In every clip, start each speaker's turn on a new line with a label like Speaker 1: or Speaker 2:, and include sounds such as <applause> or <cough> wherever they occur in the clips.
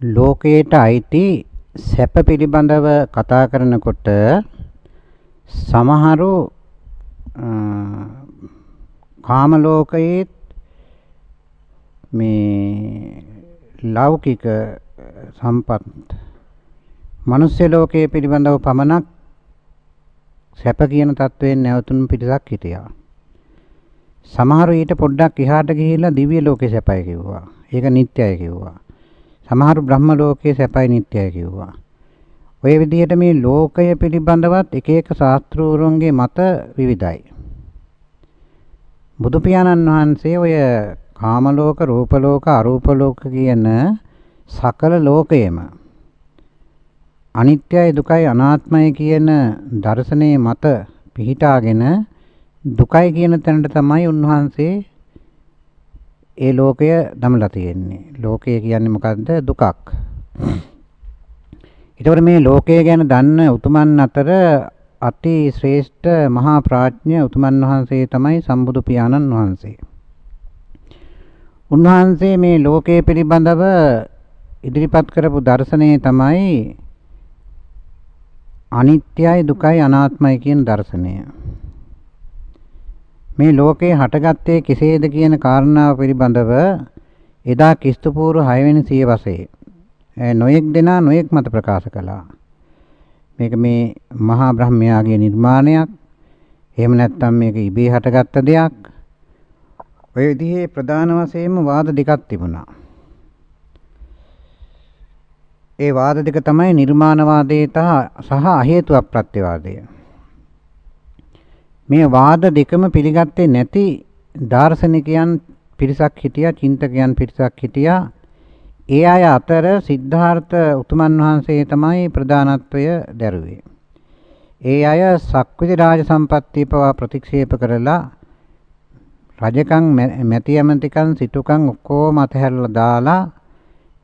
Speaker 1: ලෝකයට අයිති සැප පිළිබඳව කතා කරනකොට සමහරු කාම ලෝකයේ මේ ලෞකික සම්පත් මනුස්ස ලෝකයේ පිළිබඳව පමණක් සැප කියන තත්වයෙන් නැවතුණු පිටසක් හිටියා. සමහරු ඊට පොඩ්ඩක් එහාට ගිහිල්ලා දිව්‍ය ලෝකේ සැපයි කිව්වා. ඒක නිට්ටයයි කිව්වා. සමහරු බ්‍රහ්ම ලෝකයේ සැපයි නිට්ටයයි කිව්වා. ඔය විදිහට මේ ලෝකය පිළිබඳවත් එක එක ශාස්ත්‍රූරුන්ගේ මත විවිධයි. බුදු පියාණන් වහන්සේ ඔය කාම ලෝක, රූප ලෝක, අරූප ලෝක කියන සකල ලෝකයේම අනිත්‍යයි දුකයි අනාත්මයි කියන දර්ශනයේ මත පිහිටාගෙන දුකයි කියන තැනට තමයි උන්වහන්සේ ඒ ලෝකය දමලා තියෙන්නේ. ලෝකය කියන්නේ මොකද්ද? දුකක්. ඒතකොට මේ ලෝකය ගැන දන්න උතුමන් අතර අති ශ්‍රේෂ්ඨ මහා ප්‍රඥ උතුමන් වහන්සේ තමයි සම්බුදු පියාණන් වහන්සේ. උන්වහන්සේ මේ ලෝකයේ පිළිබඳව ඉදිරිපත් කරපු දර්ශනය තමයි අනිත්‍යයි දුකයි අනාත්මයි කියන දර්ශනය. මේ ලෝකේ හටගත්තේ කෙසේද කියන කාරණාව පිළිබඳව එදා ක්‍රිස්තු පූර්ව 6 වෙනි සියවසේ නොයෙක් දෙනා නොයෙක් මත ප්‍රකාශ කළා. මේක මේ මහා බ්‍රහ්මයාගේ නිර්මාණයක්. එහෙම නැත්නම් මේක ඉබේ හටගත්ත දෙයක්. ඔය විදිහේ ප්‍රධාන වශයෙන්ම වාද දෙකක් තිබුණා. ඒ වාද දෙක තමයි නිර්මාණවාදයේ සහ අහේතු අප්‍රත්‍යවාදය. මේ වාද දෙකම පිළිගත්තේ නැති දාර්ශනිකයන් පිරිසක් හිටියා, චින්තකයන් පිරිසක් හිටියා. ඒ අය අතර සිද්ධාර්ථ උතුමන් වහන්සේ තමයි ප්‍රධානත්වය දැරුවේ. ඒ අය සක්විති රාජ සම්පත්තිය පවා ප්‍රතික්ෂේප කරලා රජකම් මැති ඇමතිකම් සිටුකම් ඔක්කොම අතහැරලා දාලා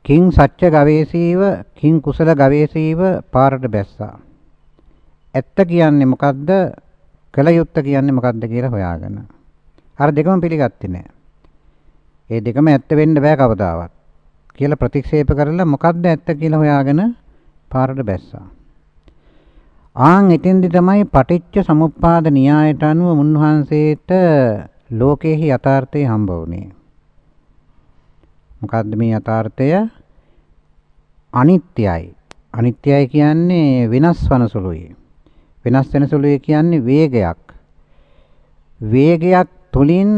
Speaker 1: කිං සත්‍ය ගවේෂීව කිං කුසල ගවේෂීව පාරට බැස්සා. ඇත්ත කියන්නේ මොකද්ද? කළ යුත්ත කියන්නේ මොකක්ද කියලා හොයාගෙන. අර දෙකම පිළිගත්තේ නැහැ. ඒ දෙකම ඇත්ත වෙන්න බෑ කවදාවත්. කියලා ප්‍රතික්ෂේප කරලා මොකක්ද ඇත්ත කියලා හොයාගෙන පාරට බැස්සා. ආන් එතෙන්දි තමයි පටිච්ච සමුප්පාද න්‍යායට අනුව මුන්වහන්සේට ලෝකෙහි යථාර්ථය හම්බ වුණේ. මොකද්ද මේ යථාර්ථය? අනිත්‍යයි. අනිත්‍යයි කියන්නේ වෙනස් වන සුළුයි. වෙනස් වෙන සුළුයි කියන්නේ වේගයක්. වේගයක් තුලින්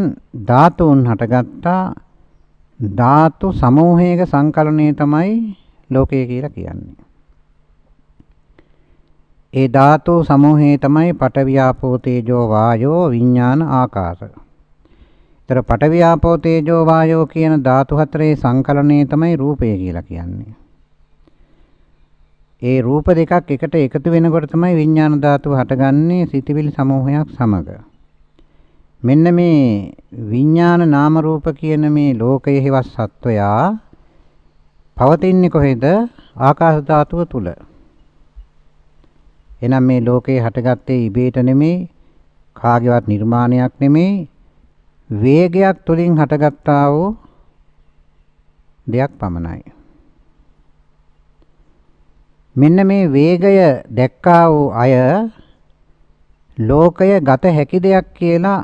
Speaker 1: ධාතුන් හටගත්තා ධාතු සමූහයක සංකලනය තමයි ලෝකය කියලා කියන්නේ. ඒ ධාතු සමූහය තමයි පඨවියාපෝ තේජෝ වායෝ විඥාන ආකාශ. ඒතර පඨවියාපෝ තේජෝ වායෝ කියන ධාතු හතරේ සංකලනය තමයි රූපය කියලා කියන්නේ. ඒ රූප දෙකක් එකට එකතු වෙනකොට තමයි විඥාන ධාතුව හටගන්නේ සිතිවිලි සමූහයක් සමග. මෙන්න මේ විඥාන නාම රූප කියන මේ ලෝකයේ හිවස් සත්වයා පවතින්නේ කොහෙද? ආකාශ ධාතුව තුල. එහෙනම් මේ ලෝකේ හටගත්තේ ඉබේට නෙමෙයි, කාගේවත් නිර්මාණයක් නෙමෙයි, වේගයක් තුලින් හටගත්තා වූ දෙයක් පමණයි. මෙන්න මේ වේගය දැක්කා වූ අය ලෝකය ගත හැකි දෙයක් කියලා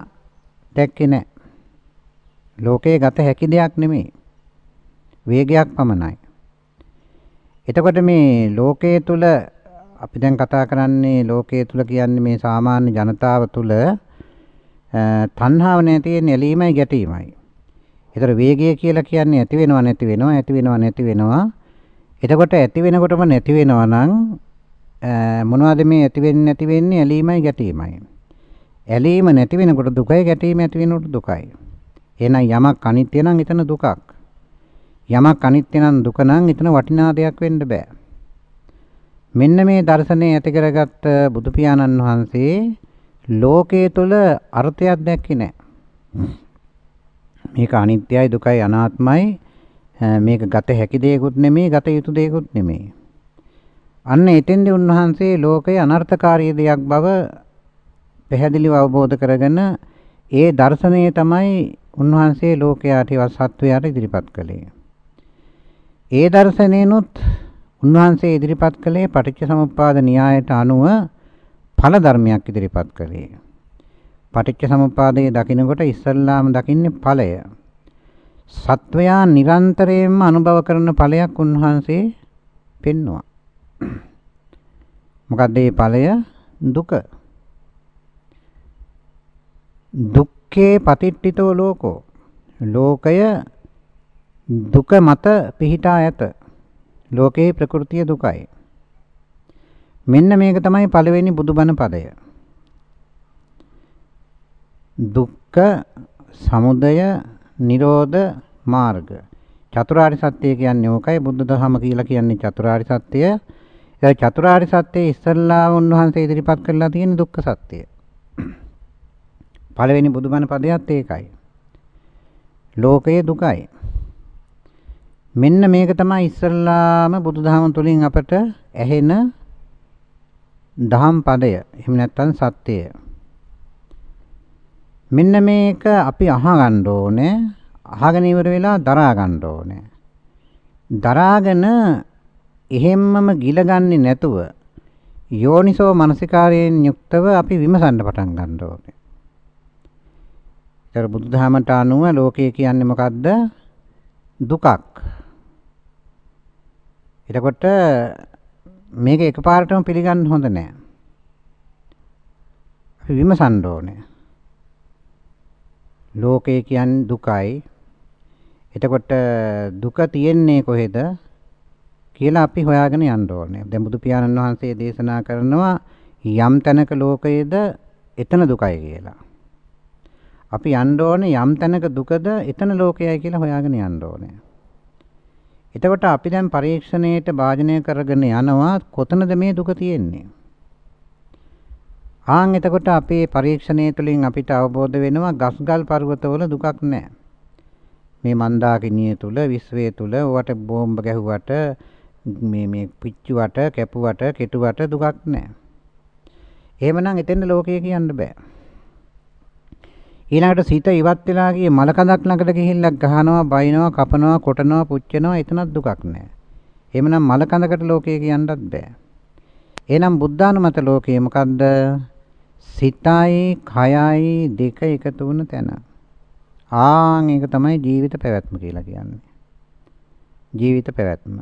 Speaker 1: දැක්කේ නැහැ. ලෝකයේ ගත හැකි දෙයක් නෙමෙයි. වේගයක් පමණයි. එතකොට මේ ලෝකයේ තුල අපි දැන් කතා කරන්නේ ලෝකයේ තුල කියන්නේ මේ සාමාන්‍ය ජනතාව තුල තණ්හාව නැති තියෙන ඇලීමයි ගැටීමයි. ඒතර වේගය කියලා කියන්නේ ඇති වෙනව නැති වෙනව ඇති වෙනව නැති වෙනවා එතකොට ඇති වෙනකොටම නැති වෙනවා නම් මොනවද මේ ඇති වෙන්නේ නැති වෙන්නේ ඇලීමයි ගැටීමයි. ඇලීම නැති වෙනකොට දුකයි ගැටීම ඇති වෙනකොට දුකයි. එහෙනම් යමක් අනිත්‍ය නම් එතන දුකක්. යමක් අනිත්‍ය නම් දුක නම් එතන වටිනා දෙයක් වෙන්න බෑ. මෙන්න මේ දර්ශනය ඇති කරගත්ත බුදු පියාණන් වහන්සේ ලෝකයේ තුල අර්ථයක් දැක්කේ නැහැ. මේක අනිත්‍යයි දුකයි අනාත්මයි මේක ගත හැකි දෙයක්ුත් නෙමෙයි ගත යුතු දෙයක්ුත් නෙමෙයි. අන්න එතෙන්දී උන්වහන්සේ ලෝකයේ අනර්ථකාරී දෙයක් බව පැහැදිලිව අවබෝධ කරගෙන ඒ දර්ශනය තමයි උන්වහන්සේ ලෝකයාට සත්වයාට ඉදිරිපත් කළේ. ඒ දර්ශනේනොත් උන්වහන්සේ ඉදිරිපත් කළේ පටිච්චසමුප්පාද න්‍යායට අනුව ඵල ධර්මයක් ඉදිරිපත් කළේ. පටිච්චසමුප්පාදයේ දකිනකොට ඉස්සල්ලාම දකින්නේ ඵලය. සත්වයා නිරන්තරයෙන්ම අනුභව කරන ඵලයක් උන්වහන්සේ පෙන්වුවා. <clears throat> මොකක්ද මේ ඵලය? දුක. දුක්ඛේ පතිට්ඨිතෝ ලෝකෝ. ලෝකය දුක මත පිහිටා ඇත. ලෝකේ ප්‍රകൃතිය දුකයි. මෙන්න මේක තමයි පළවෙනි බුදුබණ පදය. දුක්ඛ සමුදය නිරෝධ මාර්ග චතුරාර්ය සත්‍ය කියන්නේ ඕකයි බුද්ධ ධර්ම කියලා කියන්නේ චතුරාර්ය සත්‍යය. ඒ චතුරාර්ය සත්‍යයේ ඉස්සල්ලා උන්වහන්සේ ඉදිරිපත් කරලා තියෙන දුක්ඛ සත්‍යය. පළවෙනි බුදුබණ පදයත් ඒකයි. ලෝකයේ දුකයි. මෙන්න මේක තමයි ඉස්සල්ලාම බුදුදහම තුලින් අපට ඇහෙන දහම් පදය. එහෙම නැත්නම් සත්‍යය. මෙන්න මේක අපි අහගන්න ඕනේ. අහගෙන ඉවර වෙලා දරා ගන්න ඕනේ. දරාගෙන එහෙම්මම ගිලගන්නේ නැතුව යෝනිසෝ මනසිකාරයෙන් යුක්තව අපි විමසන්න පටන් ගන්න ඕනේ. ඒතර බුදුදහමට අනුව ලෝකය කියන්නේ මොකද්ද? දුකක්. එතකොට මේක එකපාරටම පිළිගන්න හොඳ නෑ. අපි විමසන්න ඕනේ. ලෝකය කියන්නේ දුකයි. එතකොට දුක තියෙන්නේ කොහෙද කියලා අපි හොයාගෙන යන්න ඕනේ. දැන් බුදු පියාණන් වහන්සේ දේශනා කරනවා යම් තැනක ලෝකයේද එතන දුකයි කියලා. අපි යන්න ඕනේ යම් තැනක දුකද එතන ලෝකයයි කියලා හොයාගෙන යන්න ඕනේ. එතකොට අපි දැන් පරීක්ෂණයට භාජනය කරගෙන යනවා කොතනද මේ දුක තියෙන්නේ? ආන් එතකොට අපේ පරීක්ෂණය තුළින් අපිට අවබෝධ වෙනවා ගස්ගල් පර්වතවල දුකක් නැහැ. මේ මන්දාකිනිය තුල විශ්වය තුල ඔවට බෝම්බ ගැහුවට මේ මේ පිච්චුවට කැපුවට කෙටුවට දුකක් නැහැ. එහෙමනම් එතෙන්ද ලෝකය කියන්න බෑ. ඊළඟට සිත ඉවත් වෙලා ගියේ මල කඳක් ළඟට ගිහිල්ලා ගහනවා, බයිනවා, කපනවා, කොටනවා, පුච්චනවා එතනත් දුකක් නැහැ. එහෙමනම් මල කඳකට ලෝකය කියන්නත් බෑ. එහෙනම් බුද්ධානුමත ලෝකය මොකද්ද? සිතයි කයයි දෙක එකතු වුණ තැන. ආන් ඒක තමයි ජීවිත පැවැත්ම කියලා කියන්නේ. ජීවිත පැවැත්ම.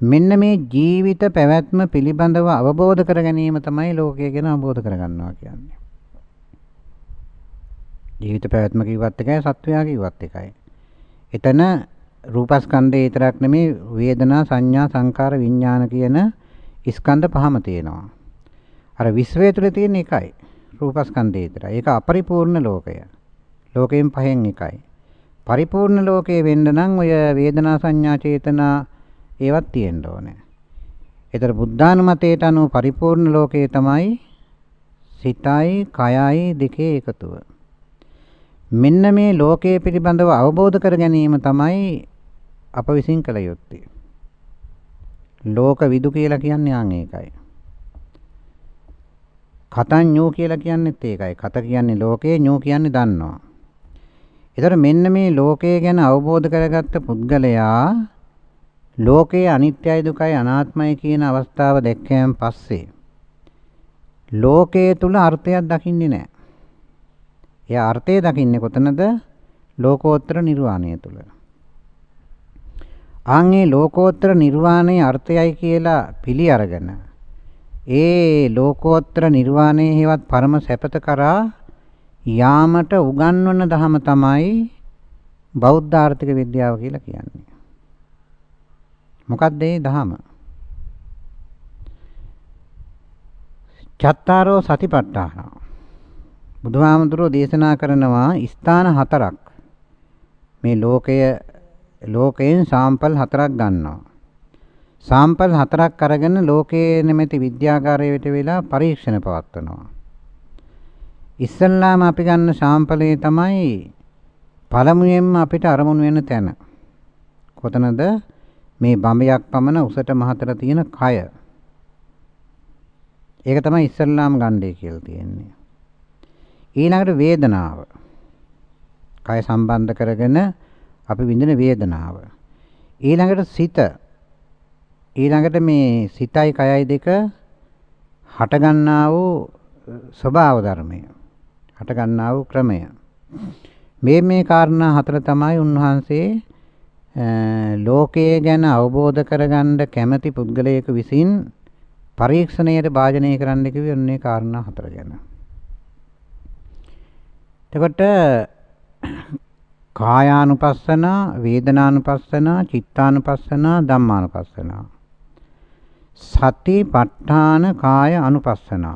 Speaker 1: මෙන්න මේ ජීවිත පැවැත්ම පිළිබඳව අවබෝධ කර ගැනීම තමයි ලෝකය ගැන අවබෝධ කරගන්නවා කියන්නේ. ජීවිත පැවැත්ම කිව්වත් එකයි සත්වයා කිව්වත් එකයි. එතන රූපස්කන්ධය විතරක් නෙමේ වේදනා සංඥා සංකාර විඥාන කියන ස්කන්ධ පහම තියෙනවා. අර විශ්වය තුල තියෙන එකයි. රූපස්කන්ධය විතරයි. ඒක අපරිපූර්ණ ලෝකය. ලෝකයෙන් පහෙන් එකයි. පරිපූර්ණ ලෝකයේ වෙන්න නම් ඔය වේදනා සංඥා චේතනා ඒවත් තියෙන්න ඕනේ. ඒතර බුද්ධානුමතයට අනුව පරිපූර්ණ ලෝකයේ තමයි සිතයි කයයි දෙකේ එකතුව. මෙන්න මේ ලෝකයේ පිළිබඳව අවබෝධ කර ගැනීම තමයි අප විසින් කළ යුත්තේ. ලෝක විදු කියලා කියන්නේ ආන් ඒකයි. කතන් ඤෝ කියලා කියන්නේත් ඒකයි. කත කියන්නේ ලෝකේ ඤෝ කියන්නේ දන්නවා. ඒතර මෙන්න මේ ලෝකය ගැන අවබෝධ කරගත්ත පුද්ගලයා ලෝකයේ අනිත්‍යයි දුකයි අනාත්මයි කියන අවස්ථාව දැක්කයන් පස්සේ ලෝකයේ තුල අර්ථයක් දකින්නේ නැහැ. එයා අර්ථය දකින්නේ කොතනද? ලෝකෝත්තර නිර්වාණය තුල. ආන්ගේ ලෝකෝත්තර නිර්වාණයේ අර්ථයයි කියලා පිළි අරගෙන ඒ ලෝකෝත්තර නිර්වාණය හේවත් පරම සැපත කරා යාමට උගන්වන ධම තමයි බෞද්ධ ආර්ථික විද්‍යාව කියලා කියන්නේ. මොකක්ද ඒ ධම? චත්තාරෝ සතිපට්ඨාන. බුදුහාමුදුරෝ දේශනා කරනවා ස්ථාන හතරක්. මේ ලෝකය ලෝකයෙන් සාම්පල් හතරක් ගන්නවා. සාම්පල් හතරක් අරගෙන ලෝකයේ නැමැති විද්‍යාගාරයට වෙලා පරීක්ෂණ පවත්වනවා. ඉස්සල්ලාම අපි ගන්න සාම්පලේ තමයි පළමුවෙන්ම අපිට අරමුණු වෙන තැන. කොතනද? මේ බඹයක් පමණ උසට මහතට තියෙන කය. ඒක තමයි ඉස්සල්ලාම ගන්නේ කියලා තියෙන්නේ. ඊළඟට වේදනාව. කය සම්බන්ධ කරගෙන අපි විඳින වේදනාව. ඊළඟට සිත ඊළඟට මේ සිතයි කයයි දෙක හටගන්නා වූ ස්වභාව ධර්මය හටගන්නා වූ ක්‍රමය මේ මේ කාරණා හතර තමයි උන්වහන්සේ ලෝකයේ ගැන අවබෝධ කරගන්න කැමැති පුද්ගලයෙකු විසින් පරීක්ෂණයට භාජනය කරන්න කිව්වේ ඔන්නේ කාරණා හතර ගැන. එතකොට කායානුපස්සන, වේදනානුපස්සන, චිත්තානුපස්සන, ධම්මානුපස්සන. සති ප ဋ ාණ කාය අනුපස්සන.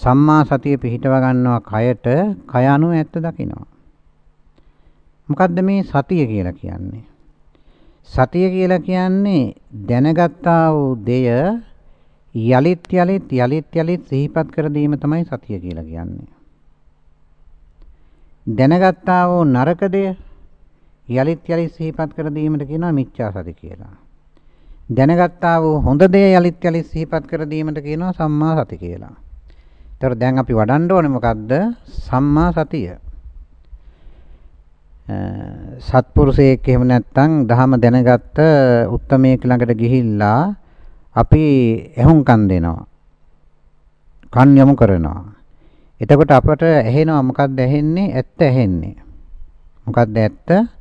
Speaker 1: සම්මා සතිය පිහිටව ගන්නවා කයට, කය අනු ඇත්ත දකිනවා. මොකද්ද මේ සතිය කියලා කියන්නේ? සතිය කියලා කියන්නේ දැනගත්තා වූ දෙය යලිත් යලිත් යලිත් යලිත් සිහිපත් කර දීම තමයි සතිය කියලා කියන්නේ. දැනගත්තා වූ නරක දෙය යලිත් යලිත් සිහිපත් කර දීමට කියනවා මිච්ඡා සති කියලා. දැනගත්තා වූ හොඳ දේ යලිත් යලිත් සිහිපත් කර දීමට කියනවා සම්මා සති කියලා. ඒතර දැන් අපි වඩන්න ඕනේ මොකද්ද? සම්මා සතිය. සත්පුරුෂයෙක් එහෙම නැත්නම් දහම දැනගත්ත උත්තමයෙක් ළඟට ගිහිල්ලා අපි එහුම්කන් දෙනවා. කන් යොමු කරනවා. එතකොට අපට ඇහෙනවා මොකක්ද ඇහෙන්නේ? ඇත්ත ඇහෙන්නේ. මොකක්ද ඇත්ත?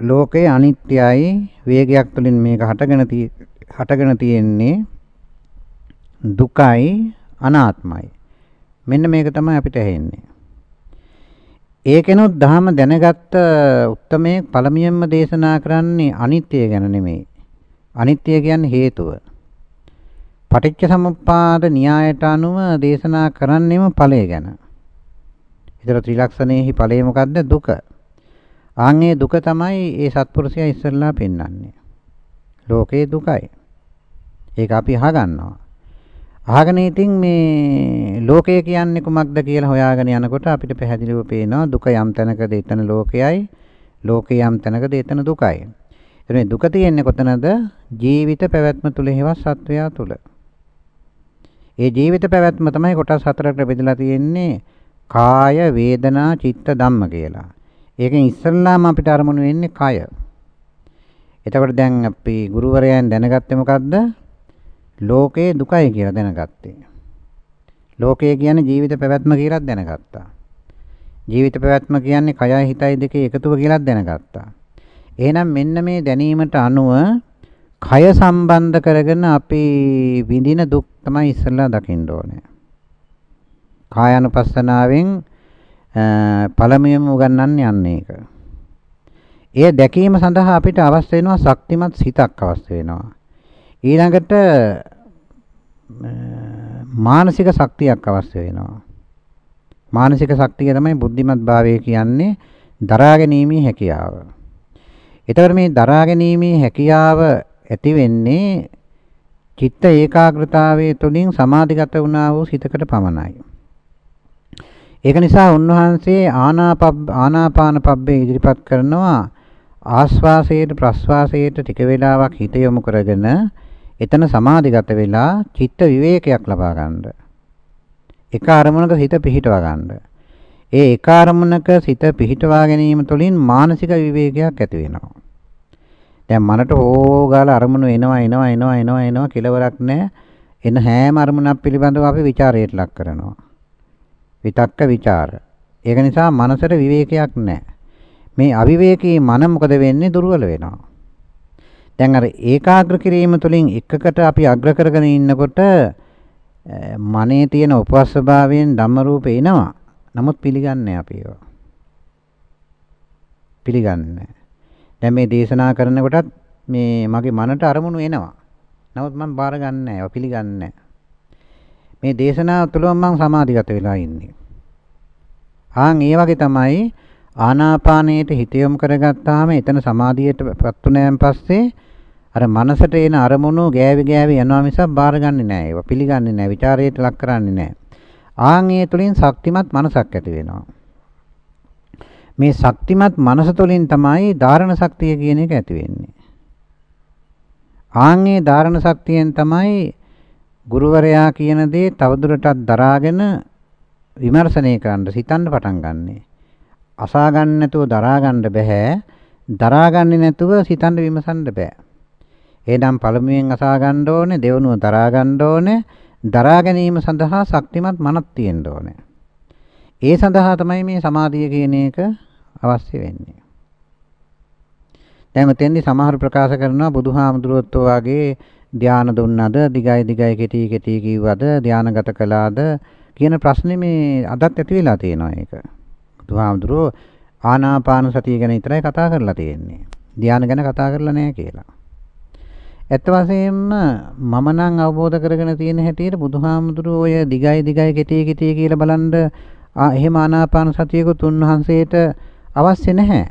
Speaker 1: ලෝකේ අනිත්‍යයි වේගයක් තුලින් මේක හටගෙන හටගෙන තියෙන්නේ දුකයි අනාත්මයි. මෙන්න මේක තමයි අපිට ඇහෙන්නේ. ඒකෙනුත් ධහම දැනගත්ත උත්තමයේ පළමුවෙන්ම දේශනා කරන්නේ අනිත්‍ය ගැන නෙමෙයි. අනිත්‍ය කියන්නේ හේතුව. පටිච්ච සමුප්පාද න්‍යායට අනුව දේශනා කරන්නේම ඵලය ගැන. ඒතර ත්‍රිලක්ෂණේහි ඵලය මොකද්ද? දුක. ආන්ගේ දුක තමයි ඒ සත්පුරුෂයා ඉස්සෙල්ලා පෙන්වන්නේ. ලෝකේ දුකයි. ඒක අපි අහගන්නවා. අහගෙන ඉතින් මේ ලෝකය කියන්නේ කුමක්ද කියලා හොයාගෙන යනකොට අපිට පැහැදිලිව පේනවා දුක යම් තැනකද එතන ලෝකයයි ලෝකේ යම් තැනකද එතන දුකයි. එතන දුක තියෙන්නේ කොතනද? ජීවිත පැවැත්ම තුල හේවත් සත්වයා තුල. ඒ ජීවිත පැවැත්ම තමයි කොටස් හතරකට බෙදලා තියෙන්නේ කාය, වේදනා, චිත්ත, ධම්ම කියලා. ඒකෙන් ඉස්සල්ලාම අපිට අරමුණු වෙන්නේ කය. එතකොට දැන් අපි ගුරුවරයන් දැනගත්තේ මොකද්ද? ලෝකේ දුකයි කියලා දැනගත්තේ. ලෝකය කියන්නේ ජීවිත පැවැත්ම කියලා දැනගත්තා. ජීවිත පැවැත්ම කියන්නේ කයයි හිතයි දෙකේ එකතුව කියලා දැනගත්තා. එහෙනම් මෙන්න මේ දැනීමට අනුව කය සම්බන්ධ කරගෙන අපි විඳින දුක් තමයි ඉස්සෙල්ලා දකින්න ඕනේ. කායानुපස්සනාවෙන් පළමුවෙන්ම උගන්වන්නේ යන්නේ ඒක. ඒ දැකීම සඳහා අපිට අවශ්‍ය වෙනවා ශක්තිමත් සිතක් අවශ්‍ය වෙනවා. ඊළඟට මානසික ශක්තියක් අවශ්‍ය වෙනවා. මානසික ශක්තිය තමයි බුද්ධිමත් භාවය කියන්නේ දරා ගැනීමේ හැකියාව. ඒතර මේ දරා ගැනීමේ හැකියාව ඇති වෙන්නේ චිත්ත ඒකාග්‍රතාවයේ තුලින් සමාධිගත වුණා වූ සිතකට පමණයි. ඒක නිසා උන්වහන්සේ ආනාපාන පබ්බේ ඉදිරිපත් කරනවා ආස්වාසයට ප්‍රස්වාසයට ටික වේලාවක් හිත යොමු කරගෙන එතන සමාධිගත වෙලා චිත්ත විවේකයක් ලබා ගන්න. එක අරමුණක හිත පිහිටවා ගන්න. ඒ එක අරමුණක සිත පිහිටවා ගැනීම තුළින් මානසික විවේකයක් ඇති වෙනවා. දැන් මනට ඕගාලා අරමුණු එනවා එනවා එනවා එනවා එනවා කෙලවරක් නැහැ. එන හැම අරමුණක් පිළිබඳව අපි ਵਿਚාරයට ලක් කරනවා. විතක්ක ਵਿਚාර. ඒක නිසා මනසට විවේකයක් නැහැ. මේ අවිවේකී මන මොකද වෙන්නේ දුර්වල වෙනවා. දැන් අර ඒකාග්‍ර කිරීම තුළින් එකකට අපි අග්‍ර කරගෙන ඉන්නකොට මනේ තියෙන උපවස් ස්වභාවයෙන් ධම්ම රූපේ එනවා. නමුත් පිළිගන්නේ අපි ඒවා. පිළිගන්නේ දැන් මේ දේශනා කරනකොටත් මේ මගේ මනට අරමුණු එනවා. නමුත් මම බාර ගන්න නැහැ. ඒවා පිළිගන්නේ මේ දේශනාව තුළම මම සමාධිගත වෙලා ඉන්නේ. ආන් ඒ වගේ තමයි ආනාපානයට හිත යොමු කරගත්තාම එතන සමාධියටපත් වුණාන් පස්සේ අර මනසට එන අරමුණු ගෑවි ගෑවි යනවා මිසක් බාරගන්නේ නැහැ. ඒවා පිළිගන්නේ නැහැ. ਵਿਚාරයට ලක් කරන්නේ නැහැ. ආන් ඒ තුලින් ශක්තිමත් මනසක් ඇති වෙනවා. මේ ශක්තිමත් මනස තුලින් තමයි ධාරණ ශක්තිය කියන එක ඇති වෙන්නේ. ආන් ඒ ධාරණ ශක්තියෙන් තමයි ගුරුවරයා කියන දේ තවදුරටත් දරාගෙන විමර්ශනය කරන්න සිතන්න පටන් ගන්නෙ. අසා ගන්න නැතුව දරා ගන්න බෑ. දරාගන්නේ නැතුව සිතන්න විමසන්න බෑ. එහෙනම් පළමුවෙන් අසා ගන්න ඕනේ, දෙවනුව දරා ගන්න ඕනේ, දරා ගැනීම සඳහා ශක්තිමත් මනක් තියෙන්න ඕනේ. ඒ සඳහා තමයි මේ සමාධිය කියන එක අවශ්‍ය වෙන්නේ. දැන් මෙතෙන්දි සමහර ප්‍රකාශ කරනවා බුදුහාමුදුරුවෝ වගේ ධානය දුන්නද, දිගයි දිගයි කෙටි කෙටි කිව්වද, ධානගත කළාද කියන ප්‍රශ්නේ මේ අදත් ඇති වෙලා තියෙනවා ඒක. බුදුහාමුදුරුවෝ ආනාපාන සතිය ගැන විතරයි කතා කරලා තියෙන්නේ. ධානය ගැන කතා කරලා නැහැ කියලා. ඇත්ත වශයෙන්ම මම නම් අවබෝධ කරගෙන තියෙන හැටියට බුදුහාමුදුරුවෝ ඔය දිගයි දිගයි කෙටි කෙටි කියලා බලන්න එහෙම ආනාපාන සතියකුත් උන්වහන්සේට අවශ්‍ය නැහැ.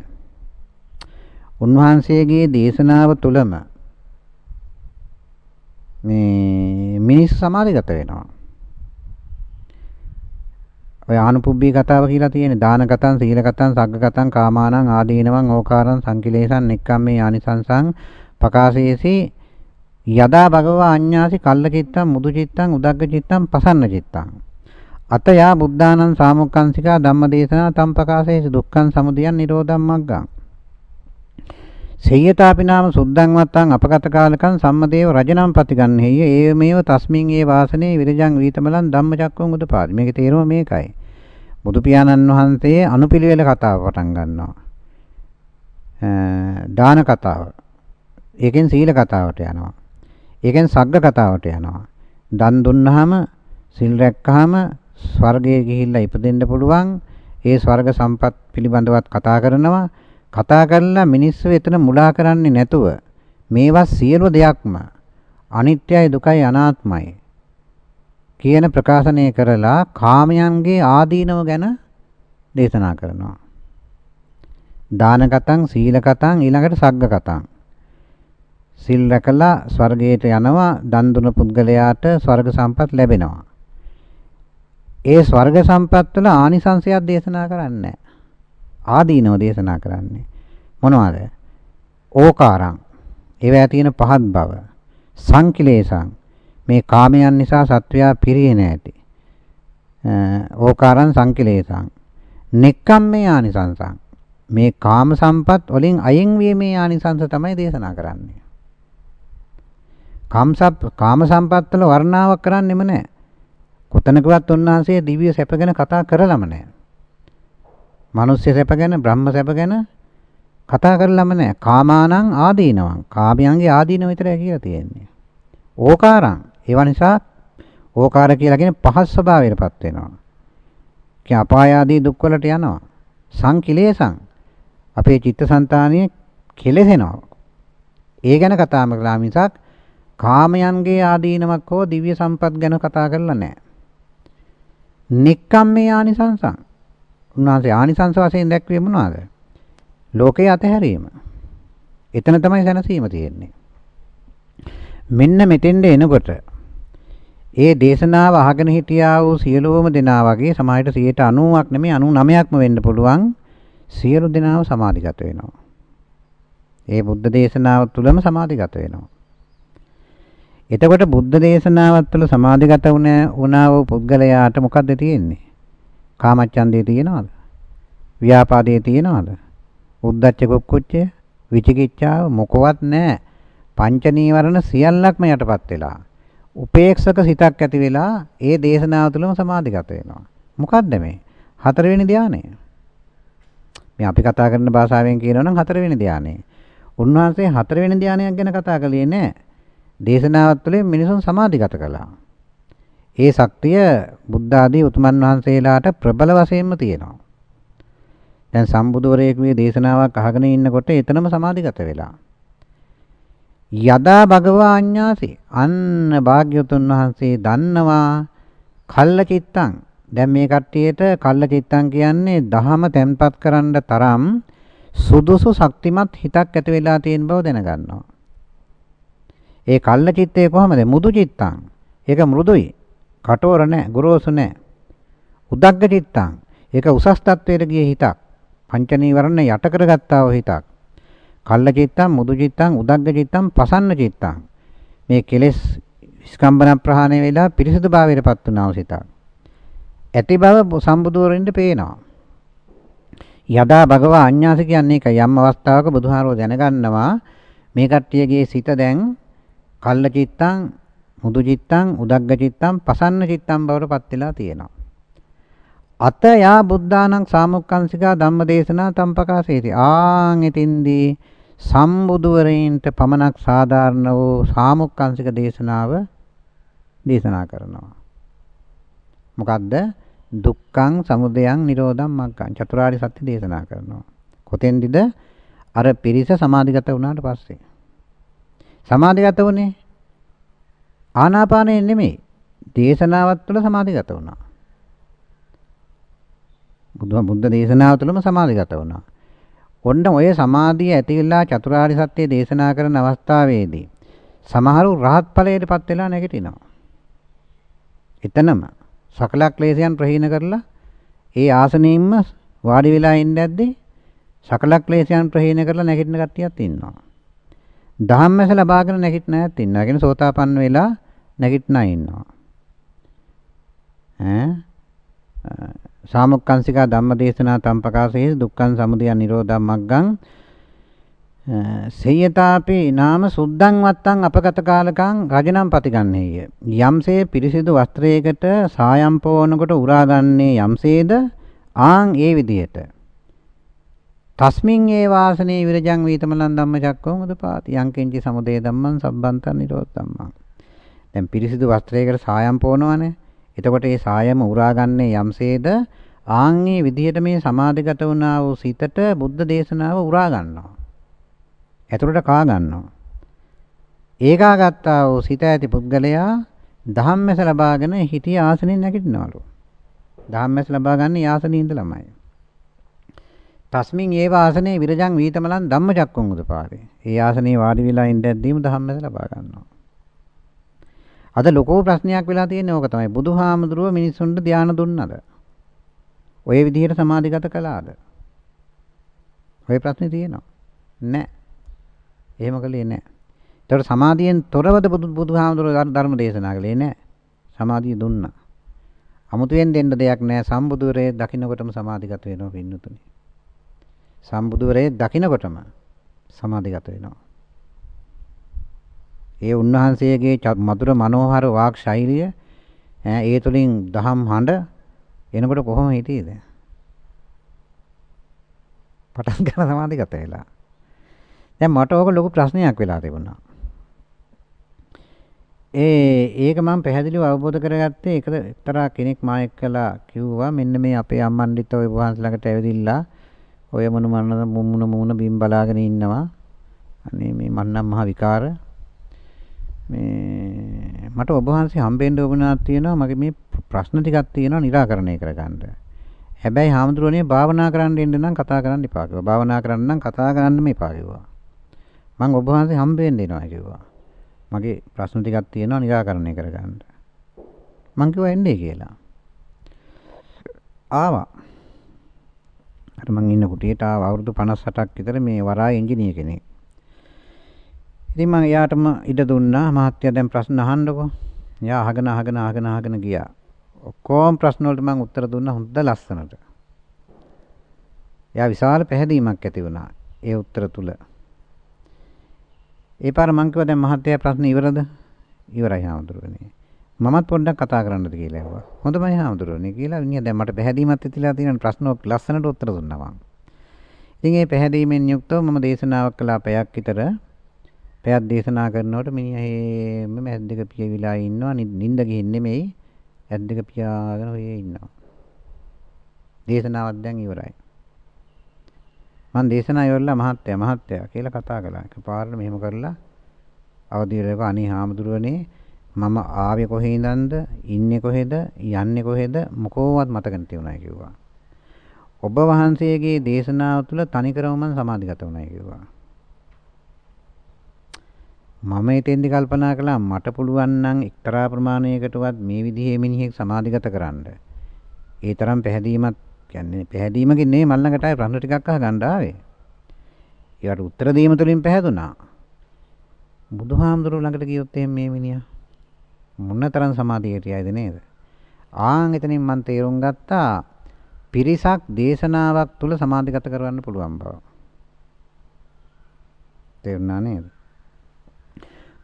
Speaker 1: උන්වහන්සේගේ දේශනාව තුළම මේ මිනිස් සමාධිගත වෙනවා. ඔය ආනුපුබ්බී කතාව කියලා තියෙන්නේ දානගතං සීලගතං සග්ගගතං කාමානං ආදීනවං ඕකාරං සංකිලේසං නික්කම්මේ ආනිසංසං පකාශේසි යදා භගවා අඤ්ඤාසි කල්ලචිත්තං මුදුචිත්තං උදග්ගචිත්තං පසන්න චිත්තං අතයා බුද්ධානං සාමුක්ඛංසිකා ධම්මදේශනා තම් පකාශේසි දුක්ඛං සමුදයං නිරෝධං මග්ගං සේයතාපි නාම සුද්ධං වත්තං අපගත කාලකං සම්මදේව රජනම් ප්‍රතිගන්නේය. ඒවමේව තස්මින් ඒ වාසනේ විරජං වීතමලං ධම්මචක්කං උදපාදි. මේකේ තේරුම මේකයි. බුදු පියාණන් වහන්සේ අනුපිළිවෙල කතාව පටන් ගන්නවා. දාන කතාව. ඒකෙන් සීල කතාවට යනවා. ඒකෙන් සග්ග කතාවට යනවා. දන් දුන්නාම සිල් රැක්කාම ස්වර්ගයේ ගිහිල්ලා ඉපදෙන්න පුළුවන්. ඒ ස්වර්ග සම්පත් පිළිබඳවත් කතා කරනවා. කතා කරලා මිනිස්සු එතන මුලා කරන්නේ නැතුව මේවා සියලු දෙයක්ම අනිත්‍යයි දුකයි අනාත්මයි කියන ප්‍රකාශනය කරලා කාමයන්ගේ ආදීනව ගැන දේශනා කරනවා. දානගතං සීලගතං ඊළඟට සග්ගගතං. සිල් රැකලා ස්වර්ගයට යනවා දන් දුන පුද්ගලයාට ස්වර්ග සම්පත් ලැබෙනවා. ඒ ස්වර්ග සම්පත් වල ආනිසංශයක් දේශනා කරන්නේ ආදීනව දේශනා කරන්නේ මොනවද? ඕකාරං ඒවැය තියෙන පහත් බව සංකිලේසං මේ කාමයන් නිසා සත්වයා පිරියේ නැති. ඕකාරං සංකිලේසං නෙක්ඛම්මේ ආනිසංසං මේ කාම සම්පත් වලින් අයින් වීමේ ආනිසංස තමයි දේශනා කරන්නේ. කාමසප් කාම සම්පත් වල වර්ණාවක් කරන්නෙම නැහැ. කොතනකවත් උන්වහන්සේ දිව්‍ය සැප ගැන කතා කරලම නැහැ. මිනිස්සු සැප ගැන, බ්‍රහ්ම සැප ගැන කතා කරලම නැහැ. කාමානං ආදීනවං. කාමයන්ගේ ආදීනව විතරයි කියලා තියෙන්නේ. ඕකාරං. ඒව නිසා ඕකාර කියලා කියන්නේ පහස් ස්වභාවයටපත් වෙනවා. කිය අපාය ආදී දුක් වලට යනවා. සංකිලේසං. අපේ චිත්තසංතානිය කෙලෙසෙනවා. ඒ ගැන කතා කරලා මිසක් කාමයන්ගේ ආදීනමක් හෝ දිව්‍ය සම්පත් ගැන කතා කරලා නැහැ. නික්කම්මේ ආනිසංසං. උන්වහන්සේ ආනිසංස වශයෙන් දැක්වේ මොනවාද? ලෝකේ අතහැරීම. එතන තමයි සැනසීම තියෙන්නේ. මෙන්න මෙතෙන්ද එනකොට ඒ දේශනාව අහගෙන හිටියා වූ සියලුම දෙනා වගේ සමාජයට 90ක් නෙමෙයි 99ක්ම වෙන්න පුළුවන් සියලු දෙනාම සමාධිගත වෙනවා. ඒ බුද්ධ දේශනාව තුළම සමාධිගත වෙනවා. එතකොට බුද්ධ දේශනාවත් තුළ සමාධිගත වුණා වූ පුද්ගලයාට මොකද්ද තියෙන්නේ? කාමච්ඡන්දේ තියෙනවද? ව්‍යාපාදේ තියෙනවද? උද්ධච්ච කුක්කුච්චය, විචිකිච්ඡාව මොකවත් නැහැ. පංච නීවරණ සියල්ලක්ම යටපත් වෙලා. උපේක්ෂක සිතක් ඇති වෙලා ඒ දේශනාව තුළම සමාධිගත වෙනවා. මොකද්ද මේ? හතරවෙනි ධානය. මේ අපි කතා කරන භාෂාවෙන් කියනවා නම් හතරවෙනි ධානය. උන්වහන්සේ හතරවෙනි ධානයක් ගැන කතා කළේ නැහැ. දේශනාවත් තුළින් මිනිසුන් සමාධිගත කළා. ඒ ශක්තිය බුද්ධ ආදී උතුමන් වහන්සේලාට ප්‍රබල වශයෙන්ම තියෙනවා. දැන් සම්බුදුවරයෙකුගේ දේශනාවක් අහගෙන ඉන්නකොට එතනම සමාධිගත වෙලා. යදා භගවා අඤ්ඤාසි අන්න භාග්‍යවතුන් වහන්සේ දන්නවා කල්ල චිත්තං දැන් මේ කට්ටියට කල්ල චිත්තං කියන්නේ දහම තැන්පත් කරන්න තරම් සුදුසු ශක්තිමත් හිතක් ඇති වෙලා තියෙන බව දැනගන්නවා. ඒ කල්ල චිත්තය කොහමද? මුදු චිත්තං. ඒක මෘදුයි. කටෝර නැහැ, ගොරෝසු නැහැ. උදග්ග චිත්තං. ඒක උසස් තත්වයට ගිය හිතක්. පංච නීවරණ යට කරගත්තා වූ හිතක්. කල්ල චිත්තං, මුදු චිත්තං, උදග්ග චිත්තං, පසන්න චිත්තං. මේ කෙලෙස් ස්කම්බන ප්‍රහාණය වෙලා පිරිසිදු භාවයටපත් වුණා වූ සිතක්. ඇති බව සම්බුදුවරින්ට පේනවා. යදා භගවා අඤ්ඤාස කියන්නේ ඒක යම් අවස්ථාවක බුදුහාරෝ දැනගන්නවා මේ කට්ටියගේ සිත දැන් කල්ල චිත්තං මුදු චිත්තං උදග්ග චිත්තං පසන්න චිත්තං බවට පත් වෙලා තියෙනවා. අත යා බුද්ධානං සාමුක්ඛංසිකා ධම්මදේශනා තම්පකාසේති. ආන් ඉතින්දී සම්බුදුවරයින්ට පමණක් සාධාරණ වූ සාමුක්ඛංසික දේශනාව දේශනා කරනවා. මොකද්ද? දුක්ඛං සමුදයං නිරෝධං මග්ගං චතුරාර්ය සත්‍ය දේශනා කරනවා. කොතෙන්දිද? අර පිරිස සමාධිගත වුණාට පස්සේ. සමාධිගත වුණේ ආනාපානයෙන් නෙමෙයි. දේශනාවත් තුළ සමාධිගත වුණා. බුදුම බුද්ධ දේශනාව තුළම සමාධිගත වුණා. ඔන්න ඔය සමාධිය ඇතිවිලා චතුරාර්ය සත්‍ය දේශනා කරන අවස්ථාවේදී සමහරු රහත් ඵලයටපත් වෙලා නැගිටිනවා. එතනම සකල ක්ලේශයන් ප්‍රහීන කරලා ඒ ආසනෙින්ම වාඩි වෙලා ඉන්න ඇද්දී සකල ක්ලේශයන් ප්‍රහීන කරලා නැගිටින කට්ටියක් ඉන්නවා. ධම්මස ලබාගෙන නැගිටින අයත් ඉන්නවා. කියන සෝතාපන්න වෙලා නැගිටින අය ඉන්නවා. ඈ සාමුක්ඛංසිකා ධම්මදේශනා තම්පකාසයේ දුක්ඛං සමුදය නිරෝධං මග්ගං සේයතාපි නාම සුද්ධං වත්තං අපගත කාලකං රජනම් පතිගන්නේය. යම්සේ පිරිසිදු වස්ත්‍රයකට සායම් පොවනකොට උරාගන්නේ යම්සේද? ආන් ඒ විදිහට තස්මින් ඒ වාසනේ විරජං වීතමලං ධම්මචක්කෝ මුදපාති. යංකින්චි සමුදය ධම්මං සබ්බන්තං නිරෝධ ධම්මං. දැන් පිරිසිදු වස්ත්‍රයකට සායම් පොවනවනේ එතකොට ඒ සායම උරාගන්නේ යම්සේද ආන් ඒ විදිහට මේ සමාධිගත වුණා වූ සිතට බුද්ධ දේශනාව උරා ගන්නවා ඇතුළට කා ගන්නවා. ඒකා ගත්තා වූ සිත ඇති පුද්ගලයා ධම්මැස ලබාගෙන හිටිය ආසනෙන් නැගිටිනවලු. ධම්මැස ලබා ගන්න ආසනෙ ඉඳලාමයි. තස්මින් ඒව ආසනේ විරජං වීතමලං ධම්මචක්කුං උදපාරේ. ඒ ආසනේ වාඩි වෙලා ඉඳද්දීම ධම්මැස ලබා ගන්නවා. අද ලොකෝ ප්‍රශ්නයක් වෙලා තියෙන්නේ ඕක තමයි. බුදුහාමුදුරුව මිනිස්සුන්ට ධානය දුන්නද? ඔය විදිහට සමාධිගත කළාද? ඔය ප්‍රශ්නේ තියෙනවා. නැහැ. එහෙම කළේ නැහැ. ඒතකොට සමාධියෙන් තොරවද බුදු බුදුහාමුදුරුවෝ ධර්ම දේශනා කළේ නැහැ. සමාධිය දුන්නා. අමුතුවෙන් දෙන්න දෙයක් නැහැ. සම්බුදුරේ දකින්නකොටම සමාධිගත වෙනවා පින්නතුනි. සම්බුදුරේ දකින්නකොටම සමාධිගත වෙනවා. ඒ උන්වහන්සේගේ මధుර මනෝහර වාක් ශෛලිය ඒ තුලින් දහම් හඬ එනකොට කොහොම හිටියේද? පටන් ගන්න සමාධිගත වෙලා. දැන් මට ඕක ලොකු ප්‍රශ්නයක් වෙලා තිබුණා. ඒ ඒක මම පැහැදිලිව අවබෝධ කරගත්තේ ඒක එක්තරා කෙනෙක් මා එක්කලා කිව්වා මෙන්න මේ අපේ අම්මන්ඩිත් ඔය වහන්ස ළඟට ඇවිදිලා ඔය මොන මන මුමුණ මුමුණ බිම් බලාගෙන ඉන්නවා. අනේ මේ මන්නම් මහ විකාර මේ මට ඔබ වහන්සේ හම්බෙන්න ඕනක් තියෙනවා මගේ මේ ප්‍රශ්න ටිකක් තියෙනවා निराකරණය කරගන්න. හැබැයි හාමුදුරනේ භාවනා කරන්න එන්න නම් කතා කරන්න එපා කිව්වා. භාවනා කරන්න නම් කතා කරන්න මේපා කිව්වා. මම ඔබ වහන්සේ හම්බෙන්න එනවා කිව්වා. මගේ ප්‍රශ්න ටිකක් තියෙනවා निराකරණය කරගන්න. මං කිව්වා එන්නේ කියලා. ආවා. අර මං ඉන්න කුටියට ආව අවුරුදු 58ක් විතර මේ වරාය ඉංජිනේර කෙනෙක්. ඉතින් මම එයාටම ඉඩ දුන්නා මහත්තයා දැන් ප්‍රශ්න අහන්නකෝ. එයා අහගෙන අහගෙන අහගෙන අහගෙන ගියා. ඔක්කොම ප්‍රශ්න වලට මම උත්තර දුන්නා හොඳ ලස්සනට. එයා විශාල පැහැදීමක් ඇති වුණා ඒ උත්තර තුල. ඒ පාර මං කිව්වා දැන් මහත්තයා ප්‍රශ්න ඉවරද? ඉවරයි හාමුදුරුවනේ. මමත් පොඩ්ඩක් කතා කරන්නද කියලා ඇහුවා. හොඳමයි හාමුදුරුවනේ කියලා විනිය දැන් මට පැහැදීමක් ඇතිලා තියෙන ප්‍රශ්න ලස්සනට උත්තර දුන්නා මං. ඉතින් ඒ පැහැදීමෙන් යුක්තව මම දේශනාවක් කළා පැයක් විතර. පැයක් දේශනා කරනකොට මිනිහා හේම ඇස් දෙක පියවිලා ඉන්නවා. නිින්ද ගිහින් නෙමෙයි. ඇස් දෙක පියාගෙන ඔය ඉන්නවා. දේශනාවක් දැන් ඉවරයි. මම දේශනා ඉවරලා මහත්තයා මහත්තයා කියලා කතා කළා. එකපාරට මෙහෙම කරලා අවදිරේක අනේ හාමුදුරුවනේ මම ආවේ කොහේ ඉඳන්ද ඉන්නේ කොහෙද යන්නේ කොහෙද මොකෝවත් මතක නැති වුණා කිව්වා. ඔබ වහන්සේගේ දේශනාව තුළ තනිකරම මම සමාධිගත වුණා කිව්වා. මම එතෙන්දි කල්පනා කළා මට පුළුවන් නම් එක්තරා ප්‍රමාණයකටවත් මේ විදිහේ මිනිහෙක් සමාධිගත කරන්න. ඒ තරම් පැහැදීමක් කියන්නේ පැහැදීමකින් නෙමෙයි මල්ලඟට ආයේ ප්‍රශ්න ටිකක් අහගන්න ආවේ. ඒවට උත්තර දීම තුළින් පැහැදුනා. බුදුහාමුදුරුවෝ ළඟට ගියොත් එහෙම මේ මිනිහා මොනතරම් සමාධියට යයිද නේද? ආන් එතනින් මම තේරුම් ගත්තා පිරිසක් දේශනාවක් තුල සමාධිගත කරවන්න පුළුවන් බව. තේරුණා නේද?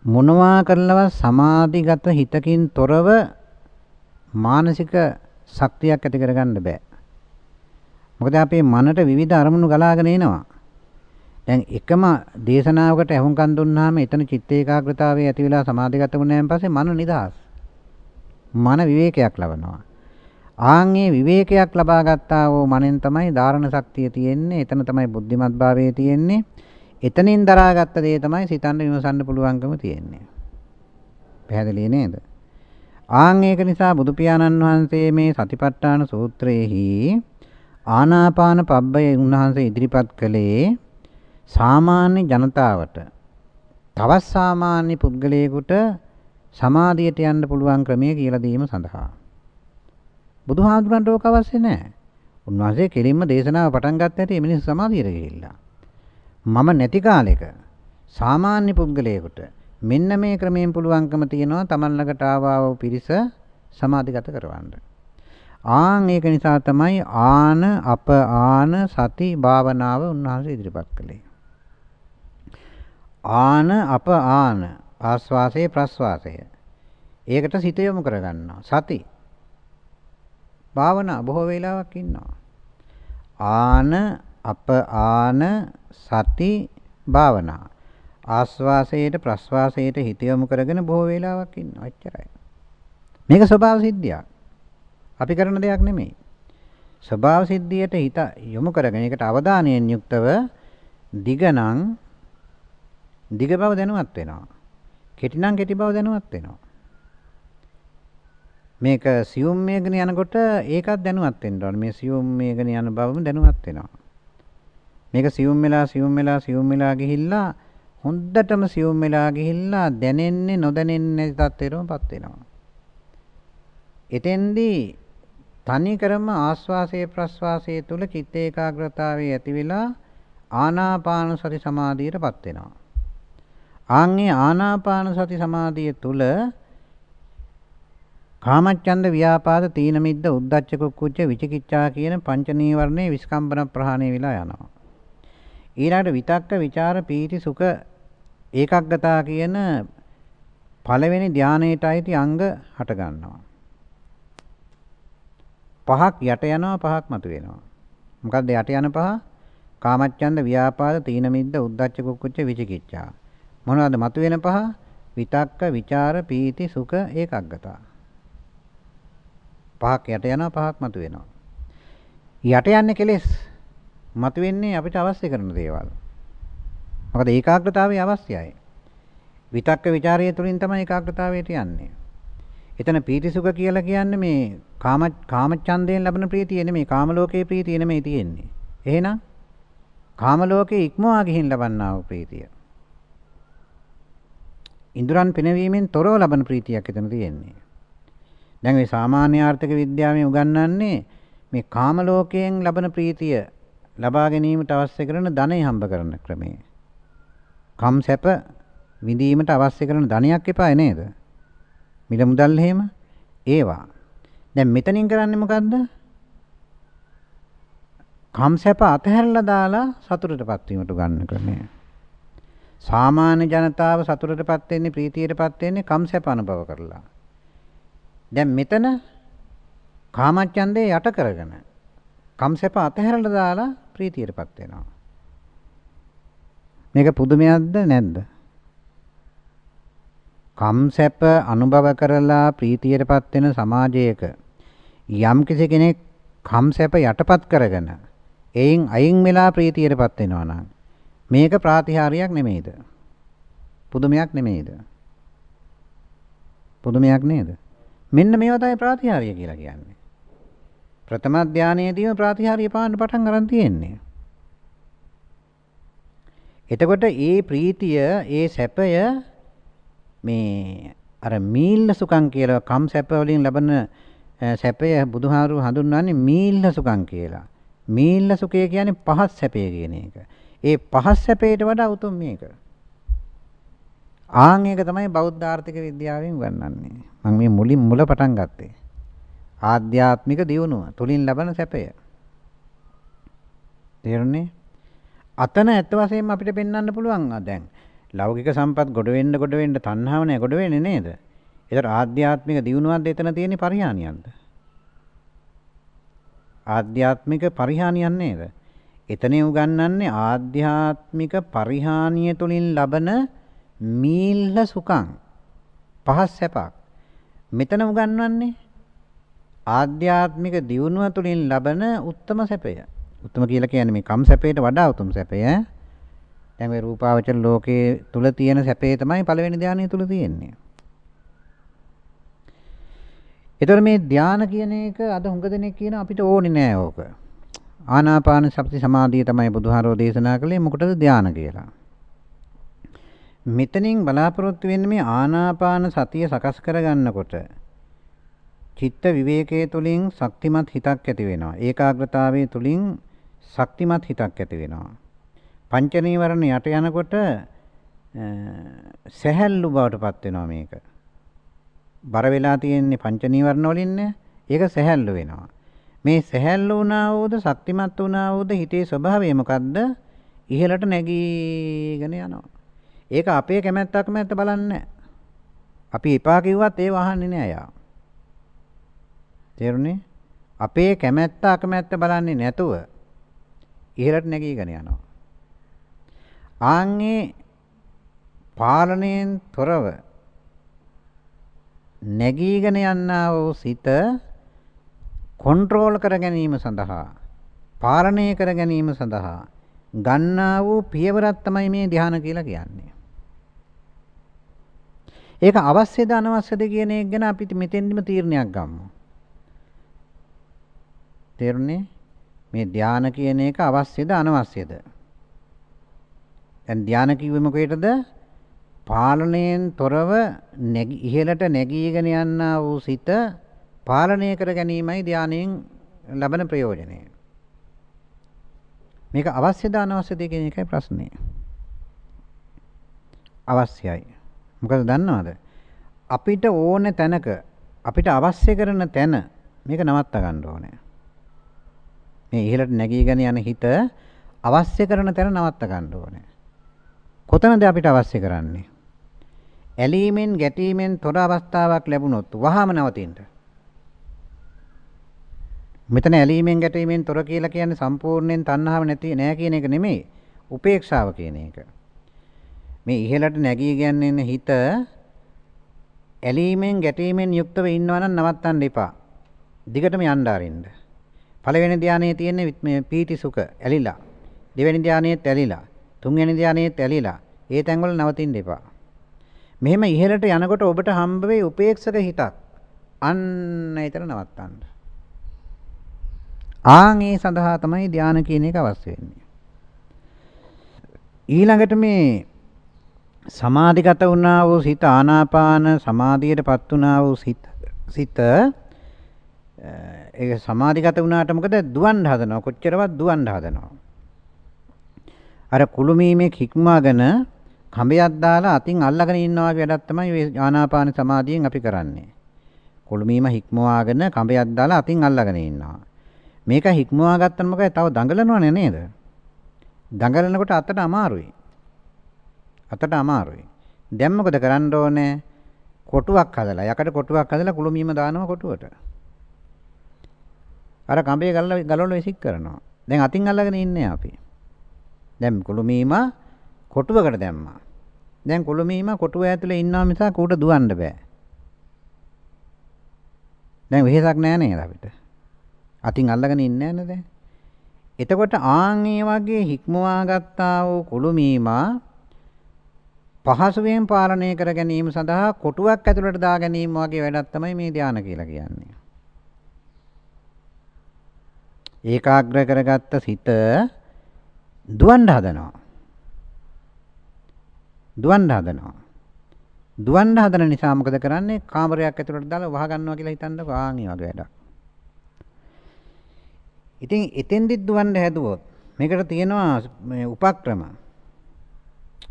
Speaker 1: මොනවා කරලවත් සමාධිගත හිතකින් තොරව මානසික ශක්තියක් ඇති කරගන්න බෑ. මොකද අපේ මනට විවිධ අරමුණු ගලාගෙන එනවා. දැන් එකම දේශනාවකට අහුම්කන් දුන්නාම එතන චිත්ත ඒකාග්‍රතාවය ඇති වෙලා සමාධිගත වුණාන් පස්සේ මන නිදහස්. මන විවේකයක් ලබනවා. ආන්ගේ විවේකයක් ලබා ගත්තා වූ මනෙන් තමයි ධාරණ ශක්තිය තියෙන්නේ. එතන තමයි බුද්ධිමත් භාවය තියෙන්නේ. එතනින් දරාගත්ත දේ තමයි සිතන්න විමසන්න පුළුවන්කම තියෙන්නේ. පැහැදිලි නේද? ආන් ඒක නිසා බුදු පියාණන් වහන්සේ මේ සතිපට්ඨාන සූත්‍රයේහි ආනාපාන පබ්බය උන්වහන්සේ ඉදිරිපත් කළේ සාමාන්‍ය ජනතාවට තවත් සාමාන්‍ය පුද්ගලයෙකුට සමාධියට යන්න පුළුවන් ක්‍රමය කියලා දීම සඳහා බුදුහාමුදුරන්ට ඕක අවශ්‍ය නැහැ. උන්වහන්සේ කෙලින්ම දේශනාව පටන් ගත්ත හැටි මිනිස් සමාධියට ගිහිල්ලා. මම නැති කාලෙක සාමාන්‍ය පුද්ගලයෙකුට මෙන්න මේ ක්‍රමයෙන් පුළුවන්කම තියෙනවා Taman ළඟට ආවා වූ පිරිස සමාධිගත කරවන්න. ආන් ඒක නිසා තමයි ආන අප ආන සති භාවනාව උන්වහන්සේ ඉදිරිපත් කළේ. ආන අප ආන ආස්වාසය ප්‍රස්වාසය. ඒකට සිත යොමු කරගන්නවා. සති. භාවනා බොහෝ වේලාවක් ඉන්නවා. ආන අප ආන සති භාවනා. ආස්වාසයට ප්‍රස්වාසයට හිත යොමු කරගෙන බොහෝ වේලාවක් ඉන්නවා. එච්චරයි. මේක ස්වභාව සිද්ධියක්. අපි කරන දෙයක් නෙමෙයි. ස්වභාව සිද්ධියට හිත යොමු කරගෙන ඒකට අවධානයෙන් යුක්තව දිගනම් දිග බව දැනුවත් වෙනවා. කෙටි නම් කෙටි බව දැනුවත් වෙනවා. මේක සියුම් මේගෙන යනකොට ඒකත් දැනුවත් වෙන්න ඕනේ. මේ සියුම් මේගෙන යන බවම දැනුවත් වෙනවා. මේක සියුම් වෙලා සියුම් වෙලා සියුම් වෙලා ගිහිල්ලා හොඳටම සියුම් වෙලා ගිහිල්ලා දැනෙන්නේ නොදැනෙන්නේ නැති තත්ත්වෙටමපත් වෙනවා. එතෙන්දී තනි ක්‍රම ආස්වාසයේ ප්‍රස්වාසයේ තුල චිත්ත ඒකාග්‍රතාවයේ ඇති වෙලා ආනාපාන සති සමාධියටපත් වෙනවා. ආන්ගේ ආනාපාන සති සමාධිය තුල කාමච්ඡන්ද ව්‍යාපාද තීන මිද්ද උද්ධච්ච කුක්කුච්ච විචිකිච්ඡා කියන පංච නීවරණේ විස්කම්බන ප්‍රහාණය වෙලා යනවා. ඊළඟට විතක්ක ਵਿਚාර පීති සුඛ ඒකග්ගතා කියන පළවෙනි ධානයට අයිති අංග හට ගන්නවා. පහක් යට යනවා පහක් මතු වෙනවා. මොකද්ද යට යන පහ? කාමච්ඡන්ද ව්‍යාපාද තීන මිද්ද උද්ධච්ච කුක්කුච්ච විචිකිච්ඡා. මොනවද මතු වෙන පහ? විතක්ක, ਵਿਚාර, පීති, සුඛ, ඒකග්ගතා. පහක් යට යනවා පහක් මතු වෙනවා. යට යන්නේ කෙලෙස්. මතුවෙන්නේ අපිට අවශ්‍ය කරන දේවල්. මොකද ඒකාග්‍රතාවය අවශ්‍යයි. විතක්ක ਵਿਚාරය තුලින් තමයි ඒකාග්‍රතාවයට යන්නේ. එතන පීති සුඛ කියලා කියන්නේ මේ කාම කාම ඡන්දයෙන් ලැබෙන ප්‍රීතිය නෙමෙයි කාම ලෝකයේ ප්‍රීතිය නෙමෙයි තියෙන්නේ. එහෙනම් කාම ලෝකේ ඉක්මවා ගිහින් ලබන්නා වූ ප්‍රීතිය. ඉඳුරන් පිනවීමෙන් තොරව ලබන ප්‍රීතියක් එතන තියෙන්නේ. දැන් මේ සාමාන්‍ය ආර්ථික විද්‍යාවෙන් උගන්වන්නේ මේ කාම ලෝකයෙන් ලබන ප්‍රීතිය ලබා ගැනීමට අවශ්‍ය කරන ධනය හම්බ කරන ක්‍රමය. කම් සැප විඳීමට අවශ්‍ය කරන ධනයක් එපායි නේද? මිල මුදල් එහෙම ඒවා. දැන් මෙතනින් කරන්නේ මොකද්ද? කම් සැප අතහැරලා දාලා සතුටටපත් වීමට ගන්න ක්‍රමය. සාමාන්‍ය ජනතාව සතුටටපත් වෙන්නේ ප්‍රීතියටපත් වෙන්නේ කම්සැප අනුභව කරලා. දැන් මෙතන කාමච්ඡන්දේ යට කරගෙන කම්සැප අතහැරලා දාලා ප්‍රීතියටපත් වෙනවා. මේක පුදුමයක්ද නැද්ද? කම්සැප අනුභව කරලා ප්‍රීතියටපත් වෙන සමාජයක යම් කෙනෙක් කම්සැප යටපත් කරගෙන එයින් අයින් වෙලා ප්‍රීතියටපත් වෙනවා නම් මේක ප්‍රාතිහාර්යයක් නෙමෙයිද? පුදුමයක් නෙමෙයිද? පුදුමයක් නේද? මෙන්න මේවා තමයි ප්‍රාතිහාර්ය කියලා කියන්නේ. ප්‍රථම ධානයේදීම ප්‍රාතිහාර්ය පාන්න පටන් ගන්න තියෙන්නේ. එතකොට ඒ ප්‍රීතිය, ඒ සැපය මේ අර මීල්ල සුඛං කියලා කම් සැප වලින් ලබන සැපය බුදුහාරු හඳුන්වන්නේ මීල්ල සුඛං කියලා. මීල්ල සුඛය කියන්නේ පහත් සැපය කියන එක. ඒ පහස් සැපේට වඩා උතුම් මේක. ආන් එක තමයි බෞද්ධ ආර්ථික විද්‍යාවෙන් උගන්වන්නේ. මම මේ මුලින් මුල පටන් ගත්තේ. ආධ්‍යාත්මික දියුණුව තුලින් ලබන සැපය. තේරුණේ? අතන ඇත්ත වශයෙන්ම අපිට පෙන්වන්න පුළුවන් දැන් ලෞකික සම්පත් ගොඩ වෙන්න ගොඩ වෙන්න තණ්හාව නැහැ ගොඩ වෙන්නේ නේද? ඒතර ආධ්‍යාත්මික දියුණුවක්ද එතන තියෙන්නේ පරිහානියක්ද? ආධ්‍යාත්මික පරිහානියක් නේද? එතනේ උගන්වන්නේ ආධ්‍යාත්මික පරිහානිය තුලින් ලබන මීල්ල සුඛං පහස් සැපක්. මෙතන උගන්වන්නේ ආධ්‍යාත්මික දියුණුව තුලින් ලබන උත්තම සැපය. උත්තම කියලා කියන්නේ මේ කම් සැපයට වඩා උතුම් සැපය. දැන් මේ රූපාවචර ලෝකයේ තුල තියෙන සැපේ තමයි පළවෙනි ධානය තුල තියෙන්නේ. ඒතර මේ ධාන කියන එක අද හුඟ දෙනෙක් කියන අපිට ඕනේ නෑ ඕක. ආනාපාන සති සමාධිය තමයි බුදුහාරෝ දේශනා කළේ මොකටද ධාන කියලා. මෙතනින් බලාපොරොත්තු වෙන්නේ මේ ආනාපාන සතිය සකස් කරගන්නකොට චිත්ත විවේකයේ තුලින් ශක්තිමත් හිතක් ඇති වෙනවා. ඒකාග්‍රතාවයේ තුලින් ශක්තිමත් හිතක් ඇති වෙනවා. පංච නීවරණ යට යනකොට සැහැල්ලු බවට පත් වෙනවා මේක. බර වෙලා තියෙන්නේ පංච නීවරණ වලින්නේ. ඒක සැහැල්ලු වෙනවා. මේ සැහැල්ලු වුණා වූද ශක්තිමත් වුණා වූද හිතේ ස්වභාවය මොකද්ද? ඉහළට නැගීගෙන යනවා. ඒක අපේ කැමැත්තක් මැත්ත බලන්නේ අපි එපා කිව්වත් ඒව අහන්නේ නෑ යා. තේරුණේ? අපේ කැමැත්ත අකමැත්ත බලන්නේ නැතුව ඉහළට නැගීගෙන යනවා. ආන්ගේ පාලනයෙන් තොරව නැගීගෙන යන්නා වූ සිත කොන්ට්‍රෝල් කර ගැනීම සඳහා පාලනය කර ගැනීම සඳහා ගන්නා වූ පියවරක් තමයි මේ ධ්‍යාන කියලා කියන්නේ. ඒක අවශ්‍යද අනවශ්‍යද කියන එක ගැන අපි මෙතෙන්දිම තීරණයක් ගමු. තේරුණේ? මේ ධාන කියන එක අවශ්‍යද අනවශ්‍යද? දැන් ධාන කිව්වෙ මොකේද? පාලනයෙන් තොරව ඉහළට නැගීගෙන යන්නා වූ සිත පාලනය කර ගැනීමයි ධානයෙන් ලබන ප්‍රයෝජනය. මේක අවශ්‍යද අනවශ්‍යද කියන එකයි ප්‍රශ්නේ. අවශ්‍යයි. මොකද දන්නවද? අපිට ඕන තැනක අපිට අවශ්‍ය කරන තැන මේක නවත්ත ගන්න ඕනේ. මේ ඉහළට නැගීගෙන යන හිත අවශ්‍ය කරන තැන නවත්ත ගන්න ඕනේ. කොතනද අපිට අවශ්‍ය කරන්නේ? ඇලීමෙන් ගැටීමෙන් තොර අවස්ථාවක් ලැබුණොත් වහාම නවතින්න. මෙතන ඇලීමෙන් ගැටීමෙන් තොර කියලා කියන්නේ සම්පූර්ණයෙන් තණ්හාව නැති නෑ කියන එක නෙමෙයි. උපේක්ෂාව කියන එක. මේ ඉහළට නැගී ගන්න හිත ඇලීමෙන් ගැටීමෙන් යුක්තව ඉන්නවා නම් නවත්තන්න එපා. දිගටම යන්න ආරින්න. පළවෙනි ධානයේ තියෙන මේ පීති සුඛ ඇලිලා. දෙවෙනි ධානයේත් ඇලිලා. තුන්වෙනි ධානයේත් ඇලිලා. ඒ තැන්වල නවතින්න එපා. මෙහෙම ඉහළට යනකොට ඔබට හම්බ වෙයි උපේක්ෂක හිතක්. අන්න ඒතර නවත්තන්න. ආන් ඒ සඳහා තමයි ධාන කියන එක අවශ්‍ය වෙන්නේ. ඊළඟට මේ සමාධිගත වුණා වූ සිත ආනාපාන සමාධියටපත් වුණා වූ සිත සිත ඒක සමාධිගත වුණාට මොකද? දුවන්න හදනවා. කොච්චරවත් දුවන්න හදනවා. අර කුළුමීමේ හික්මාගෙන කඹයක් දාලා අතින් අල්ලගෙන ඉන්නවා වගේ වැඩක් තමයි මේ ආනාපාන සමාධියෙන් අපි කරන්නේ. කුළුමීම හික්මවාගෙන කඹයක් දාලා අතින් අල්ලගෙන ඉන්නවා. මේක හික්මවා ගත්තම මොකද? තව දඟලනවනේ නේද? දඟලනකොට අතට අමාරුයි. අතට අමාරුයි. දැන් මොකද කරන්න ඕනේ? කොටුවක් හදලා යකඩ කොටුවක් හදලා කුළුමීම දානවා කොටුවට. අර කඹේ ගලලා ගලවලා විසික් කරනවා. දැන් අතින් අල්ලගෙන ඉන්නේ අපි. දැන් කුළුමීම කොටුවකට දැම්මා. දැන් කුළුමීම කොටුව ඇතුලේ ඉන්නවා මිසක් ඌට දුවන්න බෑ. දැන් වෙහෙසක් නෑ නේද අපිට? අතින් අල්ලගෙන ඉන්නේ නෑනේ දැන්. එතකොට ආන් ඒ වගේ හික්මවා ගත්තා වූ කුළුමීමා පහසුවෙන් පාලනය කර ගැනීම සඳහා කොටුවක් ඇතුළට දා ගැනීම වගේ වැඩක් තමයි මේ ධානය කියලා කියන්නේ. ඒකාග්‍ර කරගත්ත සිත දුවන්න හදනවා. දුවන්න හදනවා. දුවන්න හදන නිසා මොකද කරන්නේ? කාමරයක් ඇතුළට දාලා වහ ගන්නවා කියලා හිතන්නකෝ ආන් වගේ වැඩක්. ඉතින් එතෙන්දිත් දුවන්න හැදුවොත් මේකට තියෙනවා මේ උපක්‍රම.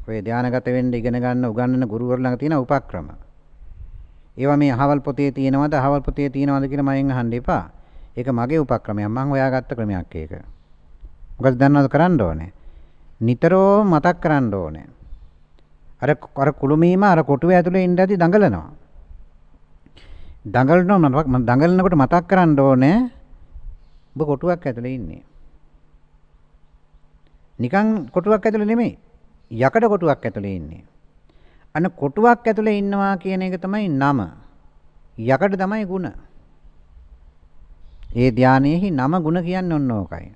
Speaker 1: ඔය ධානගත වෙන්න ඉගෙන ගන්න උගන්වන ගුරුවරු ළඟ තියෙන උපක්‍රම. ඒවා මේ අහවල් පොතේ තියෙනවද අහවල් පොතේ තියෙනවද කියලා මයෙන් අහන්න එපා. ඒක මගේ උපක්‍රමයක්. මම හොයාගත්ත ක්‍රමයක් ඒක. මොකද දන්නවද කරන්න ඕනේ? නිතරම මතක් කරන්න ඕනේ. අර අර කුළුමීම අර කොටුවේ ඇතුලේ ඉඳදී දඟලනවා. දඟලනවා මම දඟලනකොට මතක් කරන්න ඕනේ ඔබ කොටුවක් ඇතුලේ ඉන්නේ. නිකන් කොටුවක් ඇතුලේ නෙමෙයි. යකඩ කොටුවක් ඇතුලේ ඉන්නේ. අන්න කොටුවක් ඇතුලේ ඉන්නවා කියන එක තමයි නම. යකඩ තමයි ಗುಣ. ඒ ධානයේහි නම ಗುಣ කියන්නේ ඔන්න ඕකයි.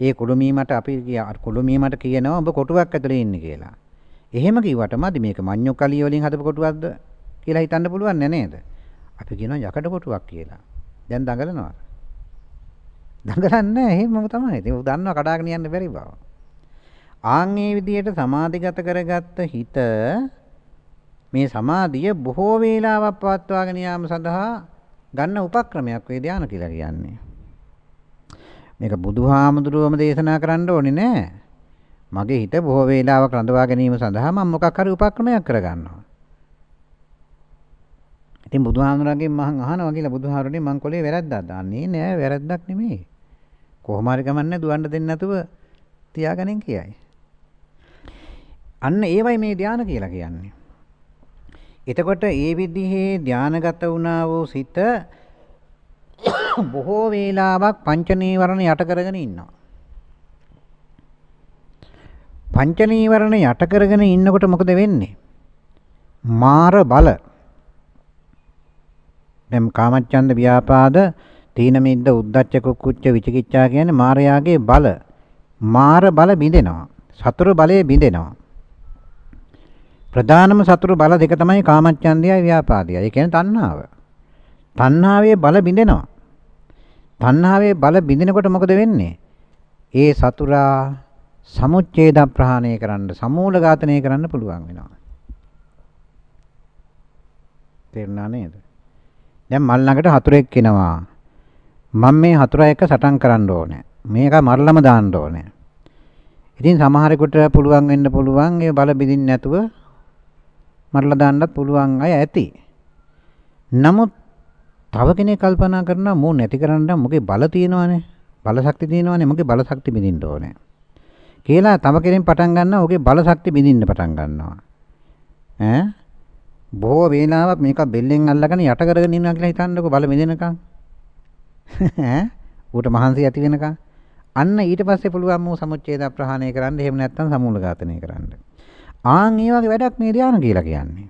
Speaker 1: ඒ කුළුමීමට අපි කුළුමීමට කියනවා ඔබ කොටුවක් ඇතුලේ ඉන්නේ කියලා. එහෙම කිව්වට මදි මේක මඤ්ඤො කලිය වලින් හදපු කොටුවක්ද කියලා හිතන්න පුළුවන් නෑ නේද? අපි කියනවා යකඩ කොටුවක් කියලා. දැන් දඟලනවා. දඟලන්නේ එහෙමම තමයි. ඉතින් උ දන්නවා කඩාගෙන යන්න බැරි බව. ආන් මේ විදිහට සමාධිගත කරගත්ත හිත මේ සමාධිය බොහෝ වේලාවක් පවත්වාගෙන යාම සඳහා ගන්න උපක්‍රමයක් වේ ධානය කියලා කියන්නේ. මේක බුදුහාමුදුරුවම දේශනා කරන්න ඕනේ නෑ. මගේ හිත බොහෝ වේලාවක් රඳවා ගැනීම සඳහා මම මොකක් හරි උපක්‍රමයක් කරගන්නවා. ඉතින් බුදුහාමුදුරන්ගෙන් මම අහනවා කියලා බුදුහාමුදුරනේ මං කොලේ වැරද්දක්ද? අනේ නෑ වැරද්දක් නෙමෙයි. කොහොම හරි ගමන්නේ දුවන්න දෙන්නේ නැතුව තියාගනින් කියයි. අන්න ඒවයි මේ ධානය කියලා කියන්නේ. එතකොට ඒ විදිහේ ධානගත වුණා වූ සිත බොහෝ වේලාවක් පංච නීවරණ යට කරගෙන ඉන්නවා. පංච නීවරණ යට කරගෙන ඉන්නකොට මොකද වෙන්නේ? මාර බල. දැන් කාමච්ඡන්ද ව්‍යාපාද තීන මිද්ද උද්ධච්ච කුක්කුච්ච විචිකිච්ඡා කියන්නේ මාරයාගේ බල. මාර බල බිඳෙනවා. සතර බලය බිඳෙනවා. ප්‍රධානම සතුරු බල දෙක තමයි කාමච්ඡන්දයයි ව්‍යාපාදයයි. ඒ කියන්නේ තණ්හාව. තණ්හාවේ බල බිඳෙනවා. තණ්හාවේ බල බිඳිනකොට මොකද වෙන්නේ? ඒ සතුරා සමුච්ඡේද ප්‍රහාණය කරන්න, සමූල ඝාතනය කරන්න පුළුවන් වෙනවා. තේරුණා නේද? දැන් මල් ළඟට හතුරෙක් එනවා. මම මේ හතුරා එක්ක සටන් කරන්න ඕනේ. මේක මරලම දාන්න ඕනේ. ඉතින් සමහරෙකුට පුළුවන් වෙන්න පුළුවන් ඒ බල බිඳින්න නැතුව මරලා දාන්නත් පුළුවන් අය ඇති. නමුත් තව කෙනෙක් කල්පනා කරනවා මෝ නැති කරන්න මොකේ බල තියෙනවනේ. බල ශක්තිය තියෙනවනේ මොකේ බල ශක්තිය බිඳින්න ඕනේ. කියලා තව කෙනෙක් පටන් ගන්නවා ඔහුගේ බල ශක්තිය බිඳින්න පටන් ගන්නවා. ඈ බොහෝ වේලාවක් මේක බෙල්ලෙන් අල්ලගෙන යට කරගෙන ඉන්නවා කියලා හිතන්නකො බල බිඳිනකම්. ඈ ඌට මහන්සි ඇති වෙනකම්. අන්න ඊට පස්සේ පුළුවන් මෝ සමුච්ඡේද ප්‍රහාණය කරන්න එහෙම නැත්නම් සමූල ඝාතනය කරන්න. ආන් ඒ වගේ වැඩක් මේ ධානය කියලා කියන්නේ.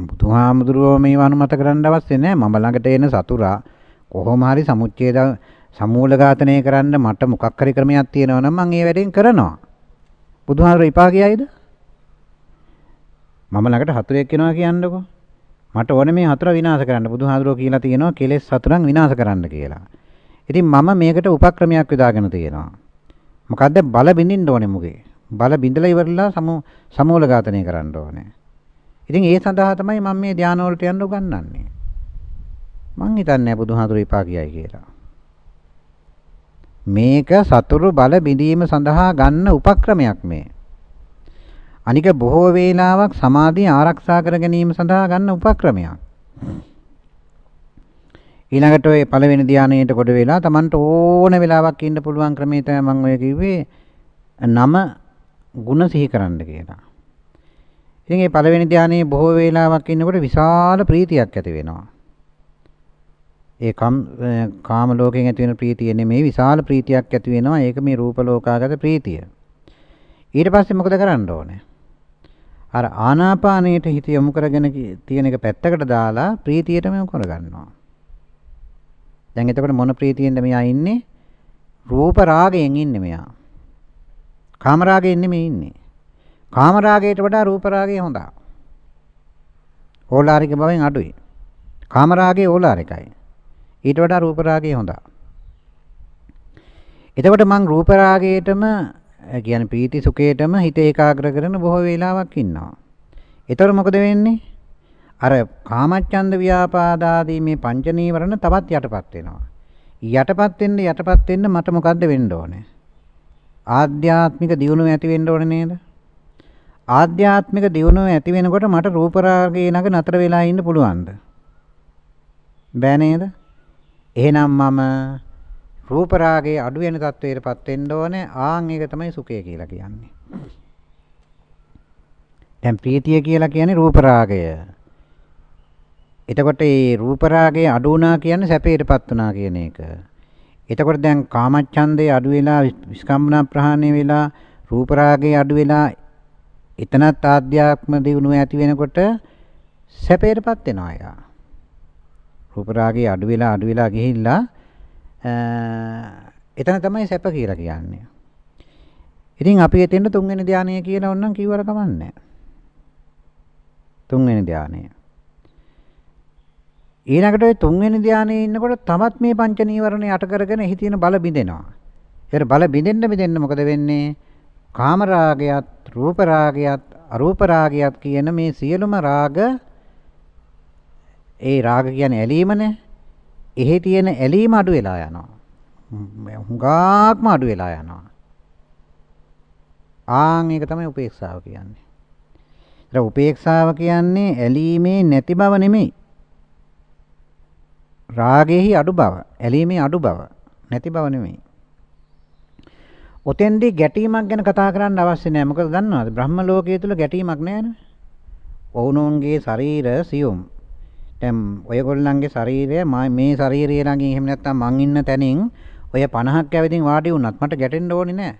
Speaker 1: බුදුහාමුදුරුවෝ මේව අනුමත කරන්න අවශ්‍ය නැහැ. මම ළඟට එන සතුරා කොහොම හරි සමුච්ඡේද සමූල ඝාතනය කරන්න මට මොකක් හරි ක්‍රමයක් තියෙනවා නම් මම ඒ වැඩෙන් කරනවා. බුදුහාමුදුරුවෝ ඉපා කියයිද? මම ළඟට හතුරෙක් එනවා කියන්නකෝ. මට ඕනේ මේ හතුර විනාශ කරන්න. බුදුහාමුදුරුවෝ කියලා තියෙනවා කෙලෙස් හතුරන් විනාශ කරන්න කියලා. ඉතින් මම මේකට උපක්‍රමයක් යොදාගෙන තියෙනවා. මොකද්ද බල බින්දින්න ඕනේ මුගේ. බල බින්දලා ඉවරලා සමූල ඝාතනය කරන්න ඕනේ. ඉතින් ඒ සඳහා තමයි මම මේ ධාන වලට යන්න උගන්වන්නේ. මං හිතන්නේ බුදුහාඳුර ඉපා කියයි කියලා. මේක සතුරු බල බිඳීම සඳහා ගන්න උපක්‍රමයක් මේ. අනික බොහෝ වේලාවක් සමාධිය ආරක්ෂා කර ගැනීම සඳහා ගන්න උපක්‍රමයක්. ඊළඟට ඔය පළවෙනි ධානයේට කොට වෙලා Tamanට ඕන වෙලාවක් ඉන්න පුළුවන් ක්‍රමය තමයි මම ඔය කිව්වේ නම ಗುಣ සිහි කරන්න කියලා. ඉතින් මේ පළවෙනි ධානයේ බොහෝ වේලාවක් ඉන්නකොට විශාල ප්‍රීතියක් ඇති වෙනවා. ඒ කම් කාම ලෝකයෙන් ඇති වෙන ප්‍රීතිය නෙමෙයි විශාල ප්‍රීතියක් ඇති වෙනවා. ඒක මේ රූප ලෝකාගත ප්‍රීතිය. ඊට පස්සේ මොකද කරන්න ඕනේ? අර ආනාපානයට හිත යොමු කරගෙන තියෙන එක පැත්තකට දාලා ප්‍රීතියටම යොමු කරගන්නවා. දැන් එතකොට මොන ප්‍රීතියෙන්ද මෙයා ඉන්නේ? රූප රාගයෙන් ඉන්නේ මෙයා. කාම රාගයෙන් නෙමෙයි ඉන්නේ. කාම රාගයට වඩා රූප රාගය හොඳයි. ඕලාරික බවෙන් අඩුයි. කාම රාගය ඕලාරිකයි. ඊට වඩා රූප රාගය හොඳයි. එතකොට මං රූප රාගයටම කියන්නේ ප්‍රීති සුඛයටම හිත ඒකාග්‍ර කරන බොහෝ වේලාවක් ඉන්නවා. එතකොට මොකද වෙන්නේ? අර කාමච්ඡන්ද ව්‍යාපාදාදී මේ පංච නීවරණ තවත් යටපත් වෙනවා. යටපත් වෙන්න යටපත් වෙන්න මට මොකද්ද වෙන්න ඕනේ? ආධ්‍යාත්මික දියුණුව ඇති වෙන්න ඕනේ නේද? ආධ්‍යාත්මික දියුණුව ඇති වෙනකොට මට රූප රාගයේ නග නතර වෙලා ඉන්න පුළුවන්ද? බෑ නේද? එහෙනම් මම රූප රාගයේ අඩු වෙන තත්වයකටපත් වෙන්න ඕනේ. ආන් ඒක තමයි සුඛය කියලා කියන්නේ. දැන් ප්‍රීතිය කියලා කියන්නේ රූප රාගය. එතකොට මේ රූප රාගය අඩු වුණා කියන්නේ සැපයටපත් වුණා කියන එක. එතකොට දැන් කාමච්ඡන්දේ අඩු වෙලා විස්කම්බන ප්‍රහාණය වෙලා රූප රාගය අඩු වෙලා එතනත් ආධ්‍යාත්ම දියුණුව ඇති වෙනකොට සැපයටපත් වෙනවා යා. රූප රාගය අඩු වෙලා අඩු වෙලා ගිහිල්ලා එතන තමයි සැප කියලා කියන්නේ. ඉතින් අපි එතෙන්ට තුන්වෙනි ධානය කියලා ඕනනම් කිව්වර කමන්නේ තුන්වෙනි ධානය. ඊළඟට ওই තුන්වෙනි ධානයේ ඉන්නකොට තමත් මේ පංච නීවරණ යට කරගෙන එහි තියෙන බල බිඳෙනවා. ඒතර බල බිඳෙන්න බිඳෙන්න මොකද වෙන්නේ? කාම රාගයත්, රූප රාගයත්, අරූප රාගයත් කියන මේ සියලුම රාග ඒ රාග කියන්නේ ඇලීමනේ. එහෙ තියෙන ඇලීම අඩු වෙලා යනවා. හුඟාක්ම අඩු වෙලා යනවා. ආන් ඒක තමයි උපේක්ෂාව කියන්නේ. ඒතර උපේක්ෂාව කියන්නේ ඇලීමේ නැති බව නෙමෙයි. රාගෙහි අඩු බව, ඇලීමේ අඩු බව, නැති බව නෙමෙයි. ඔතෙන්දී ගැටීමක් ගැන කතා කරන්න අවශ්‍ය නැහැ. මොකද දන්නවද? බ්‍රහ්ම ලෝකයේ තුල ගැටීමක් නැහැ නේ. ඔවුනොන්ගේ ශරීර සියුම්. දැන් ඔයගොල්ලන්ගේ ශරීරය මේ ශරීරය ළඟින් එහෙම නැත්නම් මං ඉන්න තැනින් ඔය 50ක් ඇවිදින් වාඩි වුණත් මට ගැටෙන්න ඕනේ නැහැ.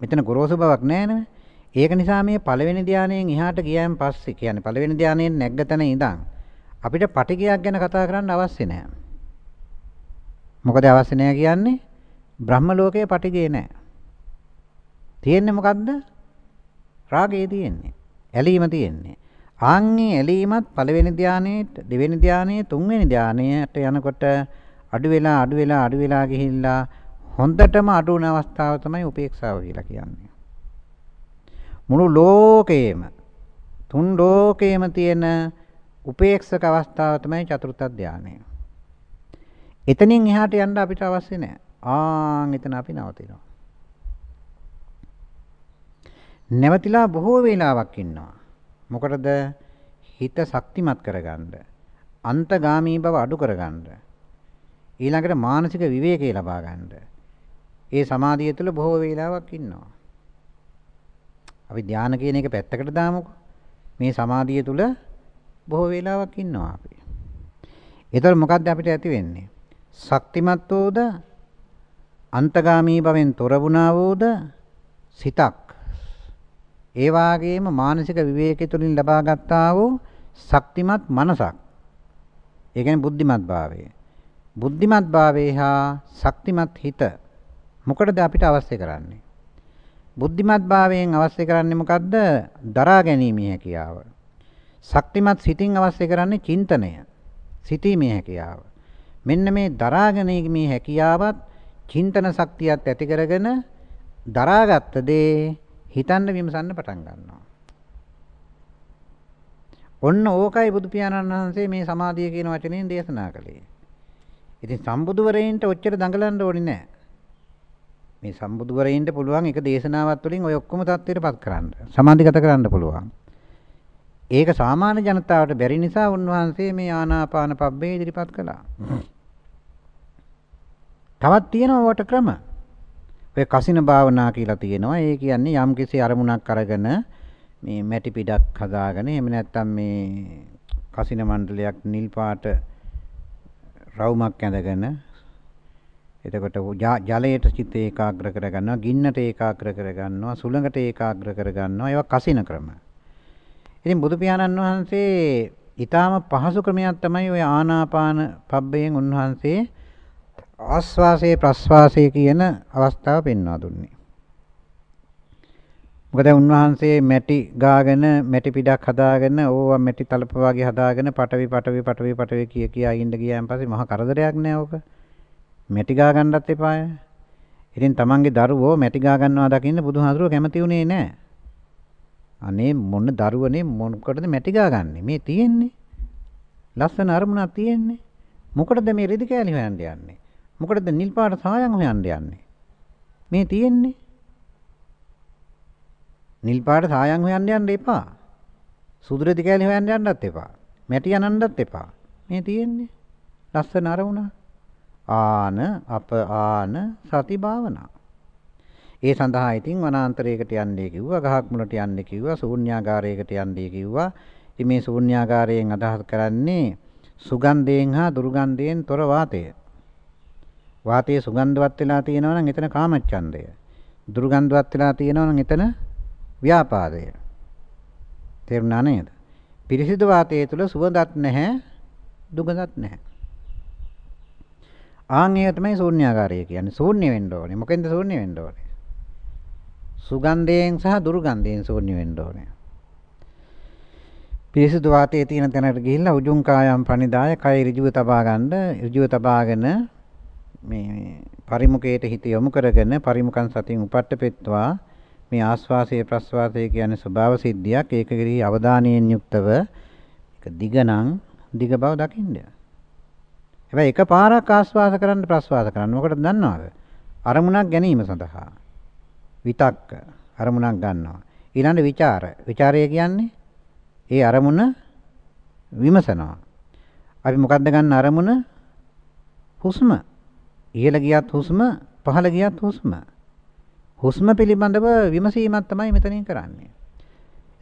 Speaker 1: මෙතන ගොරෝසු බවක් නැහැ නේ. ඒක නිසා මේ පළවෙනි ධානයෙන් එහාට ගියන් පස්සේ කියන්නේ පළවෙනි ධානයෙන් නැග්ග තැන ඉඳන් අපිට පටිගයක් ගැන කතා කරන්න අවශ්‍ය නැහැ. මොකද අවශ්‍ය නැහැ කියන්නේ බ්‍රහ්ම ලෝකයේ පටිගේ නැහැ. තියෙන්නේ මොකද්ද? රාගය තියෙන්නේ. ඇලීම තියෙන්නේ. ආන්ගේ ඇලීමත් පළවෙනි ධානයේට දෙවෙනි ධානයේ තුන්වෙනි ධානයට යනකොට අඩු වෙලා අඩු වෙලා අඩු වෙලා ගිහිල්ලා හොඳටම අඩු වෙන අවස්ථාව තමයි උපේක්ෂාව කියලා කියන්නේ. මුළු ලෝකේම තුන් ලෝකේම තියෙන උපේක්ෂක අවස්ථාව තමයි චතුර්ථ ධානය. එතනින් එහාට යන්න අපිට අවශ්‍ය නැහැ. ආන් එතන අපි නවතිනවා. නැවතිලා බොහෝ වේලාවක් ඉන්නවා. මොකටද හිත ශක්තිමත් කරගන්න අන්තගාමී බව අඩු කරගන්න ඊළඟට මානසික විවේකය ලබා ගන්න ඒ සමාධිය තුළ බොහෝ වේලාවක් ඉන්නවා අපි ධානය කියන එක පැත්තකට දාමුකෝ මේ සමාධිය තුළ බොහෝ වේලාවක් ඉන්නවා අපි ඒතර මොකද්ද අපිට ඇති වෙන්නේ ශක්තිමත් වූද අන්තගාමී භවෙන් තොර වුණා වූද සිතක් ඒ වාගේම මානසික විවේකයේ තුලින් ලබා ගන්නා වූ ශක්තිමත් මනසක්. ඒ කියන්නේ බුද්ධිමත් භාවය. බුද්ධිමත් භාවය හා ශක්තිමත් හිත මොකටද අපිට අවශ්‍ය කරන්නේ? බුද්ධිමත් භාවයෙන් අවශ්‍ය කරන්නේ මොකද්ද? දරා ගැනීමේ හැකියාව. ශක්තිමත් සිතින් අවශ්‍ය කරන්නේ චින්තනය. සිතීමේ හැකියාව. මෙන්න මේ දරා ගැනීමේ හැකියාවත් චින්තන ශක්තියත් ඇති කරගෙන දරාගත්ත දේ හිතන්න විමසන්න පටන් ගන්නවා. ඔන්න ඕකයි බුදු පියාණන් වහන්සේ මේ සමාධිය කියන වචනයෙන් දේශනා කළේ. ඉතින් සම්බුදුවරයින්ට ඔච්චර දඟලන්න ඕනේ නැහැ. මේ සම්බුදුවරයින්ට පුළුවන් එක දේශනාවක් තුළින් ඔය ඔක්කොම தත්ත්වයටපත් කරන්න. සමාධිගත කරන්න පුළුවන්. ඒක සාමාන්‍ය ජනතාවට බැරි නිසා උන්වහන්සේ මේ ආනාපාන පබ්බේ ඉදිරිපත් කළා. තවත් තියෙනවා වට ක්‍රම. ඔය කසින භාවනා කියලා තියෙනවා. ඒ කියන්නේ යම්කිසි අරමුණක් අරගෙන මේ මැටි පිටක් හදාගෙන එහෙම නැත්නම් මේ කසින මණ්ඩලයක් නිල් පාට රවුමක් ඇඳගෙන එතකොට ජලයට චිත්ත ඒකාග්‍ර කරගන්නවා ගින්නට ඒකාග්‍ර කරගන්නවා සුළඟට ඒකාග්‍ර කරගන්නවා ඒවා කසින ක්‍රම. ඉතින් බුදු පියාණන් වහන්සේ ඊටාම පහසු ක්‍රමයක් තමයි ඔය ආනාපාන පබ්බයෙන් උන්වහන්සේ ආස්වාසයේ ප්‍රස්වාසයේ කියන අවස්ථාව පෙන්වා දුන්නේ. මොකද උන්වහන්සේ මැටි ගාගෙන මැටි පිටක් හදාගෙන ඕවා මැටි තලප වගේ හදාගෙන පටවි පටවි පටවි පටවි කිය කියා ඉන්න ගියාන් පස්සේ මහා කරදරයක් නෑ ඕක. මැටි ගා ගන්නත් එපාය. ඉතින් තමන්ගේ දරුවෝ මැටි ගා ගන්නවා දකින්න බුදුහාඳුරෝ කැමති උනේ නෑ. අනේ මොන දරුවනේ මොකටද මැටි ගා ගන්නෙ? මේ තියෙන්නේ. ලස්සන අරමුණක් තියෙන්නේ. මොකටද මේ රෙදි කෑලි හොයන්න යන්නේ? මොකටද නිල් පාට සායන් හොයන්න යන්නේ? මේ තියෙන්නේ. නිල් පාට සායන් හොයන්න යන්න එපා. සුදු රෙදි කෑලි හොයන්න යන්නත් එපා. මැටි අනන්නත් එපා. මේ තියෙන්නේ. ලස්සන අරමුණ. ආන අප ආන සති භාවනා. ඒ සඳහා ඉතින් වනාන්තරයකට යන්නේ කිව්වා, ගහක් මුලට යන්නේ කිව්වා, ශූන්‍යාකාරයකට යන්නේ කිව්වා. ඉතින් මේ ශූන්‍යාකාරයෙන් අදහස් කරන්නේ සුගන්ධයෙන් හා දුර්ගන්ධයෙන් තොර වාතය. වාතයේ සුගන්ධවත් වෙලා තියෙනවා නම් එතන කාමච්ඡන්දය. දුර්ගන්ධවත් වෙලා තියෙනවා නම් එතන ව්‍යාපාදය. තේරුණා නේද? පිරිසිදු වාතයේ තුල සුවඳක් නැහැ, දුගඳක් නැහැ. ආන් ඒක තමයි ශූන්‍යාකාරය කියන්නේ. ශූන්‍ය වෙන්න ඕනේ. මොකෙන්ද ශූන්‍ය වෙන්න ඕනේ? සුගන්ධයෙන් සහ දුර්ගන්ධයෙන් ශූන්‍ය වෙන්න ඕනේ. පිරිසිදු වාතයේ තියෙන තැනට ගිහිල්ලා උජුං කායම් ප්‍රනිදාය කය ඍජුව තබා ගන්න ඍජුව තබාගෙන මේ පරිමුඛයට හිත යොමු කරගෙන පරිමුඛන් සතියෙන් උපට්ඨපෙත්වා මේ ආස්වාසයේ ප්‍රස්වාසයේ කියන්නේ ස්වභාව සිද්ධියක් ඒක කෙරෙහි අවධානයෙන් යුක්තව ඒක දිගනම් දිග බව දකින්න. හැබැයි එකපාරක් ආස්වාස කරන්න ප්‍රස්වාස කරන්න මොකටද දන්නවද? අරමුණක් ගැනීම සඳහා. විතක්ක අරමුණක් ගන්නවා. ඊළඟට ਵਿਚාර. ਵਿਚාරය කියන්නේ ඒ අරමුණ විමසනවා. අපි මොකද්ද ගන්න අරමුණ? හුස්ම. ඉහළ ගියත් හුස්ම, පහළ ගියත් හුස්ම. හුස්ම පිළිබඳව විමසීමක් තමයි මෙතනින් කරන්නේ.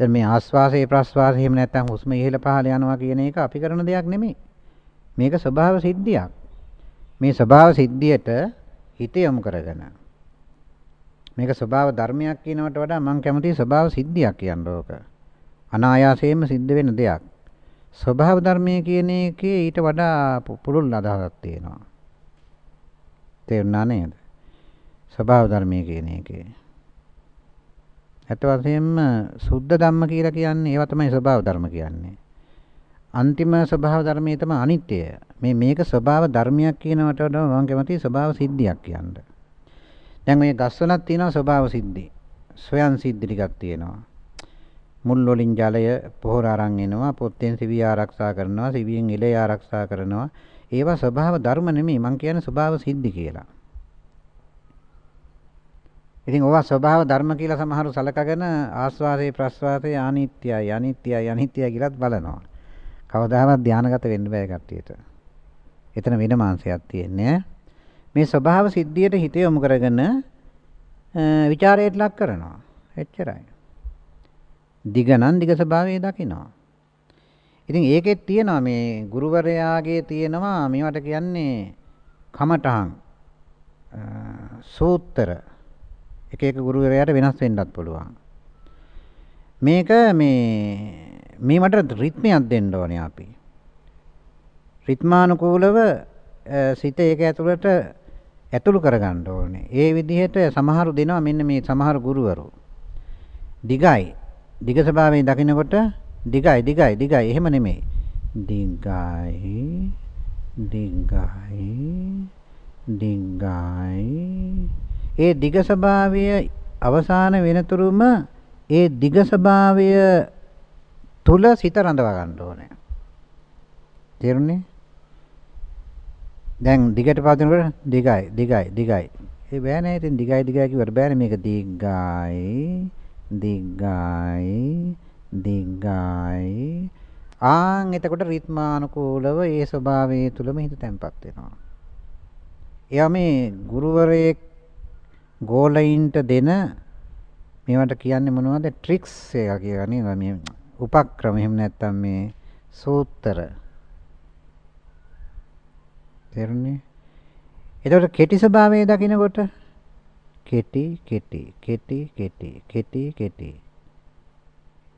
Speaker 1: දැන් මේ ආස්වාසේ ප්‍රස්වාසේ එහෙම නැත්නම් හුස්ම ඉහළ පහළ යනවා කියන එක අපි කරන දෙයක් නෙමෙයි. මේක ස්වභාව සිද්ධියක්. මේ ස්වභාව සිද්ධියට හිත යොමු කරගෙන මේක ස්වභාව ධර්මයක් කියනවට වඩා මම කැමතියි ස්වභාව සිද්ධියක් කියන්න ඕක. අනායාසයෙන්ම සිද්ධ වෙන දෙයක්. ස්වභාව ධර්මයේ කියන එකේ ඊට වඩා පුළුල් අදහසක් තියෙනවා. තේරුණා නේද? ස්වභාව ධර්මයේ කියන එකේ. ඇත්ත වශයෙන්ම සුද්ධ ධම්ම කියලා කියන්නේ ඒවා තමයි ස්වභාව ධර්ම කියන්නේ. අන්තිම ස්වභාව ධර්මයේ තමයි අනිත්‍යය. මේ මේක ස්වභාව ධර්මයක් කියනවට වඩා මම කැමති ස්වභාව සිද්ධියක් කියන්න. දැන් මේ ගස්වලක් තියෙනවා ස්වභාව සිද්ධි. ස්වයන් සිද්ධි ටිකක් තියෙනවා. මුල් වලින් ජලය පොහොර අරන් එනවා, පොත්තෙන් සිවිය ආරක්ෂා කරනවා, සිවියෙන් ඉලය ආරක්ෂා කරනවා. ඒවා ස්වභාව ධර්ම නෙමෙයි මං කියන්නේ ස්වභාව සිද්ධි කියලා. ඉතින් ඕවා ස්වභාව ධර්ම කියලා සමහරු සලකගෙන ආස්වාදේ ප්‍රස්වාදේ අනිත්‍යයි අනිත්‍යයි අනිත්‍යයි කියලාත් බලනවා. කවදාවත් ධානගත වෙන්න බෑ කට්ටියට. එතන වෙන මාංශයක් තියෙන්නේ. මේ ස්වභාව සිද්ධියට හිත යොමු කරගෙන ਵਿਚාරයට ලක් කරනවා. එච්චරයි. දිගනන් දිග ස්වභාවය දකිනවා. ඉතින් ඒකෙත් තියෙනවා මේ ගුරුවරයාගේ තියෙනවා මේවට කියන්නේ කමඨහං සූත්‍ර එක එක ගුරුවරයාට වෙනස් වෙන්නත් පුළුවන්. මේක මේ මේ මට රිද්මයක් දෙන්න ඕනේ අපි. රිද්මානුකූලව සිත ඒක ඇතුළට ඇතුළු කරගන්න ඕනේ. ඒ විදිහට සමහරු දෙනවා මෙන්න මේ සමහර ගුරුවරු. දිගයි. දිග ස්වභාවයෙන් දකිනකොට දිගයි දිගයි දිගයි එහෙම නෙමෙයි. දිගයි දිගයි දිගයි ඒ දිග ස්වභාවය අවසාන වෙනතුරුම ඒ දිග ස්වභාවය තුල සිත රඳවා ගන්න ඕනේ. තේරුණේ? දැන් දිගට පවතිනකොට දිගයි දිගයි දිගයි. ඒ බෑ නෑ ඉතින් දිගයි දිගයි කිව්වට බෑනේ මේක දිගයි දිගයි දිගයි. ආන් එතකොට රිද්මානුකූලව ඒ ස්වභාවය තුලම හිත තැම්පත් වෙනවා. එයා මේ ගුරුවරයෙක් ගෝලයින්ට දෙන මේවට කියන්නේ මොනවද? ට්‍රික්ස් එක කියලා නේද? මේ උපක්‍රම එහෙම නැත්නම් මේ සූත්‍ර. තේරුණේ එතකොට කෙටි ස්වභාවය දකිනකොට කෙටි කෙටි කෙටි කෙටි කෙටි කෙටි.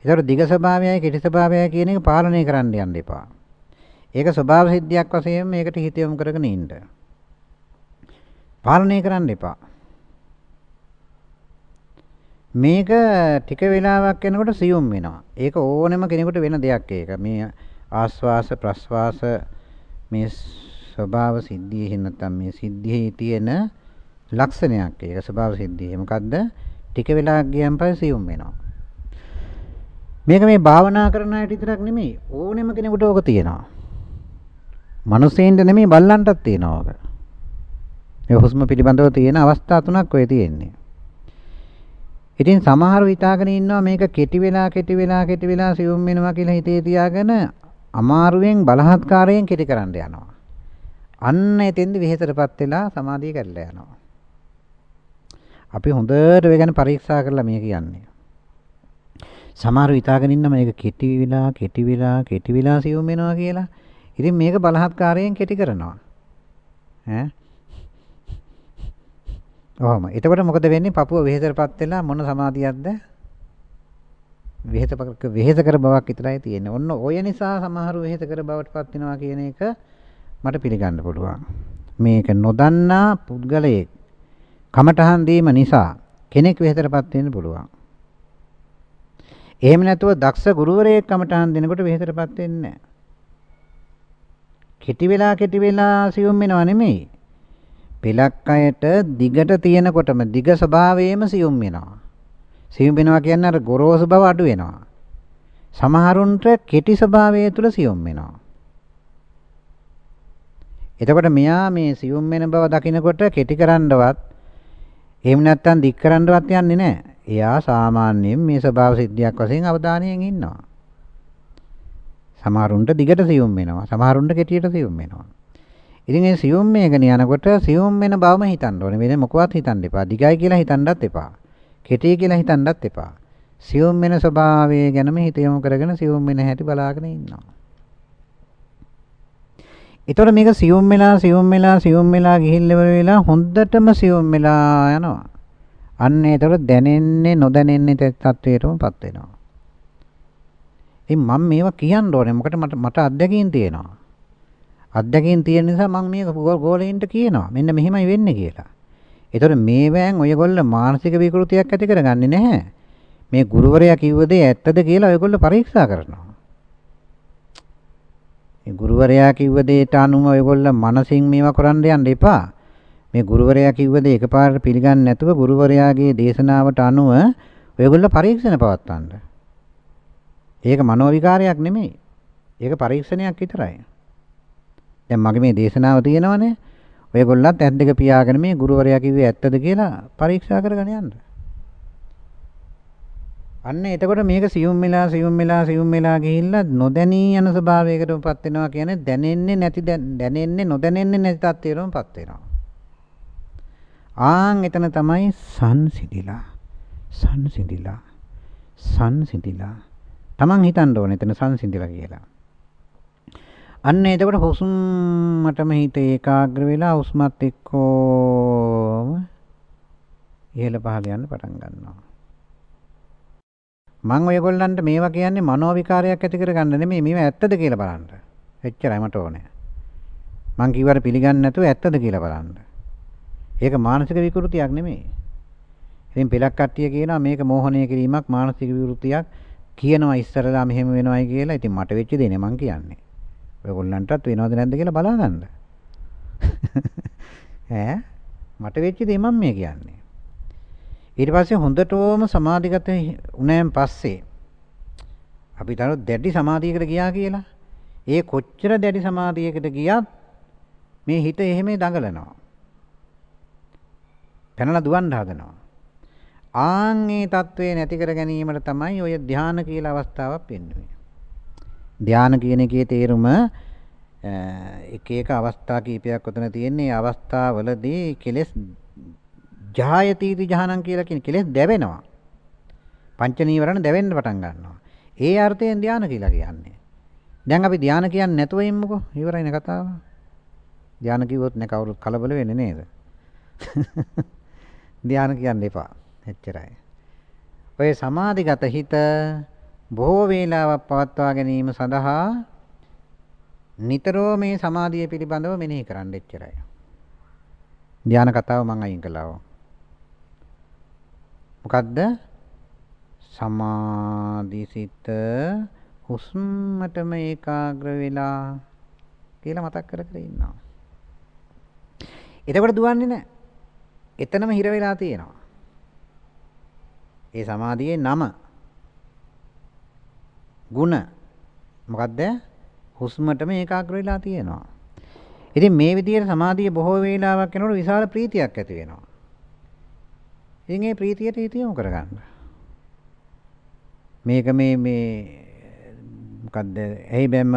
Speaker 1: එතකොට දිග ස්වභාවයයි කෙටි ස්වභාවයයි කියන එක පාලනය කරන්න යන්න එපා. ඒක ස්වභාව සිද්ධියක් වශයෙන් මේකට හිත යොමු කරගෙන ඉන්න. පාලනය කරන්න එපා. මේක ටික වෙලාවක් යනකොට සියුම් වෙනවා. ඒක ඕනෙම කෙනෙකුට වෙන දෙයක් ඒක. මේ ආස්වාස ප්‍රස්වාස මේ ස්වභාව සිද්ධියේ නැත්නම් මේ සිද්ධියේ තියෙන ලක්ෂණයක් ඒක ස්වභාව සිද්ධිය. මොකද්ද? ටික වෙලාවක් ගියන් පස්සේ සියුම් වෙනවා. මේක මේ භාවනා කරන අයට විතරක් නෙමෙයි ඕනෙම කෙනෙකුට ඕක තියෙනවා. මිනිස්සෙන්ට නෙමෙයි බල්ලන්ටත් තියෙනවා ඕක. මේ හුස්ම පිළිබඳව තියෙන අවස්ථා තුනක් ඔය තියෙන්නේ. ඉතින් සමහරව හිතාගෙන ඉන්නවා මේක කෙටි වෙලා කෙටි වෙලා කෙටි වෙලා සියුම් වෙනවා කියලා හිතේ තියාගෙන අමාරුවෙන් බලහත්කාරයෙන් කෙටි කරන්න යනවා. අන්න එතෙන්ද වෙහෙතරපත් වෙලා සමාධිය කැඩලා යනවා. අපි හොඳට ඒ ගැන පරීක්ෂා කරලා මේ කියන්නේ. සමහරව හිතාගෙන ඉන්න මේක කෙටි විලා කෙටි විලා කෙටි විලා සියුම් වෙනවා කියලා. ඉතින් මේක බලහත්කාරයෙන් කෙටි කරනවා. ඈ ඔහොම. එතකොට මොකද වෙන්නේ? පපුව වෙහෙතරපත් වෙලා මොන සමාධියක්ද? වෙහෙතක වෙහෙතකර බවක් විතරයි තියෙන්නේ. ඔන්න ඔය නිසා සමහරු වෙහෙතකර බවටපත් වෙනවා කියන එක මට පිළිගන්න පුළුවන්. මේක නොදන්නා පුද්ගලයෙක් කමටහන් දීම නිසා කෙනෙක් වෙහෙතරපත් වෙන්න පුළුවන්. එහෙම නැතුව දක්ෂ ගුරුවරයෙක් කමටහන් දෙනකොට වෙහෙතරපත් වෙන්නේ නැහැ. කෙටි වෙලා කෙටි වෙලා සියුම් වෙනව නෙමෙයි. පෙලක් අයට දිගට තියෙනකොටම දිග ස්වභාවයෙන්ම සියුම් වෙනවා. සියුම් වෙනවා කියන්නේ අර ගොරෝසු බව අඩු වෙනවා. සමහරුන්ට කෙටි ස්වභාවය තුළ සියුම් වෙනවා. එතකොට මෙයා මේ සියුම් වෙන බව දකිනකොට කෙටි කරන්නවත් එහෙම නැත්නම් දික් කරන්නවත් යන්නේ නැහැ. එයා සාමාන්‍යයෙන් මේ ස්වභාව සිද්ධියක් වශයෙන් අවධානයෙන් ඉන්නවා. සමහරුන්ට දිගට සියුම් වෙනවා. සමහරුන්ට කෙටියට සියුම් වෙනවා. ඉතින් ඒ සියුම් මේකන යනකොට සියුම් වෙන බවම හිතන්න ඕනේ. වෙන මොකවත් හිතන්න එපා. දිගයි කියලා හිතන්නත් එපා. කෙටි කියලා හිතන්නත් එපා. සියුම් වෙන ස්වභාවය ගැනම හිත යොමු කරගෙන සියුම් වෙන හැටි බලාගෙන ඉන්නවා. ඒතකොට මේක සියුම් වෙලා සියුම් වෙලා සියුම් වෙලා ගිහිල්ලා වෙලා හොඳටම සියුම් වෙලා යනවා. අන්න ඒතකොට දැනෙන්නේ නොදැනෙන්නේ තත්ත්වයටමපත් වෙනවා. ඉතින් මම මේවා කියන්න ඕනේ. මොකට මට මට අත්දැකීම් තියෙනවා. අත්දැකීම් තියෙන නිසා මම මේ ගෝලෙන්ට කියනවා. මෙන්න මෙහෙමයි වෙන්නේ කියලා. ඒතකොට මේවෙන් ඔයගොල්ලෝ මානසික විකෘතියක් ඇති කරගන්නේ නැහැ. මේ ගුරුවරයා කිව්ව දේ ඇත්තද කියලා ඔයගොල්ලෝ පරීක්ෂා කරනවා. මේ ගුරුවරයා කිව්ව දේට අනුව ඔයගොල්ලෝ මනසින් මේවා කරන්න යන්න එපා. මේ ගුරුවරයා කිව්ව දේ එකපාරට පිළිගන්නේ නැතුව ගුරුවරයාගේ දේශනාවට අනුව ඔයගොල්ලෝ පරීක්ෂණ පවත්වන්න. ඒක මනෝවිකාරයක් නෙමෙයි. ඒක පරීක්ෂණයක් විතරයි. දැන් මගේ මේ දේශනාව තියෙනවනේ. ඔයගොල්ලන්ත් ඇස් දෙක පියාගෙන මේ ගුරුවරයා කිව්වේ ඇත්තද කියලා පරීක්ෂා කරගෙන යන්න. අන්න එතකොට මේක සියුම් වෙලා සියුම් වෙලා සියුම් වෙලා ගිහිල්ලා නොදැනී යන ස්වභාවයකටපත් වෙනවා කියන්නේ දැනෙන්නේ නැති දැනෙන්නේ නොදැනෙන්නේ නැති තත්ත්වයකටපත් වෙනවා. ආන් එතන තමයි සංසිඳිලා සංසිඳිලා සංසිඳිලා Taman හිතන්න ඕනේ එතන සංසිඳිලා කියලා. අන්න එතකොට හුස්මටම හිත ඒකාග්‍ර වෙලා හුස්මත් එක්කම ඉහළ පහළ යන්න පටන් ගන්නවා. මම ඔයගොල්ලන්ට මේවා කියන්නේ මනෝ විකාරයක් ඇති කරගන්න නෙමෙයි මේවා ඇත්තද කියලා බලන්න. එච්චරයි මට ඕනේ. මං කිව්වට පිළිගන්නේ නැතුව ඇත්තද කියලා බලන්න. ඒක මානසික විකෘතියක් නෙමෙයි. ඉතින් පෙලක් කට්ටිය කියනවා මේක මෝහණය කිරීමක් මානසික විකෘතියක් කියනවා ඉස්සරලා මෙහෙම වෙනවයි කියලා. ඉතින් මට වෙච්ච දේ නේ මං කියන්නේ. ඔයගොල්ලන්ටත් වෙනවද නැද්ද කියලා බලා ගන්න. <laughs> ඈ මට වෙච්ච දේ මම මේ කියන්නේ. ඊට පස්සේ හොඳටම සමාධිගත වුණාන් පස්සේ අපි තන දැඩි සමාධියකට ගියා කියලා. ඒ කොච්චර දැඩි සමාධියකට ගියත් මේ හිත එහෙම දඟලනවා. පැනලා දුවන්න හදනවා. ආන් මේ தત્ත්වේ නැති කර ගැනීමට තමයි ඔය ධානය කියලා අවස්ථාවක් වෙන්නේ. ධානය කියන එකේ තේරුම එක එක අවස්ථා කීපයක් උතන තියෙන්නේ. අවස්ථාවලදී කෙලෙස් ජායතිති ජහනං කියලා කියන කෙලෙස් දැවෙනවා. පංච නීවරණ දැවෙන්න පටන් ගන්නවා. ඒ අර්ථයෙන් ධානය කියලා කියන්නේ. දැන් අපි ධානය කියන්නේ නැතුව ඉමුකෝ. ඉවරයිනේ කතාව. ධානය කිව්වොත් නේ කවුරුත් කලබල වෙන්නේ නේද? <laughs> ධානය කියන්න එපා. එච්චරයි. ඔය සමාධිගත හිත බොහෝ වේලාවක් පවත්වා ගැනීම සඳහා නිතරම මේ සමාධිය පිළිබඳව මෙනෙහි කරන්න එච්චරයි. ධාන කතාව මම අයින් කළා. මොකද්ද? සමාධිසිත හුස්මටම ඒකාග්‍ර වෙලා කියලා මතක් කර කර ඉන්නවා. එතකොට දුවන්නේ නැහැ. එතනම හිර වෙලා තියෙනවා. ඒ සමාධියේ නම ಗುಣ මොකද්ද? හුස්මටම ඒකාග්‍ර වෙලා තියෙනවා. ඉතින් මේ විදිහට සමාධිය බොහෝ වේලාවක් යනකොට විශාල ප්‍රීතියක් ඇති වෙනවා. ඉතින් ඒ ප්‍රීතියට හිත යොමු කරගන්න. මේක මේ මේ මොකද්ද? ඇයි බැම්ම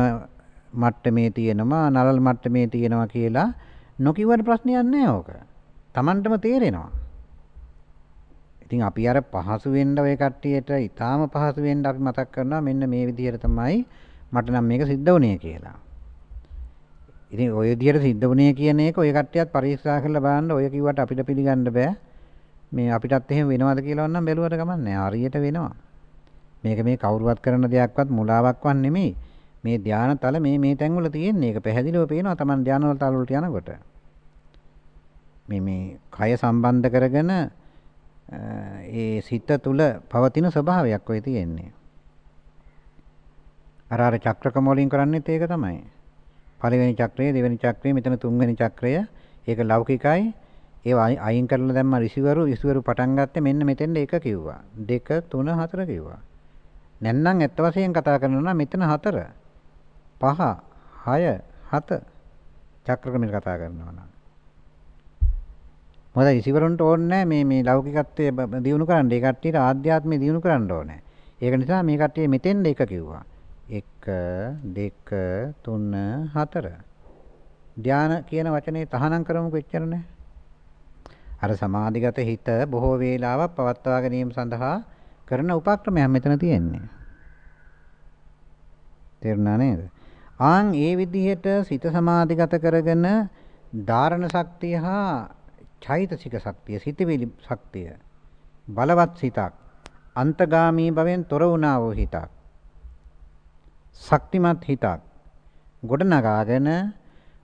Speaker 1: මට්ටමේ තියෙනවා නලල් මට්ටමේ තියෙනවා කියලා නොකියවට ප්‍රශ්නයක් නැහැ ඕක. Tamanටම තේරෙනවා. ඉතින් අපි අර පහසු වෙන්න ඔය කට්ටියට ඊටාම පහසු වෙන්න අපි මතක් කරනවා මෙන්න මේ විදිහට තමයි මට නම් මේක සිද්ධ වුණේ කියලා. ඉතින් ඔය විදිහට සිද්ධ වුණේ කියන එක ඔය කට්ටියත් පරීක්ෂා කරලා බලන්න ඔය කිව්වට අපිට පිළිගන්න බෑ. මේ අපිටත් එහෙම වෙනවද කියලා නම් බැලුවට කමක් නැහැ. හරියට වෙනවා. මේක මේ කවුරුවත් කරන දෙයක්වත් මුලාවක්වත් නෙමෙයි. මේ ධානතල මේ මේ තැන්වල තියෙන්නේ. ඒක පැහැදිලිව පේනවා Taman ධානවල තල වලට යනකොට. මේ මේ කය සම්බන්ධ කරගෙන ඒ සිත තුල පවතින ස්වභාවයක් ඔය තියෙන්නේ. අර අර චක්‍රකම වලින් කරන්නේත් ඒක තමයි. පළවෙනි චක්‍රය, දෙවෙනි චක්‍රය, මෙතන තුන්වෙනි චක්‍රය. ඒක ලෞකිකයි. ඒවා අයින් කරලා දැම්ම රිසිවරු රිසිවරු පටන් ගත්තේ මෙන්න මෙතෙන්ද එක කිව්වා. දෙක, තුන, හතර කිව්වා. නැත්නම් ඇත්ත වශයෙන් කතා කරනවා නම් මෙතන හතර, පහ, හය, හත චක්‍රකමෙන් කතා කරනවා නම්. මොකද රිසිවරුන්ට ඕනේ මේ මේ ලෞකිකත්වයේ දිනු කරන්න. ඒ කට්ටියට ආධ්‍යාත්මය දිනු කරන්න ඕනේ. ඒක නිසා මේ කට්ටිය මෙතෙන්ද එක කිව්වා. 1 2 3 4 ධාන කියන වචනේ තහනම් කරමුකෝ එච්චරනේ. අර සමාධිගත හිත බොහෝ වේලාවක් පවත්වා ගැනීම සඳහා කරන උපක්‍රමයක් මෙතන තියෙන්නේ. තේරුණා නේද? ආන් ඒ විදිහට සිත සමාධිගත කරගෙන ධාරණ ශක්තිය හා චෛතසික ශක්තිය සිතවිලි ශක්තිය බලවත් සිතක් අන්තගාමී භවෙන් තොර වුණා වූ හිතක් ශක්තිමත් හිතක් ගොඩනගාගෙන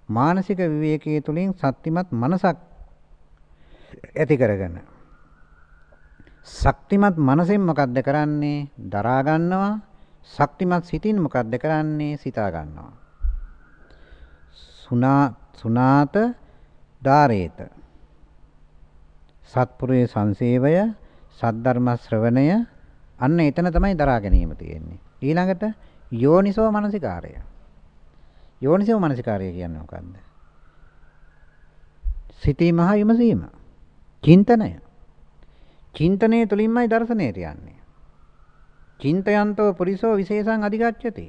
Speaker 1: මානසික විවේකයේ තුලින් ශක්තිමත් මනසක් ඇති කරගන්න. ශක්තිමත් මනසෙන් මොකද්ද කරන්නේ? දරා ගන්නවා. ශක්තිමත් සිතින් මොකද්ද කරන්නේ? සිතා ගන්නවා. සුනා සුනාත ධාරේත. සත්පුරේ සංසේවය, සද්ධර්ම ශ්‍රවණය අන්න එතන තමයි දරා ගැනීම තියෙන්නේ. ඊළඟට යෝනිසෝ මනසිකාරය. යෝනිසෝ මනසිකාරය කියන්නේ මොකද්ද? සිතීම හා විමසීම. චින්තනය. චින්තනයේ තුලින්මයි දර්ශනයට යන්නේ. චින්තයන්තෝ පුරිසෝ විශේෂං අධිගච්ඡති.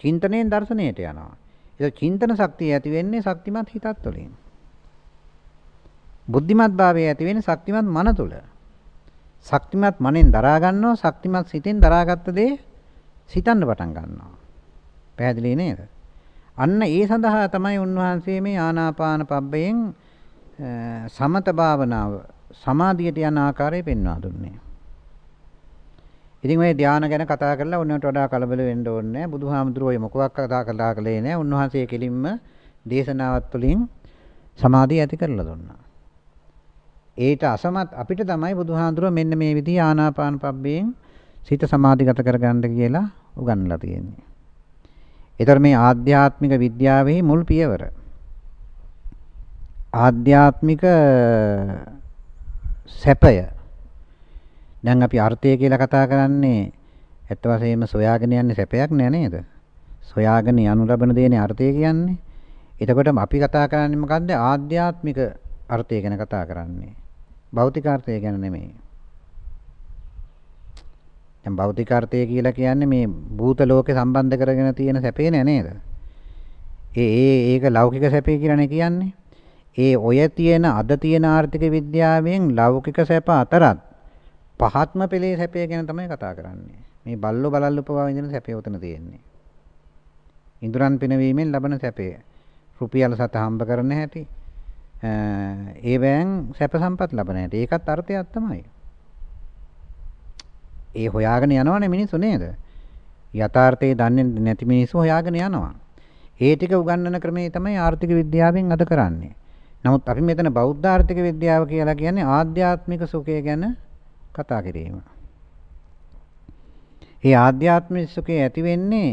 Speaker 1: චින්තනයෙන් දර්ශනයට යනවා. ඒක චින්තන ශක්තිය ඇති වෙන්නේ ශක්තිමත් හිතත් තුළින්. බුද්ධිමත් භාවය ඇති වෙන්නේ ශක්තිමත් මන තුළ. ශක්තිමත් මනෙන් දරා ගන්නවා ශක්තිමත් සිතෙන් දරාගත්ත දේ සිතන්න පටන් ගන්නවා. පැහැදිලි නේද? අන්න ඒ සඳහා තමයි උන්වහන්සේ මේ ආනාපාන පබ්බයෙන් සමත භාවනාව සමාධියට යන ආකාරය පෙන්වා දුන්නේ. ඉතින් මේ ධානය ගැන කතා කරලා උන්වන්ට වඩා කලබල වෙන්න ඕනේ නැහැ. බුදුහාමුදුරුවෝ ඔය මොකක් කතා කළා කලේ නැහැ. උන්වහන්සේ කෙලින්ම දේශනාවත් තුළින් සමාධිය ඇති කරලා දුන්නා. ඒට අසමත් අපිට තමයි බුදුහාමුදුරුවෝ මෙන්න මේ විදිහ ආනාපාන පබ්බයෙන් සිත සමාධිගත කරගන්න කියලා උගන්වලා තියෙන්නේ. ඒතර මේ ආධ්‍යාත්මික විද්‍යාවේ මුල් පියවර ආධ්‍යාත්මික සැපය දැන් අපි අර්ථය කියලා කතා කරන්නේ ඇත්ත වශයෙන්ම සොයාගෙන යන්නේ සැපයක් නෑ නේද? සොයාගෙන යනු ලබන දේනේ අර්ථය කියන්නේ. එතකොට අපි කතා කරන්නේ මොකද්ද? ආධ්‍යාත්මික අර්ථය ගැන කතා කරන්නේ. භෞතික අර්ථය ගැන නෙමෙයි. දැන් භෞතික අර්ථය කියලා කියන්නේ මේ භූත ලෝකේ සම්බන්ධ කරගෙන තියෙන සැපේ නෑ නේද? ඒ ඒ ඒක ලෞකික සැපේ කියලානේ කියන්නේ. ඒ ඔය තියෙන අද තියෙන ආර්ථික විද්‍යාවෙන් ලෞකික සැප අතරත් පහත්ම පෙළේ සැපය ගැන තමයි කතා කරන්නේ. මේ බල්ලෝ බලල්ලු පවා විඳින සැපය උතන තියෙන්නේ. ඉඳුරන් පිනවීමෙන් ලබන සැපය. රුපියල් සත හම්බ කරන හැටි. ඒ වෑන් සැප සම්පත් ලබන හැටි. ඒකත් අර්ථයක් තමයි. ඒ හොයාගෙන යනවනේ මිනිස්සු නේද? යථාර්ථයේ දන්නේ නැති මිනිස්සු හොයාගෙන යනවා. ඒ ටික උගන්වන ක්‍රමේ තමයි ආර්ථික විද්‍යාවෙන් අද කරන්නේ. නමුත් අපි මෙතන බෞද්ධ ආර්ථික විද්‍යාව කියලා කියන්නේ ආධ්‍යාත්මික සුඛය ගැන කතා කිරීම. ඒ ආධ්‍යාත්මික සුඛය ඇති වෙන්නේ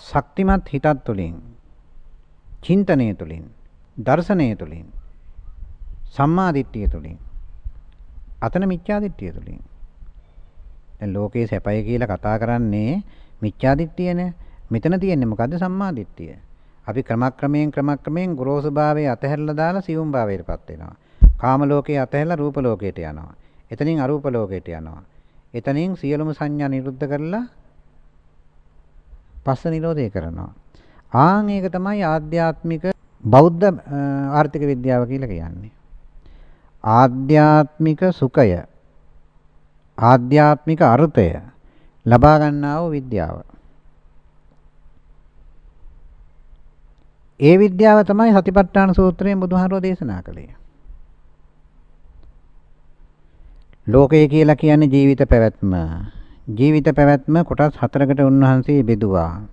Speaker 1: ශක්තිමත් හිතක් තුළින්, චින්තනය තුළින්, දර්ශනය තුළින්, සම්මා දිට්ඨිය තුළින්, අතන මිච්ඡා දිට්ඨිය තුළින්. දැන් ලෝකේ සැපයි කියලා කතා කරන්නේ මිච්ඡා දිට්ඨියනේ. මෙතන තියෙන්නේ මොකද්ද සම්මා දිට්ඨිය. අපි ක්‍රමක්‍රමයෙන් ක්‍රමක්‍රමයෙන් ගොරෝසු භාවයේ අතහැරලා දාලා සියුම් භාවයටපත් වෙනවා. කාම ලෝකයේ අතහැරලා රූප ලෝකයට යනවා. එතනින් අරූප ලෝකයට යනවා. එතනින් සියලුම සංඥා නිරුද්ධ කරලා පස්ස නිරෝධය කරනවා. ආන් ඒක තමයි ආධ්‍යාත්මික බෞද්ධ ආර්ථික විද්‍යාව කියලා කියන්නේ. ආධ්‍යාත්මික සුඛය ආධ්‍යාත්මික අර්ථය ලබා ගන්නා වූ විද්‍යාව. ඒ විද්‍යාව තමයි සතිපට්ඨාන සූත්‍රයෙන් බුදුහාරෝ දේශනා කළේ. ලෝකය කියලා කියන්නේ ජීවිත පැවැත්ම. ජීවිත පැවැත්ම කොටස් හතරකට උන්වහන්සේ බෙදුවා.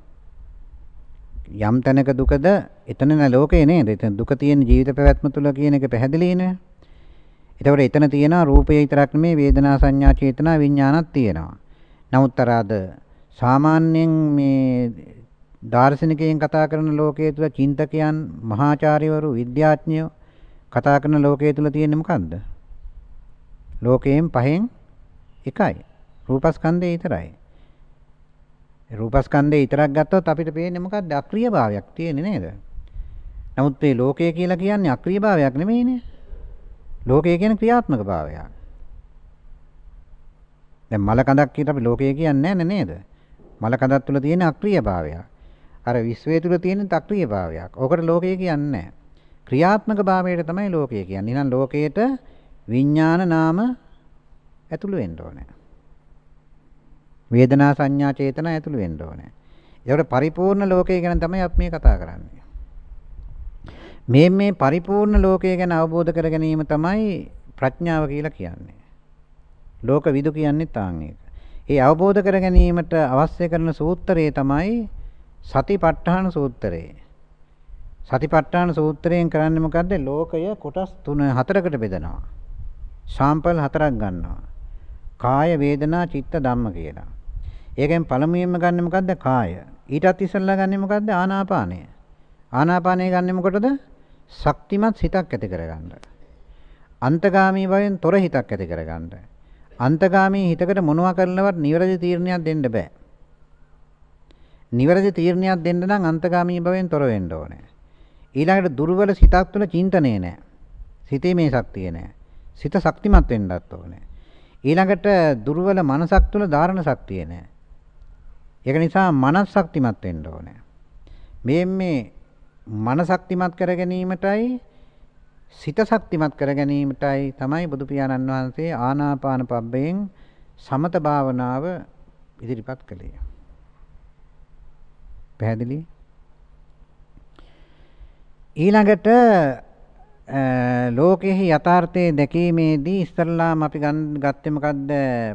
Speaker 1: යම් තැනක දුකද එතන න ලෝකේ නේද? එතන දුක තියෙන ජීවිත පැවැත්ම තුල කියන එක පැහැදිලි නේ. එතකොට එතන තියෙනවා රූපය විතරක් නෙමේ වේදනා සංඥා චේතනා විඥානත් තියෙනවා. නමුත් අර අද සාමාන්‍යයෙන් මේ දාර්ශනිකයන් කතා කරන ලෝකයේ තුල චින්තකයන් මහාචාර්යවරු විද්‍යාඥයෝ කතා කරන ලෝකයේ තුල තියෙන්නේ මොකද්ද? ලෝකයෙන් පහෙන් එකයි. රූපස්කන්ධය විතරයි. රූපස්කන්ධය විතරක් ගත්තොත් අපිට පේන්නේ මොකද්ද? අක්‍රීය භාවයක් තියෙන්නේ නේද? නමුත් මේ ලෝකය කියලා කියන්නේ අක්‍රීය භාවයක් නෙමෙයිනේ. ලෝකය කියන්නේ ක්‍රියාත්මක භාවයක්. දැන් මල කඳක් කියලා අපි ලෝකය කියන්නේ නැහැ නේද? මල කඳක් තුල තියෙන අක්‍රීය භාවයක්. අර විශ්වය තුල තියෙන තක්‍රීය භාවයක්. ඕකට ලෝකය කියන්නේ නැහැ. ක්‍රියාත්මක භාවයට තමයි ලෝකය කියන්නේ. එහෙනම් ලෝකයට විඥාන නාම ඇතුළු වෙන්න ඕනේ. වේදනා සංඥා චේතනා ඇතුළු වෙන්න ඕනේ. ඒකට පරිපූර්ණ ලෝකය ගැන තමයි අපි මේ කතා කරන්නේ. මේ මේ පරිපූර්ණ ලෝකය ගැන අවබෝධ කර ගැනීම තමයි ප්‍රඥාව කියලා කියන්නේ. ලෝක විදු කියන්නේ තාන් ඒක. ඒ අවබෝධ කර ගැනීමට අවශ්‍ය කරන සූත්‍රය තමයි සතිපට්ඨාන සූත්‍රය. සතිපට්ඨාන සූත්‍රයෙන් කරන්නේ මොකද්ද? ලෝකය කොටස් 3 4කට බෙදනවා. සාම්පල් හතරක් ගන්නවා. කාය වේදනා චිත්ත ධම්ම කියලා. ඒකෙන් පළමුවෙන්ම ගන්නෙ මොකද්ද? කාය. ඊටත් ඉස්සෙල්ලා ගන්නෙ මොකද්ද? ආනාපානය. ආනාපානය ගන්නෙ මොකටද? ශක්තිමත් හිතක් ඇති කරගන්න. අන්තගාමී භවෙන් තොර හිතක් ඇති කරගන්න. අන්තගාමී හිතකට මොනවා කරනවත් නිවැරදි තීරණයක් දෙන්න බෑ. නිවැරදි තීරණයක් දෙන්න නම් අන්තගාමී භවෙන් තොර වෙන්න ඕනේ. ඊළඟට දුර්වල සිතක් තුළ චින්තනය නැහැ. සිතේ මේ ශක්තිය නැහැ. සිත ශක්තිමත් වෙන්නත් ඕනේ. ඊළඟට දුර්වල මනසක් තුළ ධාරණ ශක්තිය නැහැ. ඒක නිසා මනස් ශක්තිමත් වෙන්න ඕනේ. මේ මේ මන ශක්තිමත් කර ගැනීමටයි සිත ශක්තිමත් කර ගැනීමටයි තමයි බුදු පියාණන් වහන්සේ ආනාපාන පබ්බයෙන් සමත භාවනාව ඉදිරිපත් කළේ. පැහැදිලි? ඊළඟට ලෝකෙහි යථාර්ථයේ දැකීමේදී ඉස්සල්ලාම අපි ගත්තේ මොකද්ද?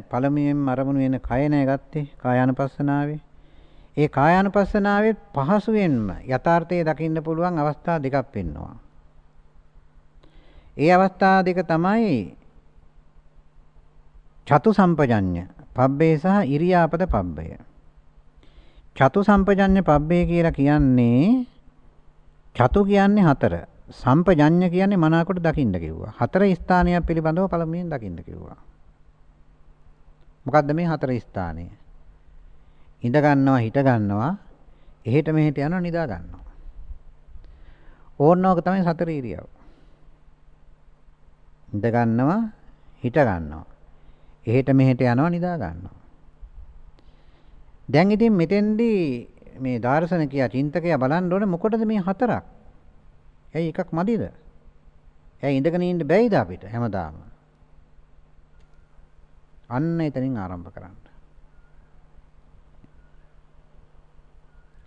Speaker 1: පළමුවෙන්ම අරමුණු වෙන කය නෑ ගත්තේ කායානුපස්සනාවේ. ඒ කායානුපස්සනාවේ පහසුවෙන්ම යථාර්ථයේ දකින්න පුළුවන් අවස්ථා දෙකක් වෙන්නවා. ඒ අවස්ථා දෙක තමයි චතු සම්පජඤ්ඤ පබ්බේ සහ ඉරියාපද පබ්බය. චතු සම්පජඤ්ඤ පබ්බේ කියලා කියන්නේ චතු කියන්නේ හතර. සම්පජඤ්ඤ කියන්නේ මනාකොට දකින්න කිව්වා. හතර ස්ථානයක් පිළිබඳව පළමුවෙන් දකින්න කිව්වා. මොකද්ද මේ හතර ස්ථානය? ඉඳ ගන්නවා හිට ගන්නවා එහෙට මෙහෙට යනවා නිදා ගන්නවා. ඕනෝක තමයි සතර ඉරියව්. ඉඳ ගන්නවා හිට ගන්නවා. එහෙට මෙහෙට යනවා නිදා ගන්නවා. දැන් ඉතින් මෙතෙන්දී මේ දාර්ශනිකයා චින්තකයා බලන්න ඕනේ මොකටද මේ හතරක්? ඇයි එකක් මදිද? ඇයි ඉඳගෙන ඉන්න බැයිද අපිට හැමදාම? අන්න එතනින් ආරම්භ කරන්න.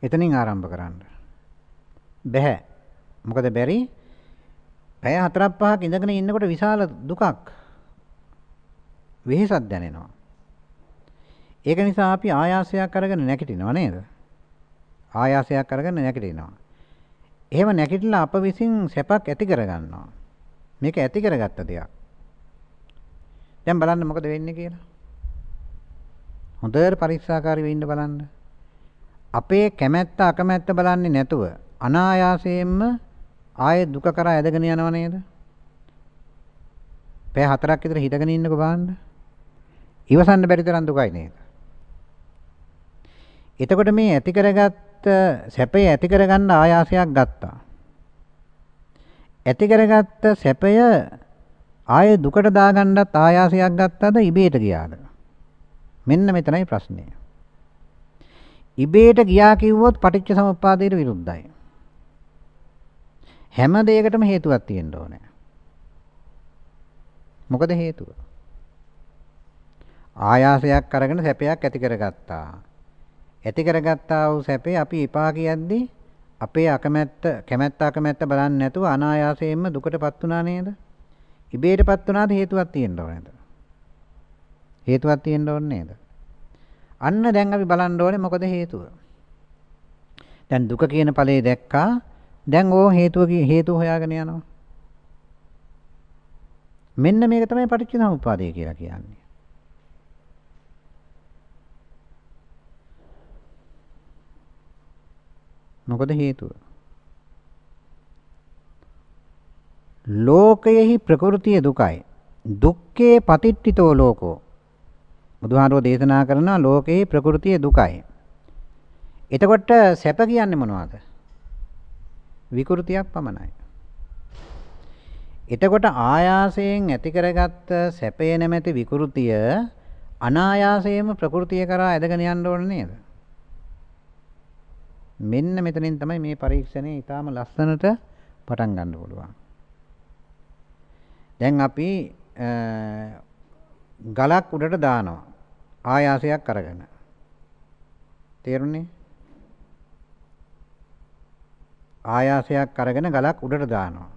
Speaker 1: එතනින් ආරම්භ කරන්න. බැහැ. මොකද බැරි? පැය හතරක් පහක් ඉඳගෙන ඉන්නකොට විශාල දුකක් වෙහෙසක් දැනෙනවා. ඒක නිසා අපි ආයාසයක් අරගෙන නැගිටිනවා නේද? ආයාසයක් අරගෙන නැගිටිනවා. එහෙම නැගිටලා අප විසින් සැපක් ඇති කරගන්නවා. මේක ඇති කරගත්ත දෙයක්. දැන් බලන්න මොකද වෙන්නේ කියලා. හොඳට පරීක්ෂාකාරීව ඉන්න බලන්න. අපේ කැමැත්ත අකමැත්ත බලන්නේ නැතුව අනායාසයෙන්ම ආයේ දුක කරා ඇදගෙන යනව නේද? පැය හතරක් විතර හිටගෙන ඉන්නකෝ බලන්න. ඉවසන්න බැරි තරම් දුකයි නේද? එතකොට මේ ඇති කරගත් සැපය ඇති කරගන්න ආයාසයක් ගත්තා. ඇති කරගත්ත සැපය ආයේ දුකට දාගන්නත් ආයාසයක් ගත්තද ඉබේට ගියාද? මෙන්න මෙතනයි ප්‍රශ්නේ. ඉබේට ගියා කිව්වොත් පටිච්ච සමුප්පාදයට විරුද්ධයි. හැම දෙයකටම හේතුවක් තියෙන්න ඕනේ. මොකද හේතුව? ආයාසයක් අරගෙන සැපයක් ඇති කරගත්තා. ඇති කරගත්තා වූ සැපේ අපි එපා කියද්දී අපේ අකමැත්ත කැමැත්ත අකමැත්ත බලන්නේ නැතුව අනායාසයෙන්ම දුකටපත් වුණා නේද? ඉබේටපත් වුණාද හේතුවක් තියෙන්න ඕනේද? හේතුවක් තියෙන්න ඕනේ නේද? අන්න දැන් අපි බලන්න ඕනේ මොකද හේතුව? දැන් දුක කියන ඵලයේ දැක්කා. දැන් ඕ හේතුව හේතුව හොයාගෙන යනවා. මෙන්න මේක තමයි පටිච්චසමුප්පාදය කියලා කියන්නේ. මොකද හේතුව? ලෝකයෙහි ප්‍රകൃතිය දුකයි. දුක්ඛේ පතිට්ඨිතෝ ලෝකෝ. බුදුහාරෝ දේශනා කරනවා ලෝකයේ ප්‍රകൃතිය දුකයි. එතකොට සැප කියන්නේ මොනවද? විකෘතියක් පමණයි. එතකොට ආයාසයෙන් ඇති කරගත්ත සැපේ නැමැති විකෘතිය අනායාසයෙන්ම ප්‍රകൃතිය කරා ඇදගෙන යන්න ඕන නේද? මෙන්න මෙතනින් තමයි මේ පරීක්ෂණය ඊටාම ලස්සනට පටන් ගන්න පුළුවන්. දැන් අපි ගලක් උඩට දානවා ආයාසයක් අරගෙන. තේරුණේ? ආයාසයක් අරගෙන ගලක් උඩට දානවා.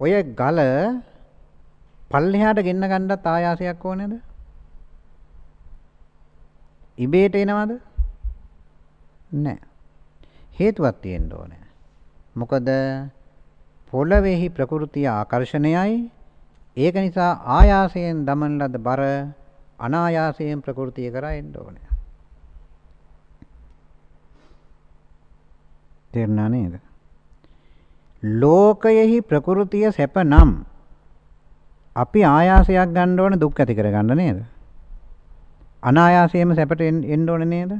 Speaker 1: ඔය ගල පල්ලෙහාට ගෙන්න ගන්නත් ආයාසයක් ඕනේද? ඉබේට එනවද? නෑ. හේතුවක් තියෙන්න ඕනේ. මොකද පොළවේහි ප්‍රകൃතිය ආකර්ෂණයයි ඒක නිසා ආයාසයෙන් දමන ලද බර අනායාසයෙන් ප්‍රകൃතිය කරා එන්න ඕනේ. තේරුණා නේද? ලෝකයෙහි ප්‍රകൃතිය සැප නම් අපි ආයාසයක් ගන්න ඕන දුක් ඇති කර ගන්න නේද? අනායාසයෙන්ම සැපට එන්න ඕනේ නේද?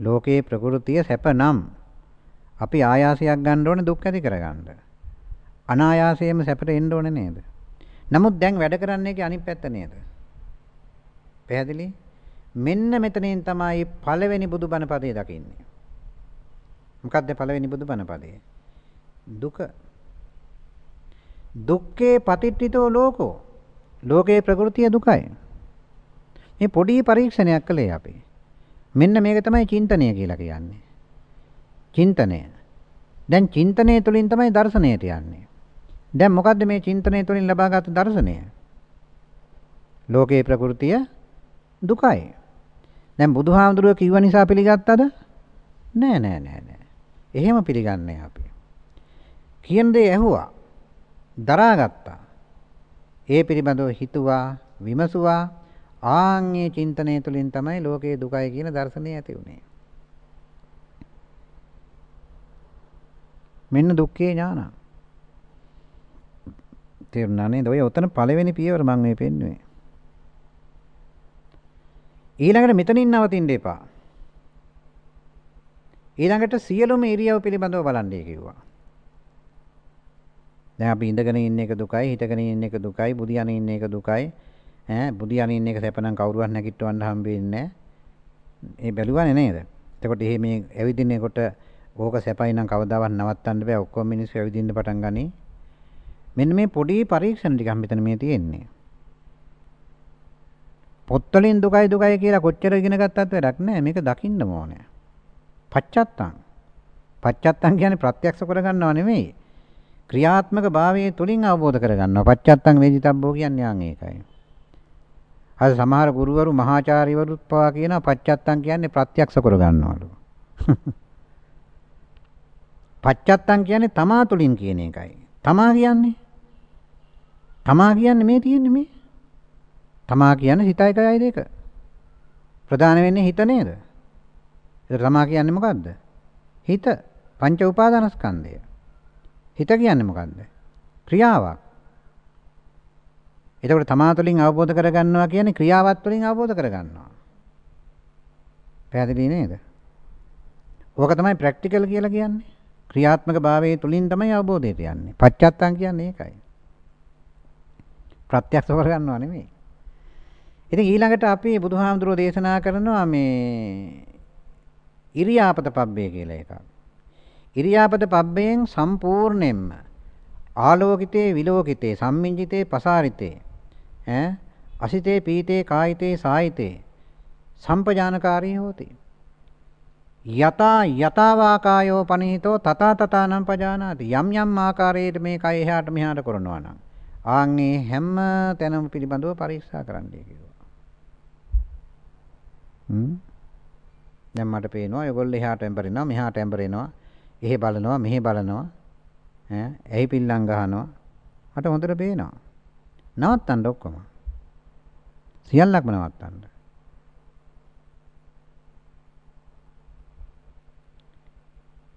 Speaker 1: ලෝකයේ ප්‍රകൃතිය සැප නම් අපි ආයාසයක් ගන්න ඕනේ දුක් ඇති කරගන්න. අනායාසයෙන්ම සැපට එන්න ඕනේ නේද? නමුත් දැන් වැඩ කරන්නේ කි අනිත් පැත්ත නේද? පැහැදිලි? මෙන්න මෙතනින් තමයි පළවෙනි බුදුබණ පදේ දකින්නේ. මොකක්ද පළවෙනි බුදුබණ පදේ? දුක. දුක්ඛේ පතිට්ඨිතෝ ලෝකෝ. ලෝකේ ප්‍රകൃතිය දුකයි. මේ පොඩි පරීක්ෂණයක් කළේ අපි. මෙන්න මේක තමයි චින්තනය කියලා කියන්නේ. චින්තනය. දැන් චින්තනය තුළින් තමයි දර්ශනයට යන්නේ. දැන් මොකද්ද මේ චින්තනය තුළින් ලබාගත් දර්ශනය? ලෝකේ ප්‍රകൃතිය දුකයි. දැන් බුදුහාමුදුරුවෝ කිව්ව නිසා පිළිගත්තද? නෑ නෑ නෑ නෑ. එහෙම පිළිගන්නේ අපි. කියන දේ ඇහුවා. දරාගත්තා. ඒ පිළිබඳව හිතුවා, විමසුවා, ආන්ගේ චින්තනය තුළින් තමයි ලෝකයේ දුකයි කියන දර්ශනය ඇති වුනේ. මෙන්න දුක්ඛේ ඥාන. තේරුණා නේද? ඔය උතන පළවෙනි පියවර මම මේ පෙන්නුවේ. ඊළඟට මෙතනින් නවතින්න එපා. ඊළඟට සියලුම ඉරියව් පිළිබඳව බලන්නයි කිව්වා. දැන් අපි ඉඳගෙන ඉන්න එක දුකයි, හිටගෙන ඉන්න එක දුකයි, බුදියන ඉන්න එක දුකයි. ඈ බුදියන ඉන්න එක සැපනම් කවුරුවත් නැගිටවන්න හම්බෙන්නේ නැහැ. ඒ බැලුවානේ නේද? එතකොට එහෙ මේ ඇවිදින්නේකොට ඕක සැපයි නම් කවදාවත් නවත්තන්න බෑ. ඔක්කොම මිනිස්සු ඇවිදින්න පටන් ගනි. මෙන්න මේ පොඩි පරීක්ෂණ ටිකක් මෙතන මේ තියෙන්නේ. පොත්වලින් දුකයි දුකයි කියලා කොච්චර ඉගෙන ගත්තත් වැඩක් නැහැ. මේක දකින්න ඕනේ. පච්චත්තං. පච්චත්තං කියන්නේ ප්‍රත්‍යක්ෂ කරගන්නව නෙමෙයි. ක්‍රියාත්මක භාවයේ තුලින් අවබෝධ කරගන්නවා. පච්චත්තං වේදිතබ්බෝ කියන්නේ ආන් ඒකයි. අද සමහර ගුරුවරු මහාචාර්යවරුත් පවා කියනවා පච්චත්තං කියන්නේ ප්‍රත්‍යක්ෂ කරගන්නවලු. <laughs> පච්චත්තං කියන්නේ තමා තුලින් කියන එකයි. තමා කියන්නේ තමා කියන්නේ මේ තියෙන්නේ මේ. තමා කියන්නේ හිතයි කයයි දෙක. ප්‍රධාන වෙන්නේ හිත නේද? ඒක තමා කියන්නේ මොකද්ද? හිත පංච උපාදානස්කන්ධය. හිත කියන්නේ මොකද්ද? ක්‍රියාවක්. එතකොට තමා තුළින් අවබෝධ කරගන්නවා කියන්නේ ක්‍රියාවත් තුළින් අවබෝධ කරගන්නවා. පැහැදිලි නේද? ඕක තමයි ප්‍රැක්ටිකල් කියලා කියන්නේ. ක්‍රියාත්මක භාවයේ තුලින් තමයි අවබෝධයට යන්නේ. පච්චත්තං කියන්නේ ඒකයි. ප්‍රත්‍යක්ෂ කරගන්නවා නෙමෙයි. ඉතින් ඊළඟට අපි බුදුහාමුදුරෝ දේශනා කරනවා මේ ඉරියාපත පබ්බේ කියලා එකක්. ඉරියාපත පබ්බයෙන් සම්පූර්ණයෙන්ම ආලෝකිතේ විලෝකිතේ සම්මිංජිතේ පසාරිතේ ඈ? අසිතේ පීතේ කායිතේ සායිතේ. සම්පජානකාරී හෝති. යතා යතාවාකායෝ පනිහිතෝ තථා තථානම් පජානාති. යම් යම් ආකාරයට මේ කය එහාට මෙහාට කරනවා නම්. ආන්ගේ හැම තැනම පිළිබඳව පරීක්ෂා කරන්නයි කිව්වා. හ්ම්? දැන් මට පේනවා ඒගොල්ලෝ එහාට ඇඹරෙනවා මෙහාට ඇඹරෙනවා. එහෙ බලනවා මෙහෙ බලනවා. ඈ? ඇහි පිල්ලම් ගහනවා. මට හොඳට පේනවා. නවත්තන්න ඔක්කොම. සියල්ලක්ම නවත්තන්න.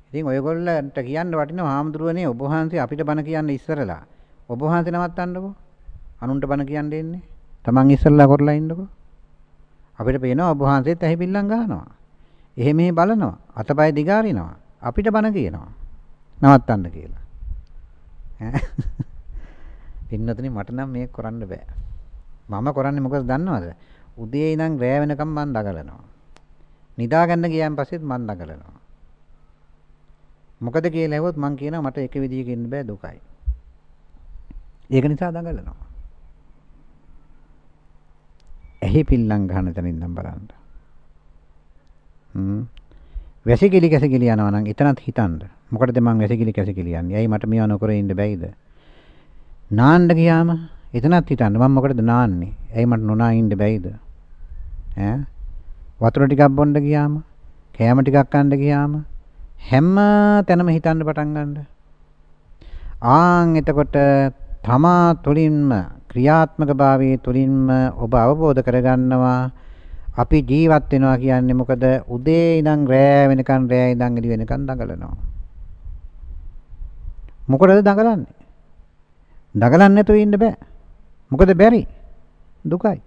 Speaker 1: ඉතින් ඔයගොල්ලන්ට කියන්න වටිනවා හාමුදුරුවනේ ඔබ වහන්සේ අපිට බණ කියන්න ඉස්සරලා. ඔබ වහන්සේ නවත්තන්නකෝ. අනුන්ට බණ කියන්න එන්නේ. Taman ඉස්සරලා කරලා ඉන්නකෝ. අපිට පේනවා ඔබ වහන්සේත් ඇහි පිල්ලම් ගහනවා. එහෙ මෙහෙ බලනවා. අතපය දිගාරිනවා. අපිට බණ කියනවා. නවත්තන්න කියලා. පින්නතුනි මට නම් මේක කරන්න බෑ. මම කරන්නේ මොකද දන්නවද? උදේ ඉඳන් රෑ වෙනකම් මම දඟලනවා. නිදා ගන්න ගියන් පස්සෙත් මම දඟලනවා. මොකද කියලා ඇහුවොත් මං කියනවා මට එක විදියක ඉන්න බෑ දුකයි. ඒක නිසා දඟලනවා. ඇහි පිල්ලම් ගන්න තැන ඉඳන් බලන්න. හ්ම්. වැසිකිලි කැසිකිලි යනවා නම් එතනත් හිතන්න. මොකටද මං වැසිකිලි කැසිකිලි යන්නේ? ඇයි මට මේව නොකර ඉන්න බැයිද? නාන්න ගියාම එතනත් හිතන්න මම මොකටද නාන්නේ? ඇයි මට නොනා ඉන්න බැයිද? ඈ වතුර ටිකක් බොන්න ගියාම, කෑම ටිකක් කන්න ගියාම හැම තැනම හිතන්න පටන් ගන්න. ආන් එතකොට තමා තුළින්ම ක්‍රියාත්මක භාවයේ තුළින්ම ඔබ අවබෝධ කරගන්නවා අපි ජීවත් වෙනවා කියන්නේ මොකද උදේ ඉඳන් රෑ වෙනකන් රෑ ඉඳන් එළි වෙනකන් දඟලනවා. මොකටද දඟලන්නේ? දඟලන්නේ නැතුව ඉන්න බෑ. මොකද බැරි? දුකයි.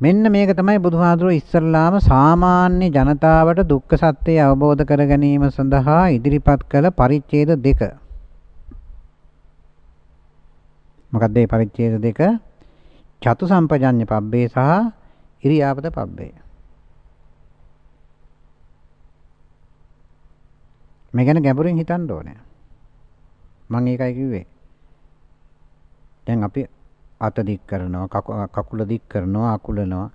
Speaker 1: මෙන්න මේක තමයි බුදුහාඳුරෝ ඉස්සල්ලාම සාමාන්‍ය ජනතාවට දුක්ඛ සත්‍යය අවබෝධ කර ගැනීම සඳහා ඉදිරිපත් කළ පරිච්ඡේද දෙක. මොකක්ද මේ පරිච්ඡේද දෙක? චතු සම්පජඤ්ඤ පබ්බේ සහ ඉරියාපත පබ්බේ. මේ ගැන ගැඹුරින් හිතන්න ඕනේ. මම ඒකයි කිව්වේ. දැන් අපි අත දික් කරනවා කකුල දික් කරනවා අකුලනවා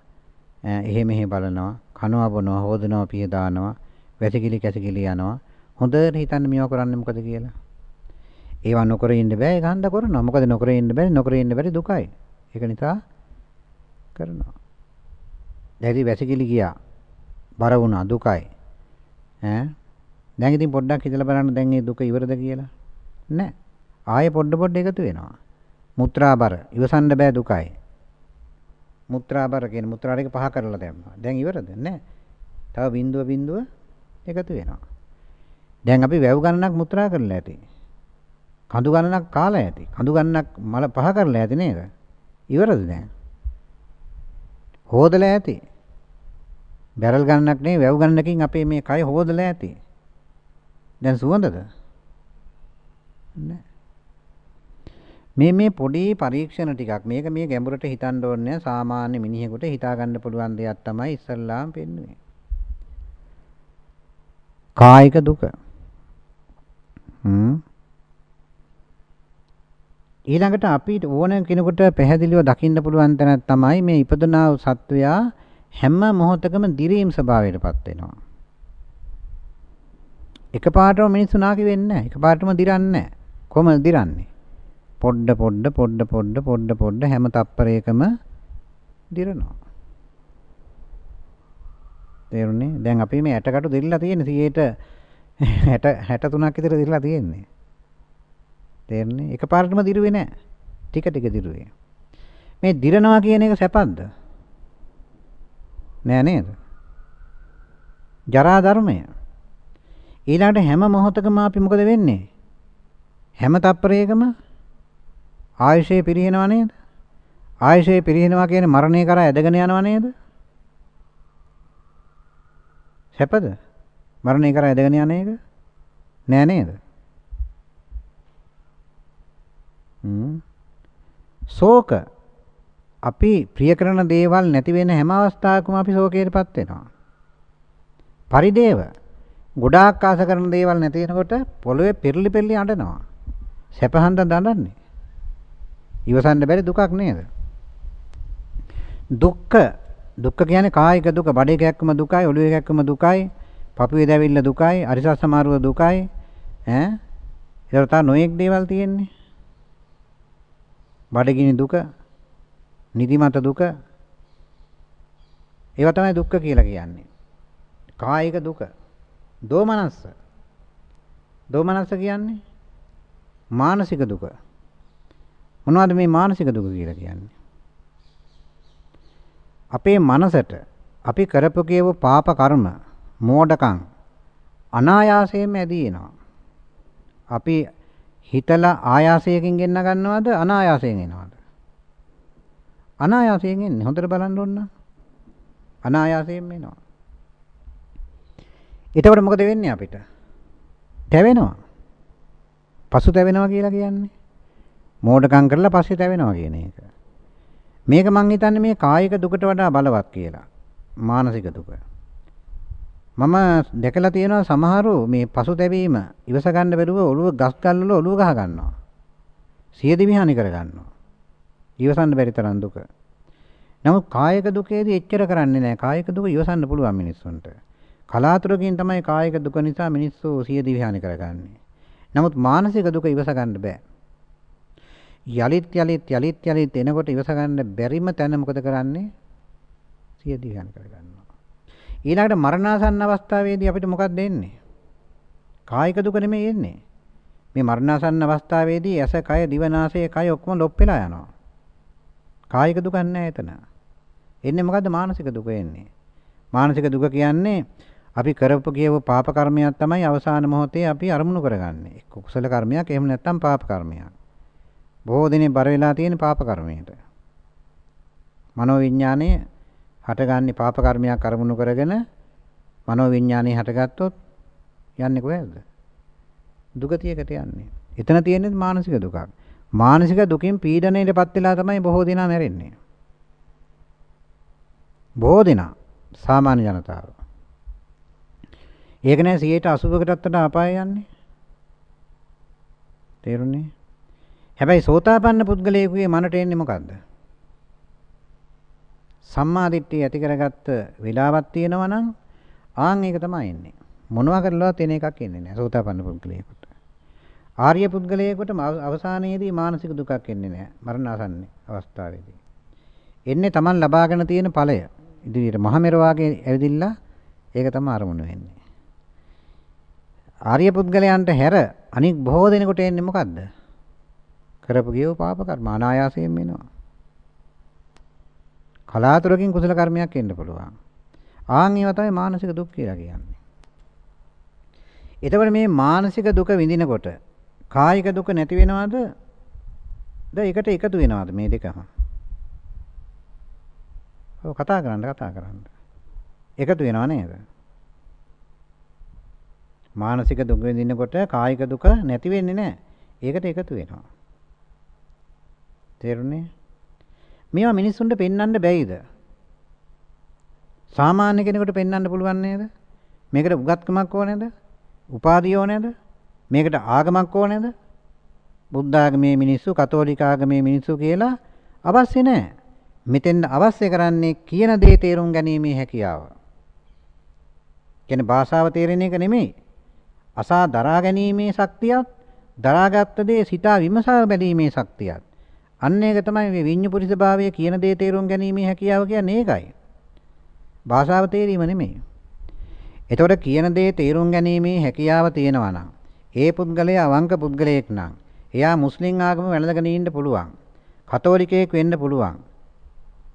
Speaker 1: එහෙ මෙහෙ බලනවා කනවා බොනවා හොදනවා පිය දානවා වැසිකිලි කැසිකිලි යනවා. හොඳට හිතන්න මේවා කරන්නේ මොකද කියලා. ඒවා නොකර ඉන්න බෑ ඒක හන්ද කරනවා. මොකද නොකර ඉන්න බැරි නොකර ඉන්න බැරි දුකයි. ඒක නිසා කරනවා. දැන් වැසිකිලි ගියා. බර වුණා දුකයි. ඈ දැන් ඉතින් පොඩ්ඩක් හිතලා බලන්න දැන් මේ දුක ඉවරද කියලා. නෑ ආයෙ පොඩ පොඩ එකතු වෙනවා මුත්‍රාබර ඉවසන්න බෑ දුකයි. මුත්‍රාබර කියන මුත්‍රා ටික පහ කරලා දැම්මා. දැන් ඉවරද? නෑ. තව බිඳුව බිඳුව එකතු වෙනවා. දැන් අපි වැව් ගණනක් මුත්‍රා කරලා ඇති. කඳු ගණනක් කාලා ඇති. කඳු ගණනක් මල පහ කරලා ඇති නේද? ඉවරද දැන්? හොදලා ඇති. බැරල් ගණනක් නෙවෙයි වැව් ගණනකින් අපේ මේ කය හොදලා ඇති. දැන් සුවඳද? නෑ. මේ මේ පොඩි පරීක්ෂණ ටිකක් මේක මේ ගැඹුරට හිතන්න ඕනේ සාමාන්‍ය මිනිහෙකුට හිතා ගන්න පුළුවන් දෙයක් තමයි ඉස්සල්ලාම පෙන්වන්නේ. කායික දුක. හ්ම්. ඊළඟට අපිට ඕන කෙනෙකුට පැහැදිලිව දකින්න පුළුවන් තැන තමයි මේ ඉපදුනා වූ සත්වයා හැම මොහොතකම දිරීම් ස්වභාවයටපත් වෙනවා. එකපාරටම මිනිස්සු නාකි වෙන්නේ නැහැ. එකපාරටම දිරන්නේ නැහැ. කොහොමද දිරන්නේ? පොඩ පොඩ පොඩ පොඩ පොඩ පොඩ හැම තප්පරයකම දිරනවා. තේරුණේ? දැන් අපි මේ ඇටකටු දිරලා තියෙන්නේ 60ට 63ක් විතර දිරලා තියෙන්නේ. තේරුණේ? එකපාරටම දිරුවේ නැහැ. ටික ටික දිරුවේ. මේ දිරනවා කියන එක සැපද්ද? නෑ නේද? ජරා ධර්මය. ඊළඟට හැම මොහොතකම අපි මොකද වෙන්නේ? හැම තප්පරයකම ආයුෂය පිරිනව නේද? ආයුෂය පිරිනව කියන්නේ මරණය කරා ඇදගෙන යනව නේද? සැපද? මරණය කරා ඇදගෙන යන එක? නෑ නේද? හ්ම්. ශෝක අපි ප්‍රිය කරන දේවල් නැති වෙන හැම අවස්ථාවකම අපි ශෝකයටපත් වෙනවා. පරිදේව ගොඩාක් ආස කරන දේවල් නැති වෙනකොට පොළවේ පෙරලි පෙරලි අඬනවා. සැපහන්ද දඬන්නේ. ඉවසන්න බැරි දුකක් නේද? දුක්ඛ දුක්ඛ කියන්නේ කායික දුක, බඩේ කැක්කම දුකයි, ඔළුවේ කැක්කම දුකයි, පපුවේ දැවිල්ල දුකයි, අරිසස් සමාරුව දුකයි. ඈ ඒතර තා නොයෙක් දේවල් තියෙන්නේ. බඩගිනි දුක, නිදිමත දුක. ඒවා තමයි දුක්ඛ කියලා කියන්නේ. කායික දුක. දෝමනස්ස. දෝමනස්ස කියන්නේ මානසික දුක. මොනවද මේ මානසික දුක කියලා කියන්නේ? අපේ මනසට අපි කරපු කේව පාප කර්ම, මෝඩකම් අනායාසයෙන්ම ඇදී එනවා. අපි හිතලා ආයාසයකින් ගෙන්න ගන්නවද අනායාසයෙන් එනවද? අනායාසයෙන් එන්නේ. හොඳට බලන්න ඕන. අනායාසයෙන් එනවා. එතකොට මොකද වෙන්නේ අපිට? තැවෙනවා. පසු තැවෙනවා කියලා කියන්නේ. මෝඩකම් කරලා පස්සේ තැවෙනවා කියන එක. මේක මං හිතන්නේ මේ කායික දුකට වඩා බලවත් කියලා. මානසික දුක. මම දැකලා තියෙනවා සමහරු මේ පසුතැවීම ඉවස ගන්න බැරුව ඔළුව ගස් ගල් වල ඔළුව ගහ ගන්නවා. සියදිවි හානි කර ගන්නවා. ඉවසන්න බැරි තරම් දුක. නමුත් කායික දුකේදී එච්චර කරන්නේ නැහැ. කායික දුක ඉවසන්න පුළුවන් මිනිස්සුන්ට. කලාතුරකින් තමයි කායික දුක නිසා මිනිස්සු සියදිවි හානි කරගන්නේ. නමුත් මානසික දුක ඉවස ගන්න බෑ. යලිත් යලිත් යලිත් යලිත් එනකොට ඉවස ගන්න බැරිම තැන මොකද කරන්නේ? සියදිවි හානි කරගන්නවා. ඊළඟට මරණාසන්න අවස්ථාවේදී අපිට මොකක්ද එන්නේ? කායික දුක නෙමෙයි එන්නේ. මේ මරණාසන්න අවස්ථාවේදී ඇස, කය, දිව, නාසය, කය ඔක්කොම ලොප් වෙලා යනවා. කායික දුකක් නැහැ එතන. එන්නේ මොකද්ද මානසික දුක එන්නේ. මානසික දුක කියන්නේ අපි කරපු කියව පාප කර්මයක් තමයි අවසාන මොහොතේ අපි අරමුණු කරගන්නේ. එක්ක කුසල කර්මයක් එහෙම නැත්නම් පාප කර්මයක්. බොහෝ දිනේ බර වෙලා තියෙන පාප කර්මයට. මනෝ විඥානයේ හටගන්නේ පාප කර්මයක් අරමුණු කරගෙන මනෝ විඥානේ හටගත්තොත් යන්නේ කොහෙද? දුගතියකට යන්නේ. එතන තියෙන්නේ මානසික දුකක්. මානසික දුකින් පීඩණයටපත් වෙලා තමයි බොහෝ දෙනා මැරෙන්නේ. බොහෝ දෙනා සාමාන්‍ය ජනතාව. ඒක නෑ 80කටත් වඩා අපාය යන්නේ. තේරුණේ? හැබැයි සෝතාපන්න පුද්ගලයෙකුගේ මනට එන්නේ මොකද්ද? සම්මා දිට්ඨිය ඇති කරගත්ත වෙලාවක් තියෙනවා නම් ආන් ඒක තමයි එන්නේ. මොනවා කරලවත් එන එකක් එන්නේ නැහැ සෝතාපන්න පුද්ගලයෙකුට. ආර්ය පුද්ගලයෙකුට අවසානයේදී මානසික දුකක් එන්නේ නැහැ මරණාසන්න අවස්ථාවේදී. එන්නේ Taman ලබාගෙන තියෙන ඵලය. ඉදිරියට මහමෙර වාගේ ඇවිදිලා ඒක තමයි අරමුණු වෙන්නේ. ආර්ය පුද්ගලයන්ට හැර අනික් බොහෝ දෙනෙකුට එන්නේ මොකද්ද? කරපු ගියෝ පාප කර්ම අනායාසයෙන් එනවා. කලාතුරකින් කුසල කර්මයක් එන්න පුළුවන්. ආන් ඒවා තමයි මානසික දුක් කියලා කියන්නේ. එතකොට මේ මානසික දුක විඳිනකොට කායික දුක නැති වෙනවද? ද එකට එකතු වෙනවද මේ දෙකම? ඔව් කතා කරන්න කතා කරන්න. එකතු වෙනව නේද? මානසික දුක විඳිනකොට කායික දුක නැති වෙන්නේ නැහැ. ඒකට එකතු වෙනවා. තේරුණේ? මේවා මිනිස්සුන්ට පෙන්වන්න බැයිද? සාමාන්‍ය කෙනෙකුට පෙන්වන්න පුළුවන් නේද? මේකට උගත්කමක් ඕනේද? උපාධිය ඕනේද? මේකට ආගමක් ඕනේද? බුද්ධ ආගමේ මිනිස්සු, කතෝලික ආගමේ මිනිස්සු කියලා අවශ්‍ය නැහැ. මෙතෙන් අවශ්‍ය කරන්නේ කියන දේ තේරුම් ගැනීමේ හැකියාව. කියන්නේ භාෂාව තේරෙන එක නෙමෙයි. අසා දරා ගැනීමේ ශක්තියත්, දරාගත් දේ සිතා විමසා බැලීමේ ශක්තියත් අන්න ඒක තමයි මේ විඤ්ඤු පුරිස භාවය කියන දේ තේරුම් ගැනීමේ හැකියාව කියන්නේ ඒකයි. භාෂාව තේරීම නෙමෙයි. එතකොට කියන දේ තේරුම් ගැනීමේ හැකියාව තියෙනවා නම් ඒ පුද්ගලයා අවංක පුද්ගලයෙක් නම් එයා මුස්ලිම් ආගම වැළඳගෙන ඉන්න පුළුවන්. කතෝලිකයෙක් වෙන්න පුළුවන්.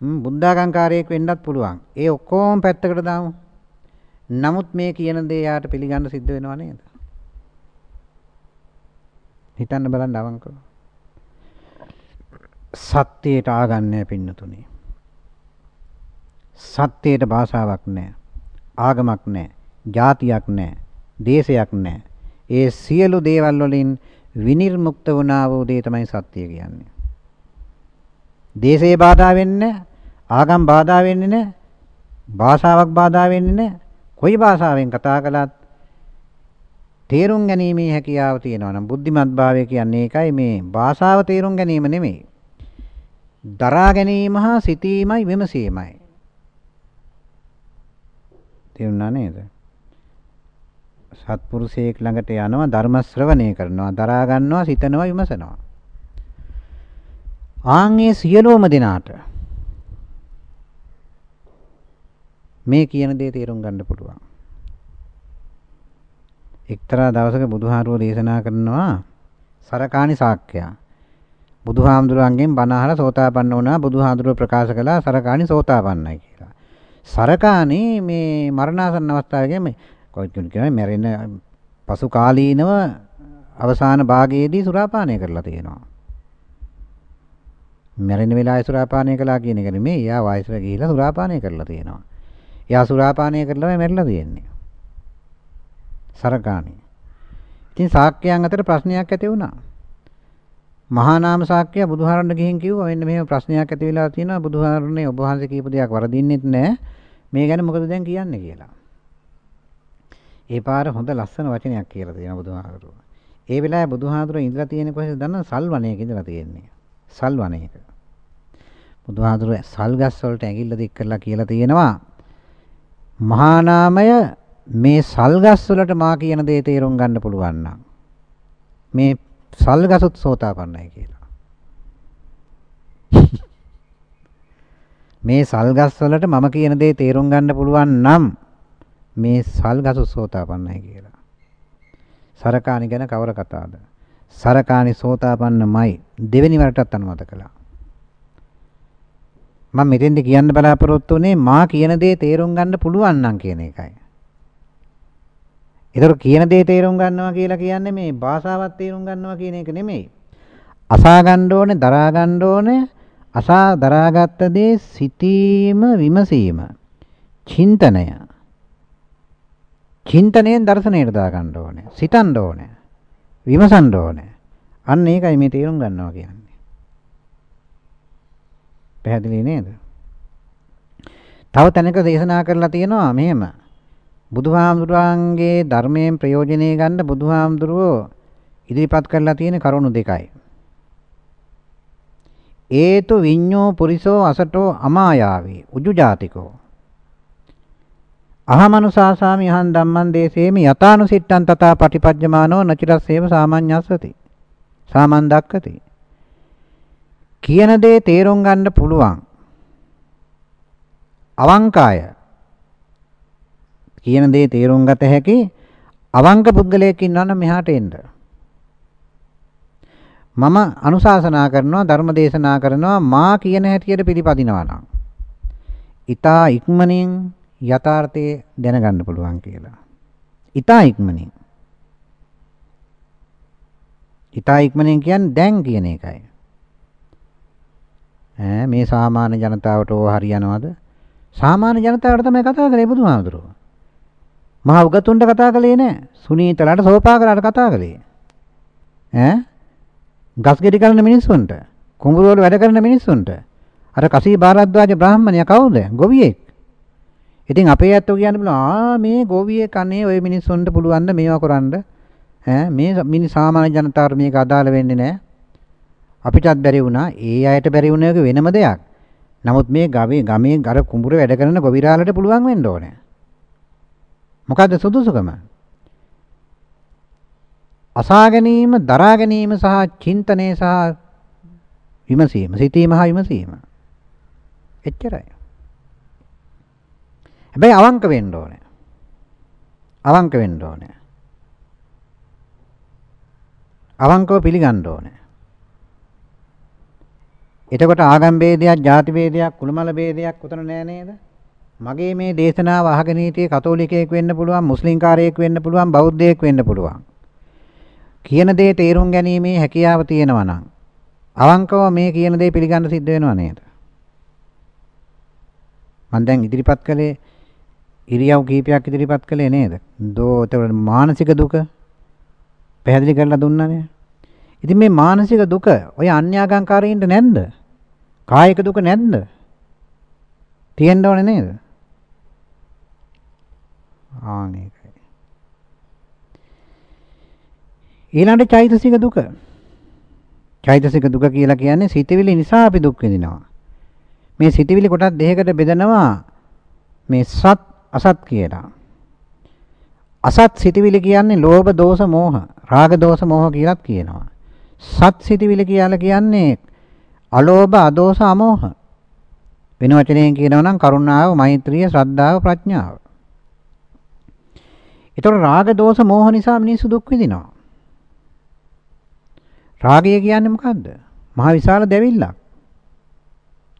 Speaker 1: බුද්ධාගම්කාරයෙක් වෙන්නත් පුළුවන්. ඒ ඔක්කොම පැත්තකට දාමු. නමුත් මේ කියන දේ යාට පිළිගන්න සිද්ධ වෙනව නේද? හිතන්න බලන්න අවංකව. සත්‍යයට ආගන්නේ පින්නතුනේ. සත්‍යයට භාෂාවක් නැහැ. ආගමක් නැහැ. ජාතියක් නැහැ. දේශයක් නැහැ. ඒ සියලු දේවල් වලින් විනිර්මුක්ත වුණා වූ දේ තමයි සත්‍ය කියන්නේ. දේශේ බාධා වෙන්නේ ආගම් බාධා වෙන්නේ නැහැ. භාෂාවක් බාධා වෙන්නේ නැහැ. කොයි භාෂාවෙන් කතා කළත් තේරුම් ගැනීමේ හැකියාව තියෙනවා නම් බුද්ධිමත් භාවය කියන්නේ ඒකයි මේ භාෂාව තේරුම් ගැනීම නෙමෙයි. දරා ගැනීම හා සිතීමයි විමසීමයි. තේරුණා නේද? සත්පුරුෂයෙක් ළඟට යනවා ධර්ම ශ්‍රවණය කරනවා දරා ගන්නවා සිතනවා විමසනවා. ආන්ගේ සියලුම දිනාට මේ කියන දේ තේරුම් ගන්න පුළුවන්. එක්තරා දවසක බුදුහාරුව දේශනා කරනවා සරකාණි සාක්‍යයා. බුදුහාමුදුරන්ගෙන් බණ අහලා සෝතාපන්න වුණා බුදුහාමුදුරුව ප්‍රකාශ කළා සරකාණි සෝතාපන්නයි කියලා. සරකාණි මේ මරණාසන්න අවස්ථාවේදී මේ කොයිත් කියන්නේ මැරෙන පසු කාලීනව අවසාන භාගයේදී සුරාපානය කරලා තියෙනවා. මැරෙන වෙලාවේ සුරාපානය කළා කියන එක නෙමෙයි. එයා වයසට ගිහිලා සුරාපානය කරලා තියෙනවා. එයා සුරාපානය කරලා මැරිලා තියෙන්නේ. සරකාණි. ඉතින් ශාක්‍යයන් අතර ප්‍රශ්නයක් ඇති වුණා. මහා නාම ශාක්‍යය බුදුහාරන්න ගිහින් කිව්වා මෙන්න මෙහෙම ප්‍රශ්නයක් ඇති වෙලා තියෙනවා බුදුහාරන්නේ ඔබ වහන්සේ කියපු දෙයක් වරදින්නෙත් නැහැ. මේ ගැන මොකද දැන් කියන්නේ කියලා. ඒ පාර හොඳ ලස්සන වචනයක් කියලා තියෙනවා බුදුහාරතුරු. ඒ වෙලාවේ බුදුහාරතුරු ඉඳලා තියෙන්නේ කොහෙද දන්නවද? සල්වණයක ඉඳලා තියෙන්නේ. සල්වණයක. බුදුහාරතුරු සල්ගස් වලට ඇඟිල්ල දික් කරලා කියලා තියෙනවා. මහා නාමය මේ සල්ගස් වලට මා කියන දේ තේරුම් ගන්න පුළුවන් නම් මේ සල්ගසුත් සෝතාපන්නයි කියලා. මේ සල්ගස් වලට මම කියන දේ තේරුම් ගන්න පුළුවන් නම් මේ සල්ගසුත් සෝතාපන්නයි කියලා. සරකාණි ගැන කවර කතාවද? සරකාණි සෝතාපන්නමයි දෙවෙනි වරටත් අනුමත කළා. මම මෙතෙන්ද කියන්න බලාපොරොත්තු වෙන්නේ මා කියන දේ තේරුම් ගන්න පුළුවන් නම් කියන එකයි. ඒතර කියන දේ තේරුම් ගන්නවා කියලා කියන්නේ මේ භාෂාවත් තේරුම් ගන්නවා කියන එක නෙමෙයි. අසා ගන්න ඕනේ, දරා ගන්න ඕනේ. අසා දරාගත්ත දේ සිතීම, විමසීම, චින්තනය. චින්තනයෙන් දර්ශනයට දා ගන්න ඕනේ. සිතන්න ඕනේ. විමසන්න ඕනේ. අන්න ඒකයි මේ තේරුම් ගන්නවා කියන්නේ. පැහැදිලි නේද? තව තැනක දේශනා කරලා තියෙනවා මෙහෙම බුදුහාමුදුරන්ගේ ධර්මයෙන් ප්‍රයෝජනෙ ගන්න බුදුහාමුදුරුවෝ ඉදිරිපත් කරලා තියෙන කරුණු දෙකයි. ඒතු විඤ්ඤෝ පුරිසෝ අසටෝ අමායාවේ උජුජාතිකෝ අහමනුසාසාමි අහං ධම්මං දේසේමි යතානුසිට්ඨං තථා පටිපජ්ජමානෝ නචිරස්සේව සාමඤ්ඤස්සති. සාමන් දක්කති. කියන දේ තේරුම් ගන්න පුළුවන්. අවංකාය. කියන දේ තේරුම් ගත හැකි අවංක පුද්ගලයෙක් ඉන්නවනම් මෙහාට එන්න. මම අනුශාසනා කරනවා ධර්ම දේශනා කරනවා මා කියන හැටියට පිළිපදිනවා නම්. ඊතා ඉක්මනින් යථාර්ථය දැනගන්න පුළුවන් කියලා. ඊතා ඉක්මනින්. ඊතා ඉක්මනින් කියන්නේ දැන් කියන එකයි. ඈ මේ සාමාන්‍ය ජනතාවට ඕව හරියනවද? සාමාන්‍ය ජනතාවට තමයි කතා කරේ බුදුහාමුදුරුවෝ. මහා උගතුන්ට කතා කළේ නැහැ. සුනීතලට සෝපාකරට කතා කළේ. ඈ ගස් ගෙඩි කරන මිනිස්සුන්ට, කුඹුර වල වැඩ කරන මිනිස්සුන්ට. අර කසී බාරද්වාජ බ්‍රාහ්මණයා කවුද? ගොවියෙක්. ඉතින් අපේ ඇත්තෝ කියන්නේ බලන්න ආ මේ ගොවියෙක් අනේ ওই මිනිස්සුන්ට පුළුවන් ද මේවා කරන්න? ඈ මේ මිනි සාමාන්‍ය ජනතාවට මේක අදාළ වෙන්නේ නැහැ. අපිටත් බැරි වුණා. ඒ අයට බැරි වුණ එක වෙනම දෙයක්. නමුත් මේ ගමේ ගමේ අර කුඹුර වැඩ කරන ගොවිරාලට පුළුවන් වෙන්න ඕනේ. මොකද්ද සුදුසුකම? අසා ගැනීම, දරා ගැනීම සහ චින්තනයේ සහ විමසීම, සිතීම හා විමසීම. එච්චරයි. හැබැයි අවංක වෙන්න ඕනේ. අවංක වෙන්න ඕනේ. අවංකව පිළිගන්න ඕනේ. එතකොට ආගම් ભેදයක්, ಜಾති ભેදයක්, කුලමල ભેදයක් උතන නෑ නේද? මගේ මේ දේශනාව අහගෙන හිටියේ කතෝලිකයෙක් වෙන්න පුළුවන්, මුස්ලිම් කාරයෙක් වෙන්න පුළුවන්, බෞද්ධයෙක් වෙන්න පුළුවන්. කියන දේ තේරුම් ගැනීමේ හැකියාව තියෙනවා නම් අවංකව මේ කියන දේ පිළිගන්න සිද්ධ වෙනව නේද? මම දැන් ඉදිරිපත් කළේ ඉරියව් කීපයක් ඉදිරිපත් කළේ නේද? දෝ ඒතකොට මානසික දුක පැහැදිලි කරලා දුන්නානේ. ඉතින් මේ මානසික දුක ඔය අන්‍යාගම්කාරයින්ට නැද්ද? කායික දුක නැද්ද? තියෙන්න ඕනේ නේද? ආන් ඒකයි. ඊළඟට චෛතසික දුක. චෛතසික දුක කියලා කියන්නේ සිතවිලි නිසා අපි දුක් විඳිනවා. මේ සිතවිලි කොටස් දෙකකට බෙදනවා මේ සත් අසත් කියලා. අසත් සිතවිලි කියන්නේ ලෝභ දෝෂ මෝහ රාග දෝෂ මෝහ කියලාත් කියනවා. සත් සිතවිලි කියලා කියන්නේ අලෝභ අදෝෂ අමෝහ. වෙන වචනයෙන් කියනවා නම් කරුණාව, මෛත්‍රිය, ශ්‍රද්ධාව, ප්‍රඥාව. ඒතකොට රාග දෝෂ මෝහ නිසා මිනිස්සු දුක් විඳිනවා. රාගය කියන්නේ මොකද්ද? මහ විශාල දැවිල්ලක්.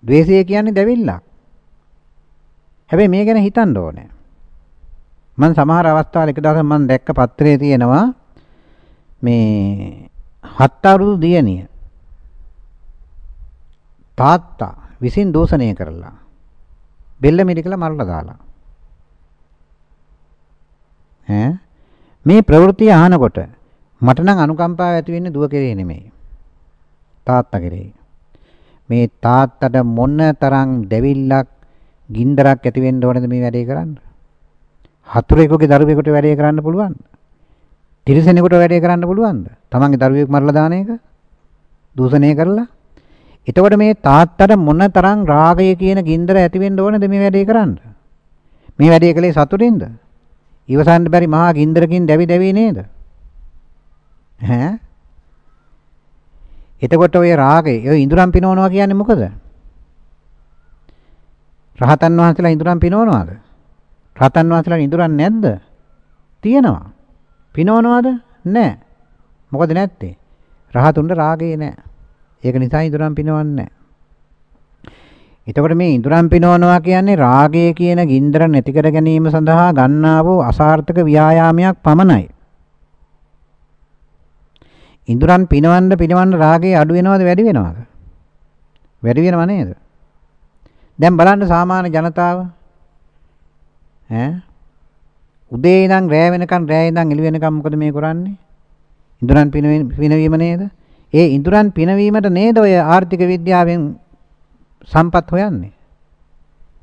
Speaker 1: ද්වේෂය කියන්නේ දැවිල්ලක්. හැබැයි මේ ගැන හිතන්න ඕනේ. මම සමහර අවස්ථාවල එක දවසක් මම දැක්ක පත්‍රයේ තියෙනවා මේ හත් අවුරුදු දියණිය තාත්තා විසින් දූෂණය කරලා බෙල්ල මිරිකලා මරලා දාලා ඈ? මේ ප්‍රවෘත්තිය අහනකොට මට නම් අනුකම්පාව ඇති වෙන්නේ දුව කෙරේ නෙමෙයි. තාත්තා කෙරේ මේ තාත්තට මොන තරම් දෙවිල්ලක් ගින්දරක් ඇති වෙන්න ඕනද මේ වැඩේ කරන්න? හතුරෙකුගේ දරුවෙකුට වැඩේ කරන්න පුළුවන්ද? තිරිසනෙකුට වැඩේ කරන්න පුළුවන්ද? තමන්ගේ දරුවෙක් මරලා දාන එක? දූෂණය කරලා? එතකොට මේ තාත්තට මොන තරම් රාගය කියන ගින්දර ඇති වෙන්න ඕනද මේ වැඩේ කරන්න? මේ වැඩේ කළේ සතුටින්ද? ඉවසන්න බැරි මහා ගින්දරකින් දැවි දැවි නේද? ඈ? එතකොට ඔය රාගය ඔය ඉඳුරම් පිනවනවා කියන්නේ මොකද? රහතන් වහන්සේලා ඉඳුරම් පිනවනවාද? රහතන් වහන්සේලා ඉඳුරම් නැද්ද? තියෙනවා. පිනවනවාද? නැහැ. මොකද නැත්තේ? රහතුන්ට රාගේ නැහැ. ඒක නිසා ඉඳුරම් පිනවන්නේ නැහැ. එතකොට මේ ඉඳුරම් පිනවනවා කියන්නේ රාගය කියන ගින්දර නැති කර ගැනීම සඳහා ගන්නා වූ අසාර්ථක ව්‍යායාමයක් පමණයි. ඉඳුරම් පිනවන්න පිනවන්න රාගය අඩු වෙනවද වැඩි වෙනවද? වැඩි වෙනව නේද? දැන් බලන්න සාමාන්‍ය ජනතාව ඈ උදේ ඉඳන් රෑ වෙනකන් රෑ ඉඳන් එළි වෙනකන් මොකද මේ කරන්නේ? ඉඳුරන් පිනවීම නේද? ඒ ඉඳුරන් පිනවීමට නේද ඔය ආර්ථික විද්‍යාවෙන් සම්පත් හොයන්නේ.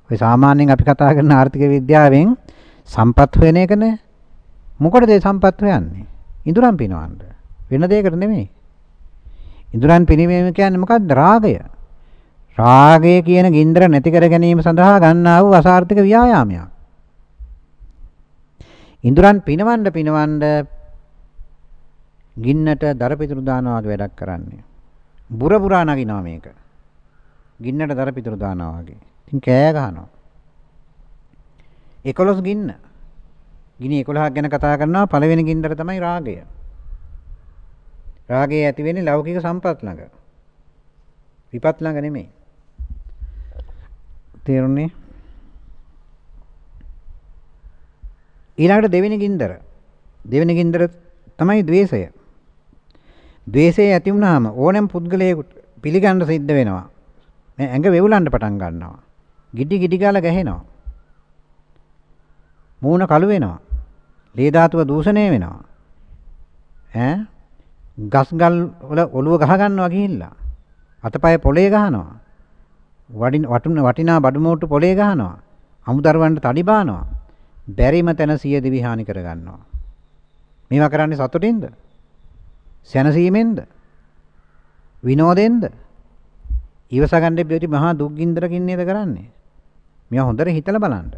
Speaker 1: ඔය සාමාන්‍යයෙන් අපි කතා කරන ආර්ථික විද්‍යාවෙන් සම්පත් හොයන එක නේ. මොකටද ඒ සම්පත් හොයන්නේ? ඉඳුරන් පිනවන්න. වෙන දෙයකට නෙමෙයි. ඉඳුරන් පිනවීම කියන්නේ මොකක්ද? රාගය. රාගය කියන ගින්දර නැති කර ගැනීම සඳහා ගන්නා වූ අසාර්ථක ව්‍යායාමයක්. ඉඳුරන් පිනවන්න පිනවන්න ගින්නට දරපිතුරු දානවා වගේ වැඩක් කරන්නේ. බුර බුරා නගිනවා මේක. ගින්නට දර පිටුරු දානවා වගේ. ඉතින් කෑ ගහනවා. 11 ගින්න. ගිනි 11ක් ගැන කතා කරනවා පළවෙනි ගින්නට තමයි රාගය. රාගය ඇති වෙන්නේ ලෞකික සම්පත් ළඟ. විපත් ළඟ නෙමෙයි. තේරුණේ? ඊළඟට දෙවෙනි ගින්දර. දෙවෙනි ගින්දර තමයි द्वේෂය. द्वේෂය ඇති වුනහම ඕනෑම පුද්ගලයෙකුට පිළිගන්න සිද්ධ වෙනවා. මේ ඇඟ වෙවුලන්න පටන් ගන්නවා. ගිඩි ගිඩි ගාලා ගැහෙනවා. මූණ කළු වෙනවා. ලේ ධාතුව දූෂණය වෙනවා. ඈ ගස් ගල් වල ඔළුව ගහ ගන්නවා ගිහිල්ලා. අතපය පොලේ ගහනවා. වඩින වටුන වටිනා බඩු මෝට්ටු පොලේ ගහනවා. අමුදරුවන්ට තඩි බානවා. බැරිම තැන සිය දිවි හානි කර ගන්නවා. මේවා කරන්නේ සතුටින්ද? සැනසීමෙන්ද? විනෝදෙන්ද? ඊවසගන්න බැරි මහා දුක් ගින්දරකින් නේද කරන්නේ? මේවා හොඳට හිතලා බලන්න.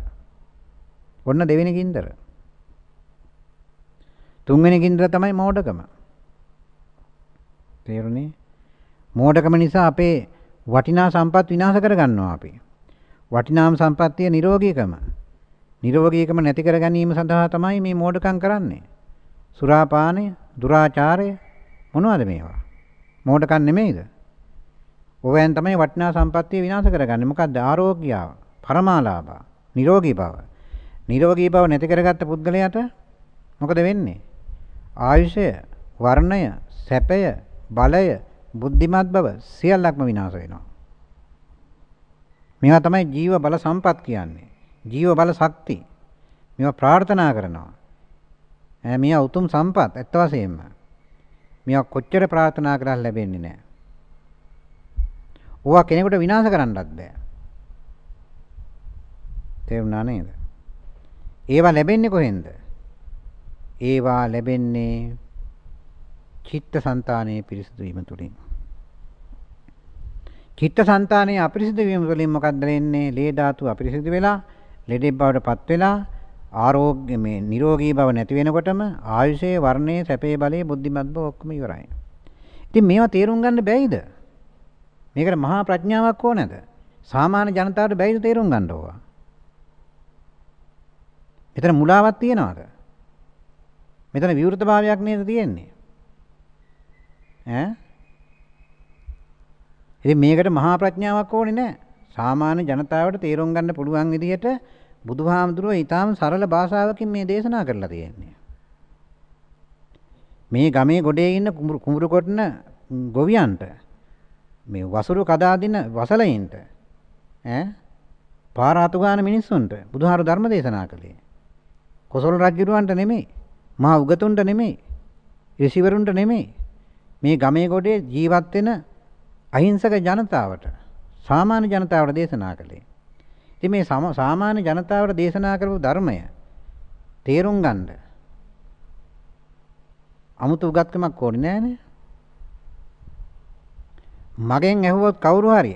Speaker 1: ඔන්න දෙවෙනි ගින්දර. තුන්වෙනි ගින්දර තමයි මෝඩකම. තේරුණේ? මෝඩකම නිසා අපේ වටිනා සම්පත් විනාශ කර ගන්නවා අපි. වටිනාම සම්පත්තිය නිරෝගීකම. නිරෝගීකම නැති කර ගැනීම සඳහා තමයි මේ මෝඩකම් කරන්නේ. සුරාපානය, දුරාචාරය මොනවද මේවා? මෝඩකම් නෙමෙයිද? ඕවෙන් තමයි වටිනා සම්පත්තිය විනාශ කරගන්නේ. මොකද්ද? ආරෝග්‍යාව, පරමාලාභ, නිරෝගී බව. නිරෝගී බව නැති කරගත්ත පුද්ගලයාට මොකද වෙන්නේ? ආයුෂය, වර්ණය, සැපය, බලය, බුද්ධිමත් බව සියල්ලක්ම විනාශ වෙනවා. මේවා තමයි ජීව බල සම්පත් කියන්නේ. ජීව බල ශක්ති. මේවා ප්‍රාර්ථනා කරනවා. ඈ මේවා උතුම් සම්පත් ඇත්ත වශයෙන්ම. මේවා කොච්චර ප්‍රාර්ථනා කරලා ලැබෙන්නේ නැහැ. ඕවා කෙනෙකුට විනාශ කරන්නත් බෑ. තේරුණා නේද? ඒවා ලැබෙන්නේ කොහෙන්ද? ඒවා ලැබෙන්නේ චිත්තසංතානයේ පිරිසිදු වීම තුලින්. චිත්තසංතානයේ අපිරිසිදු වීම තුළින් මොකක්ද වෙන්නේ? ලේ ධාතු අපිරිසිදු වෙලා ලෙඩෙක් බවට පත් වෙලා ආරෝග්‍ය මේ නිරෝගී බව නැති වෙනකොටම ආයුෂයේ වර්ණයේ සැපේ බලයේ බුද්ධිමත් බව ඔක්කොම ඉවරයි. ඉතින් මේවා තේරුම් ගන්න බැයිද? මේකට මහා ප්‍රඥාවක් ඕනද? සාමාන්‍ය ජනතාවට බැයිද තේරුම් ගන්න ඕවා? මෙතන මුලාවක් තියනවාද? මෙතන විවෘතභාවයක් නේද තියෙන්නේ? ඈ? ඉතින් මේකට මහා ප්‍රඥාවක් ඕනේ නැහැ. සාමාන්‍ය ජනතාවට තේරුම් ගන්න පුළුවන් විදිහට බුදුහාමුදුරුවෝ ඊටාම සරල භාෂාවකින් මේ දේශනා කරලා තියෙන්නේ. මේ ගමේ ගොඩේ ඉන්න කුඹුරු කොටන ගොවියන්ට මේ වසුරු කදා දින වසලයින්ට ඈ පාර අතු ගන්න මිනිස්සුන්ට බුදුහාරු ධර්ම දේශනා කළේ. කොසල් රජුරවන්ට නෙමෙයි, මහා උගතුන්ට නෙමෙයි, ඍෂිවරුන්ට නෙමෙයි. මේ ගමේ ගොඩේ ජීවත් වෙන අහිංසක ජනතාවට සාමාන්‍ය ජනතාවට දේශනා කළේ. ඉතින් මේ සාමාන්‍ය ජනතාවට දේශනා කරපු ධර්මය තේරුම් ගන්න 아무තු උගත්කමක් ඕනේ නෑනේ. මගෙන් ඇහුවොත් කවුරු හරි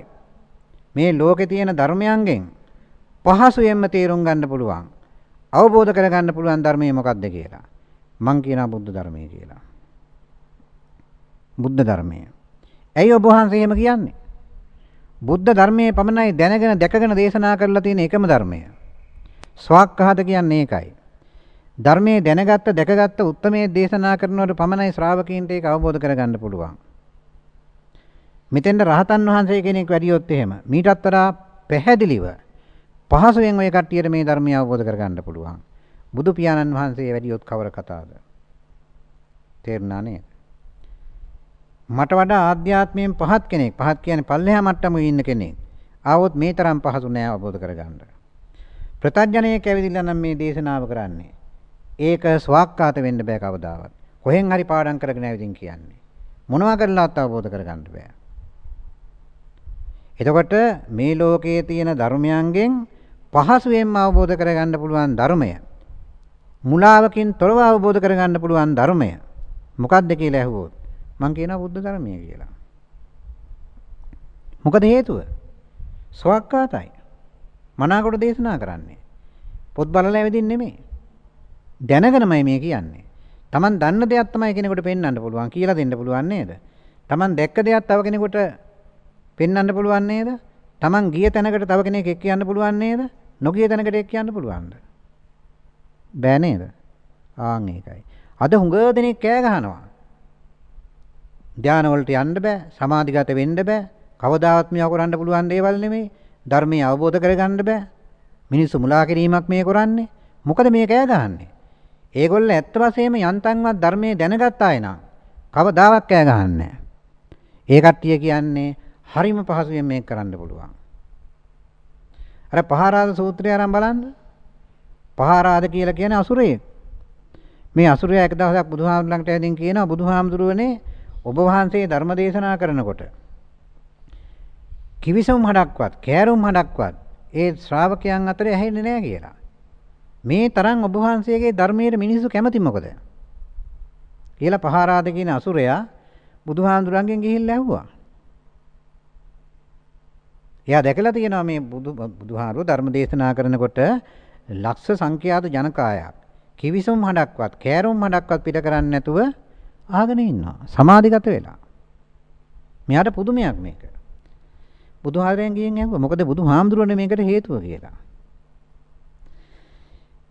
Speaker 1: මේ ලෝකේ තියෙන ධර්මයන්ගෙන් පහසුවෙන්ම තේරුම් ගන්න පුළුවන් අවබෝධ කරගන්න පුළුවන් ධර්මය මොකක්ද කියලා මං කියනවා බුද්ධ ධර්මය කියලා. බුද්ධ ධර්මය. ඇයි ඔබ වහන්සේ එහෙම කියන්නේ? බුද්ධ ධර්මයේ පමණයි දැනගෙන දැකගෙන දේශනා කරලා තියෙන එකම ධර්මය. ස්වාක්ඛාත කියන්නේ ඒකයි. ධර්මයේ දැනගත්ත දැකගත්ත උත්මයේ දේශනා කරනවට පමණයි ශ්‍රාවකීන්ට ඒක අවබෝධ කරගන්න පුළුවන්. මෙතෙන්ද රහතන් වහන්සේ කෙනෙක් වැඩියොත් එහෙම මීටත් වඩා පැහැදිලිව පහසුවෙන් ওই කට්ටියට මේ ධර්මය අවබෝධ කරගන්න පුළුවන්. බුදු පියාණන් වහන්සේ වැඩියොත් කවර කතාවද? තේරුණා නේද? මට වඩා ආධ්‍යාත්මයෙන් පහත් කෙනෙක් පහත් කියන්නේ පල්ලෙහා මට්ටමේ ඉන්න කෙනෙක් ආවොත් මේ තරම් පහසු නෑ අවබෝධ කරගන්න. ප්‍රත්‍යඥයෙක් ඇවිදින්න නම් මේ දේශනාව කරන්නේ. ඒක ස්වාක්කාත වෙන්න බෑ කවදාවත්. කොහෙන් හරි පාඩම් කරගෙන ඇවිදින් කියන්නේ. මොනවා කරලාවත් අවබෝධ කරගන්න බෑ. එතකොට මේ ලෝකයේ තියෙන ධර්මයන්ගෙන් පහසුවෙන්ම අවබෝධ කරගන්න පුළුවන් ධර්මය මුලාවකින් තොරව අවබෝධ කරගන්න පුළුවන් ධර්මය මොකක්ද කියලා ඇහුවොත් මං කියනවා බුද්ධ ධර්මය කියලා. මොකද හේතුව? ස්වක්කාතයි. මනාකොට දේශනා කරන්නේ. පොත් බලලා ඇවිදින් නෙමෙයි. දැනගෙනමයි මේ කියන්නේ. Taman දන්න දෙයක් තමයි කෙනෙකුට පෙන්වන්න පුළුවන් කියලා දෙන්න පුළුවන් නේද? Taman දැක්ක දෙයක් තව කෙනෙකුට පෙන්වන්න පුළුවන් නේද? Taman ගිය තැනකට තව කෙනෙක් එක්ක යන්න පුළුවන් නේද? නොගිය තැනකට එක්ක යන්න පුළුවන්ද? බෑ නේද? ආන් ඒකයි. අද හුඟ දෙනෙක් කෑ ගහනවා. ධාන වලට යන්න බෑ, සමාධිගත වෙන්න බෑ. කවදාවත් මේවා කරන්න පුළුවන් දේවල් නෙමෙයි. ධර්මය අවබෝධ කරගන්න බෑ. මිනිස්සු මුලා කිරීමක් මේ කරන්නේ. මොකද මේ කෑ ගහන්නේ? ඒගොල්ලෝ ඇත්ත වශයෙන්ම යන්තම්වත් ධර්මයේ දැනගත් අය නම් කවදාවත් කෑ ගහන්නේ ඒ කට්ටිය කියන්නේ හරිම පහසුවෙන් මේක කරන්න පුළුවන්. අර පහාරාද සූත්‍රය අරන් බලන්න. පහාරාද කියලා කියන්නේ අසුරයෙක්. මේ අසුරයා එක දවසක් බුදුහාමුදුරන්ට ඇදින් කියනවා බුදුහාමුදුරුවනේ ඔබ වහන්සේ ධර්ම දේශනා කරනකොට කිවිසුම් හඩක්වත් කෑරුම් හඩක්වත් ඒ ශ්‍රාවකයන් අතරේ ඇහෙන්නේ නැහැ කියලා. මේ තරම් ඔබ වහන්සේගේ ධර්මයේ මිනිස්සු කැමති මොකද? කියලා පහාරාද කියන අසුරයා බුදුහාඳුරන්ගෙන් ගිහිල්ලා ඇහුවා. එයා දැකලා තියෙනවා මේ බුදු බුදුහාරුව ධර්ම දේශනා කරනකොට ලක්ෂ සංඛ්‍යාත ජනකායක් කිවිසුම් හඩක්වත් කෑරුම් හඩක්වත් පිට කරන්නේ නැතුව අහගෙන ඉන්නවා. සමාධිගත වෙලා. මෙයාට පුදුමයක් මේක. බුදුහාරයන් ගියන් ඇහුවා මොකද බුදුහාමුදුරනේ මේකට හේතුව කියලා.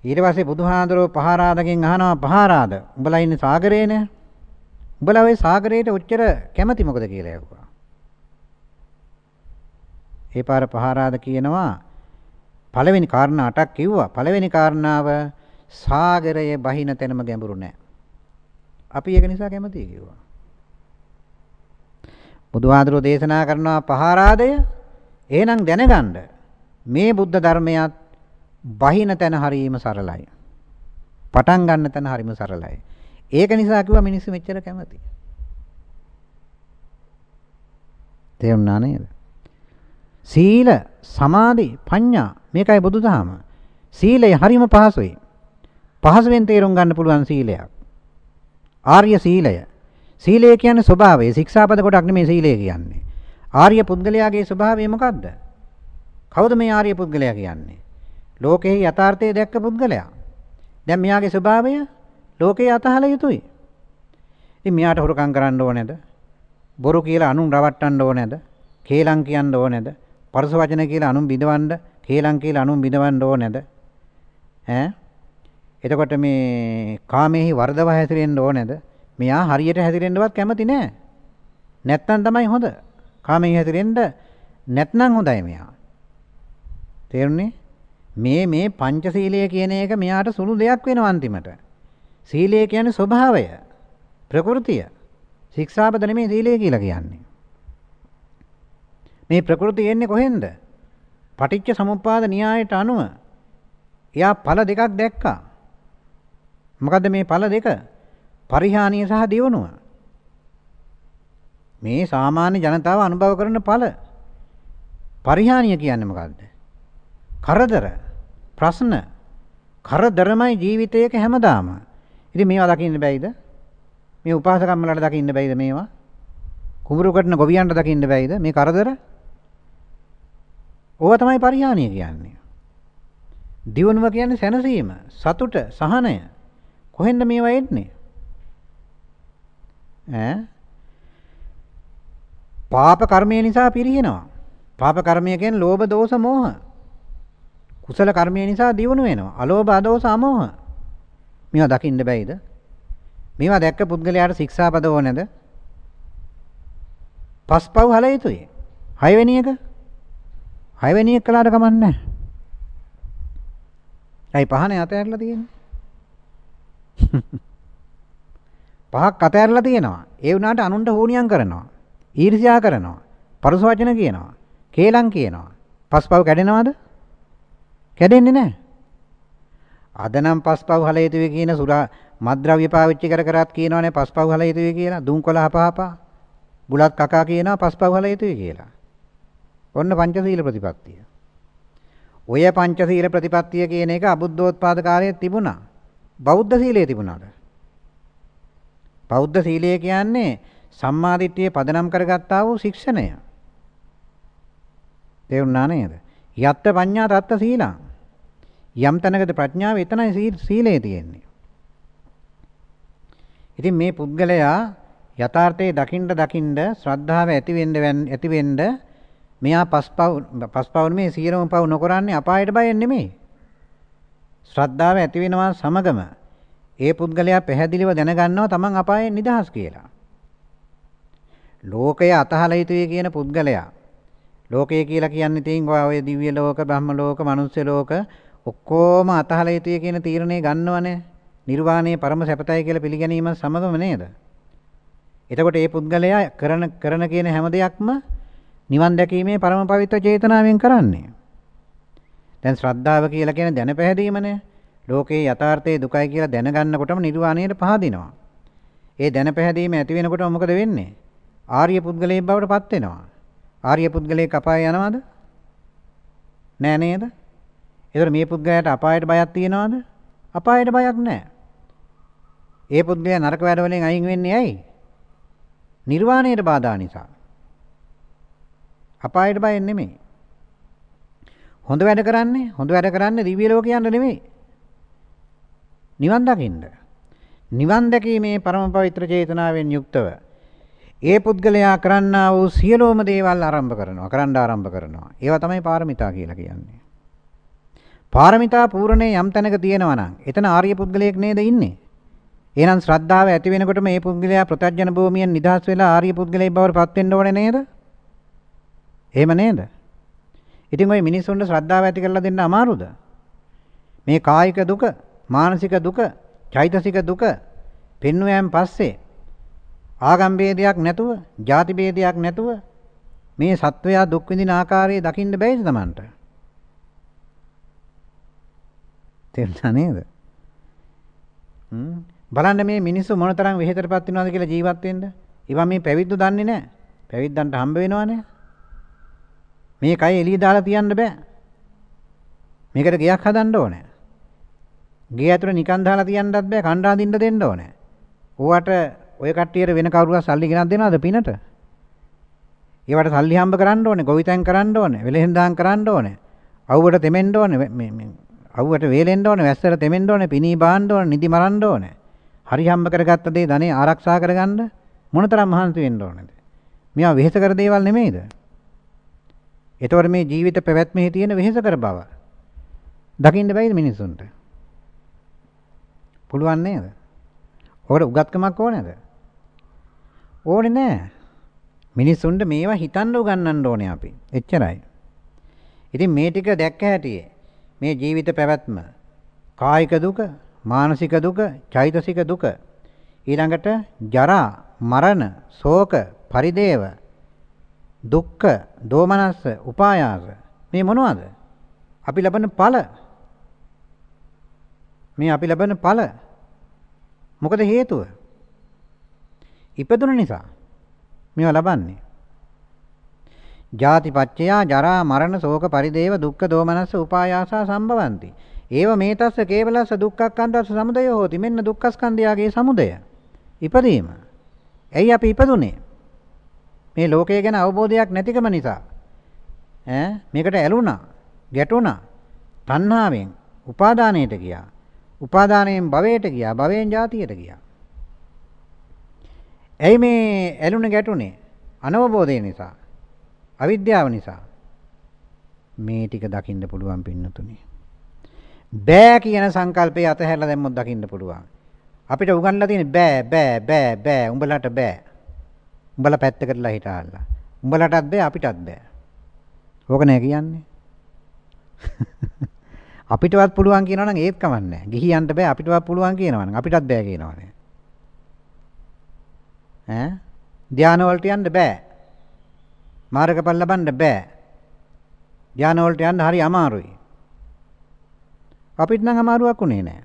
Speaker 1: ඊට පස්සේ බුදුහාඳුරෝ පහාරාදගෙන් අහනවා පහාරාද උඹලා ඉන්නේ සාගරේනේ උඹලා ওই සාගරේට ඔච්චර කැමති මොකද කියලා ඇහුවා ඒ පාර පහාරාද කියනවා පළවෙනි කාරණා අටක් කිව්වා පළවෙනි කාරණාව සාගරයේ බහින තැනම ගැඹුරු නැහැ අපි ඒක නිසා කැමතියි කිව්වා. බුදුහාඳුරෝ දේශනා කරනවා පහාරාදය එහෙනම් දැනගන්න මේ බුද්ධ ධර්මයත් බහින තැන හරීම සරලයි. පටන් ගන්න තැන හරීම සරලයි. ඒක නිසා කිව්වා මිනිස්සු මෙච්චර කැමති. තේරුණා නේද? සීල, සමාධි, ප්‍රඥා මේකයි බුදුදහම. සීලය හරිම පහසුයි. පහසුවෙන් තේරුම් ගන්න පුළුවන් සීලයක්. ආර්ය සීලය. සීලය කියන්නේ ස්වභාවය. ශික්ෂාපද කොටක් නෙමෙයි සීලය කියන්නේ. ආර්ය පුද්ගලයාගේ ස්වභාවය මොකද්ද? කවුද මේ ආර්ය පුද්ගලයා කියන්නේ? ලෝකෙහි යථාර්ථය දැක්ක පුද්ගලයා. දැන් මෙයාගේ ස්වභාවය ලෝකේ අතහල යුතුයි. ඉතින් මෙයාට හොරකම් කරන්න ඕනේද? බොරු කියලා අනුන් රවට්ටන්න ඕනේද? කේලම් කියන්න ඕනේද? පරස වචන කියලා අනුන් බිඳවන්න, කේලම් කියලා අනුන් බිඳවන්න ඕනේද? ඈ? එතකොට මේ කාමෙහි වර්ධව හැසිරෙන්න ඕනේද? මෙයා හරියට හැසිරෙන්නවත් කැමති නෑ. නැත්තම් තමයි හොඳ. කාමෙහි හැසිරෙන්න නැත්නම් හොඳයි මෙයා. තේරුණේ? මේ මේ පංචශීලය කියන එක මෙයාට සුළු දෙයක් වෙනවා අන්තිමට. සීලය කියන්නේ ස්වභාවය, ප්‍රകൃතිය. ශික්ෂාපද නෙමෙයි සීලය කියලා කියන්නේ. මේ ප්‍රകൃතිය එන්නේ කොහෙන්ද? පටිච්ච සමුප්පාද න්‍යායට අනුව එයා ඵල දෙකක් දැක්කා. මොකද්ද මේ ඵල දෙක? පරිහානිය සහ දියුණුව. මේ සාමාන්‍ය ජනතාව අනුභව කරන ඵල. පරිහානිය කියන්නේ මොකද්ද? කරදර ප්‍රශ්න කරදරමයි ජීවිතයක හැමදාම. ඉතින් මේවා දකින්න බැයිද? මේ උපාසකම්මලට දකින්න බැයිද මේවා? කුඹුරු කටන ගොවියන්ට දකින්න බැයිද මේ කරදර? ඕවා තමයි පරිහානිය කියන්නේ. දියුණුව කියන්නේ සැනසීම, සතුට, සහනය. කොහෙන්ද මේවා එන්නේ? ඈ පාප කර්මය නිසා පිරිනනවා. පාප කර්මය කියන්නේ ලෝභ, දෝෂ, මෝහ. කුසල කර්මය නිසා දියුණු වෙනවා. අලෝභ, අදෝස, අමෝහ. මේවා දකින්න බැයිද? මේවා දැක්ක පුද්ගලයාට ශික්ෂාපද ඕනේද? පස්පව් හල යුතුයි. හයවෙනි එක. හයවෙනි එක කළාට කමන්නේ නැහැ. ඇයි පහනේ අතහැරලා තියෙන්නේ? <laughs> පහක් අතහැරලා තියෙනවා. ඒ වුණාට අනුන්ට හෝනියම් කරනවා. ඊර්ෂ්‍යා කරනවා. පරුස වචන කියනවා. කේලම් කියනවා. පස්පව් කැඩෙනවද? කැඩෙන්නේ නැහැ. අද නම් පස්පව් හල යුතුයි කියන සුරා මද්ද්‍රව්‍ය පාවිච්චි කර කරත් කියනවනේ පස්පව් හල යුතුයි කියලා. දුම්කොළ හපහපා බුලත් කකා කියනවා පස්පව් හල යුතුයි කියලා. ඔන්න පංචශීල ප්‍රතිපත්තිය. ඔය පංචශීල ප්‍රතිපත්තිය කියන එක අබුද්ධෝත්පාද කාලයේ තිබුණා. බෞද්ධ සීලයේ තිබුණාද? බෞද්ධ සීලය කියන්නේ සම්මාදිට්ඨිය පදනම් කරගත්තා වූ ශික්ෂණය. තේරුණා නේද? යත්ත පඤ්ඤා තත්ත සීලං. යම් තැනකද ප්‍රඥාව එතනයි සීලය තියෙන්නේ. ඉතින් මේ පුද්ගලයා යථාර්ථයේ දකින්න දකින්න ශ්‍රද්ධාව ඇති වෙන්න ඇති වෙන්න මෙයා පස්පව් පස්පව් නෙමේ සියරම පව් නොකරන්නේ අපායට බයෙන් නෙමේ. ශ්‍රද්ධාව ඇති වෙනවා සමගම ඒ පුද්ගලයා පැහැදිලිව දැනගන්නවා තමන් අපායෙන් නිදහස් කියලා. ලෝකය අතහල යුතුය කියන පුද්ගලයා ලෝකය කියලා කියන්නේ තින් ඔය දිව්‍ය ලෝක, බ්‍රහ්ම ලෝක, මනුස්ස ලෝක ඔක්කොම අතහල යුතුය කියන තීරණය ගන්නවනේ. නිර්වාණය පරම සැපතයි කියලා පිළිගැනීම සමගම නේද? එතකොට මේ පුද්ගලයා කරන කරන කියන හැම දෙයක්ම නිවන් දැකීමේ පරම පවිත්‍ර චේතනාවෙන් කරන්නේ. දැන් ශ්‍රද්ධාව කියලා කියන දැන පැහැදීමනේ. ලෝකේ යථාර්ථයේ දුකයි කියලා දැනගන්නකොටම නිර්වාණයට පහදිනවා. ඒ දැන පැහැදීම ඇති වෙනකොටම මොකද වෙන්නේ? ආර්ය පුද්ගලයෙක් බවට පත් වෙනවා. ආර්ය පුද්ගලයෙක් අපාය යනවද? නෑ නේද? ඒතර මේ පුද්ගලයාට අපායට බයක් තියනවද? අපායට බයක් නෑ. ඒ පුද්ගලයා නරක වැඩ වලින් අයින් වෙන්නේ ඇයි? නිර්වාණයට බාධා නිසා. අපායට බය නෙමෙයි. හොඳ වැඩ කරන්නේ හොඳ වැඩ කරන්නේ දිව්‍ය ලෝකයන්ට නෙමෙයි. නිවන් දකින්න. නිවන් දැකීමේ පරම පවිත්‍ර චේතනාවෙන් යුක්තව ඒ පුද්ගලයා කරන්නා වූ සියලුම දේවල් ආරම්භ කරනවා කරන්න ආරම්භ කරනවා. ඒවා තමයි පාරමිතා කියලා කියන්නේ. පාරමිතා පූර්ණේ යම් තැනක තියෙනවා නම් එතන ආර්ය පුද්ගලයෙක් නේද ඉන්නේ? එහෙනම් ශ්‍රද්ධාව ඇති වෙනකොට මේ පුද්ගලයා ප්‍රත්‍යඥ භූමියෙන් නිදහස් වෙලා ආර්ය පුද්ගලයෙක් බවට පත් වෙන්න ඕනේ නේද? එහෙම නේද? ඉතින් ওই මිනිසුන්ට ශ්‍රද්ධාව ඇති කරලා දෙන්න අමාරුද? මේ කායික දුක, මානසික දුක, චෛතසික දුක පෙන්වෑම් පස්සේ ආගම් ભેදයක් නැතුව, ಜಾති ભેදයක් නැතුව මේ සත්වයා දුක් විඳින ආකාරය දකින්න බැයිද Tamanට? තේරුණා නේද? බලන්න මේ මිනිස්සු මොනතරම් වෙහෙතරපත් වෙනවද කියලා ජීවත් වෙන්න. ඉතින් මේ පැවිද්ද දන්නේ නැහැ. පැවිද්දන්ට හම්බ වෙනවනේ. මේ කය එළිය දාලා තියන්න බෑ. මේකට ගයක් හදන්න ඕනේ. ගේ ඇතුලේ නිකන් දාලා තියන්නත් බෑ කණ්ඩා දින්න දෙන්න ඕනේ. ඕවට ඔය කට්ටියට වෙන කවුරුහක් සල්ලි ගෙනත් දෙනවද පිනට? ඒවට සල්ලි හම්බ කරන්න ඕනේ, ගොවිතැන් කරන්න ඕනේ, වෙලෙන් දාන් කරන්න ඕනේ. අවුවට තෙමෙන්න ඕනේ, මේ මේ අවුවට වේලෙන්න ඕනේ, වැස්සට තෙමෙන්න ඕනේ, පිනී බාන්න ඕනේ, නිදි මරන්න ඕනේ. හරි හම්බ කරගත්ත දේ ධනෙ ආරක්ෂා කරගන්න මොනතරම් මහන්සි වෙන්න ඕනේද? මේවා වෙහෙස කර දේවල් නෙමෙයිද? එතකොට මේ ජීවිත පැවැත්මේ තියෙන වෙහෙස කර බව දකින්න බැයිද මිනිසුන්ට? පුළුවන් නේද? ඔකට උගත්කමක් ඕනේද? ඕනේ නෑ. මිනිසුන්ට මේවා හිතන්න උගන්වන්න ඕනේ අපි. එච්චරයි. ඉතින් මේ ටික දැක්ක හැටියේ මේ ජීවිත පැවැත්ම කායික දුක, මානසික දුක, චෛතසික දුක ඊළඟට ජරා, මරණ, ශෝක, පරිදේව, දුක්ඛ, දෝමනස්ස, උපායාස මේ මොනවද? අපි ලබන ඵල මේ අපි ලබන ඵල මොකද හේතුව? ඉපදුන නිසා මේවා ලබන්නේ. ජාතිපච්චයා ජරා මරණ ශෝක පරිදේව දුක්ඛ දෝමනස්ස උපායාසා සම්භවಂತಿ. ඒව මේතස්ස කේවලස්ස දුක්ඛක්ඛන්දස්ස සමුදය හෝති. මෙන්න දුක්ඛස්කන්ධයාගේ සමුදය. ඉපදීම. ඇයි අපි ඉපදුනේ? මේ ලෝකය ගැන අවබෝධයක් නැතිකම නිසා. ඈ මේකට ඇලුනා, ගැටුණා. තණ්හාවෙන් උපාදානයට ගියා. උපාදානයෙන් භවයට ගියා, භවයෙන් ජාතියට ගියා. ඇයි මේ ඇලුන ගැටුනේ? අනවබෝධය නිසා. අවිද්‍යාව නිසා. මේ ටික දකින්න පුළුවන් පින්නතුනි. බෑ කියන සංකල්පය අතහැරලා දැම්මොත් දකින්න පුළුවන්. අපිට උගන්ලා තියෙන්නේ බෑ බෑ බෑ බෑ උඹලට බෑ. උඹලා පැත්තකටලා හිටාල්ලා. උඹලටත් බෑ අපිටත් බෑ. ඕක නෑ කියන්නේ. <laughs> අපිටවත් පුළුවන් කියනවා නම් ඒත් කමන්නේ ගිහියන්ට බෑ අපිටවත් පුළුවන් කියනවා නම් අපිටත් බෑ කියනවානේ. ඈ ධානය වලට යන්න බෑ. මාර්ගඵල ලබන්න බෑ. ධානය වලට යන්න හරි අමාරුයි. අපිට නම් අමාරුවක් උනේ නෑ.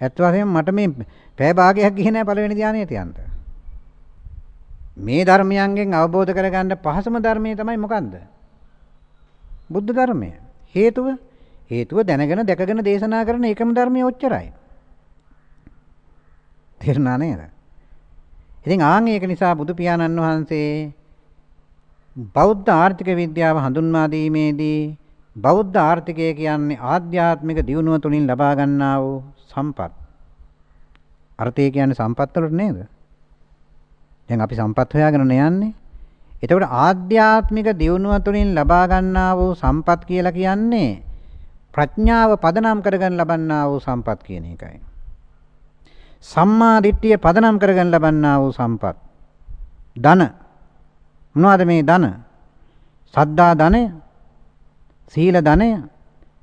Speaker 1: ඇත්ත වශයෙන්ම මට මේ පැය භාගයක් ගියේ නෑ පළවෙනි ධානයට යන්න. මේ ධර්මයන්ගෙන් අවබෝධ කරගන්න පහසුම ධර්මයේ තමයි මොකන්ද? බුද්ධ ධර්මය. හේතුව හේතුව දැනගෙන දැකගෙන දේශනා කරන එකම ධර්මයේ ඔච්චරයි. තේරුණා නේද? ඉතින් ආන් ඒක නිසා බුදු පියාණන් වහන්සේ බෞද්ධ ආර්ථික විද්‍යාව හඳුන්වා දීමේදී බෞද්ධ ආර්ථිකය කියන්නේ ආධ්‍යාත්මික දියුණුව තුලින් ලබා ගන්නා වූ සම්පත්. අර්ථය කියන්නේ සම්පත් වලට නේද? දැන් අපි සම්පත් හොයාගෙන යන්නේ. එතකොට ආධ්‍යාත්මික දියුණුව තුළින් ලබා ගන්නා වූ සම්පත් කියලා කියන්නේ ප්‍රඥාව පදනම් කරගෙන ලබන්නා වූ සම්පත් කියන එකයි. සම්මා දිට්ඨිය පදනම් කරගෙන ලබන්නා වූ සම්පත්. ධන මොනවද මේ ධන? සද්දා ධනය, සීල ධනය,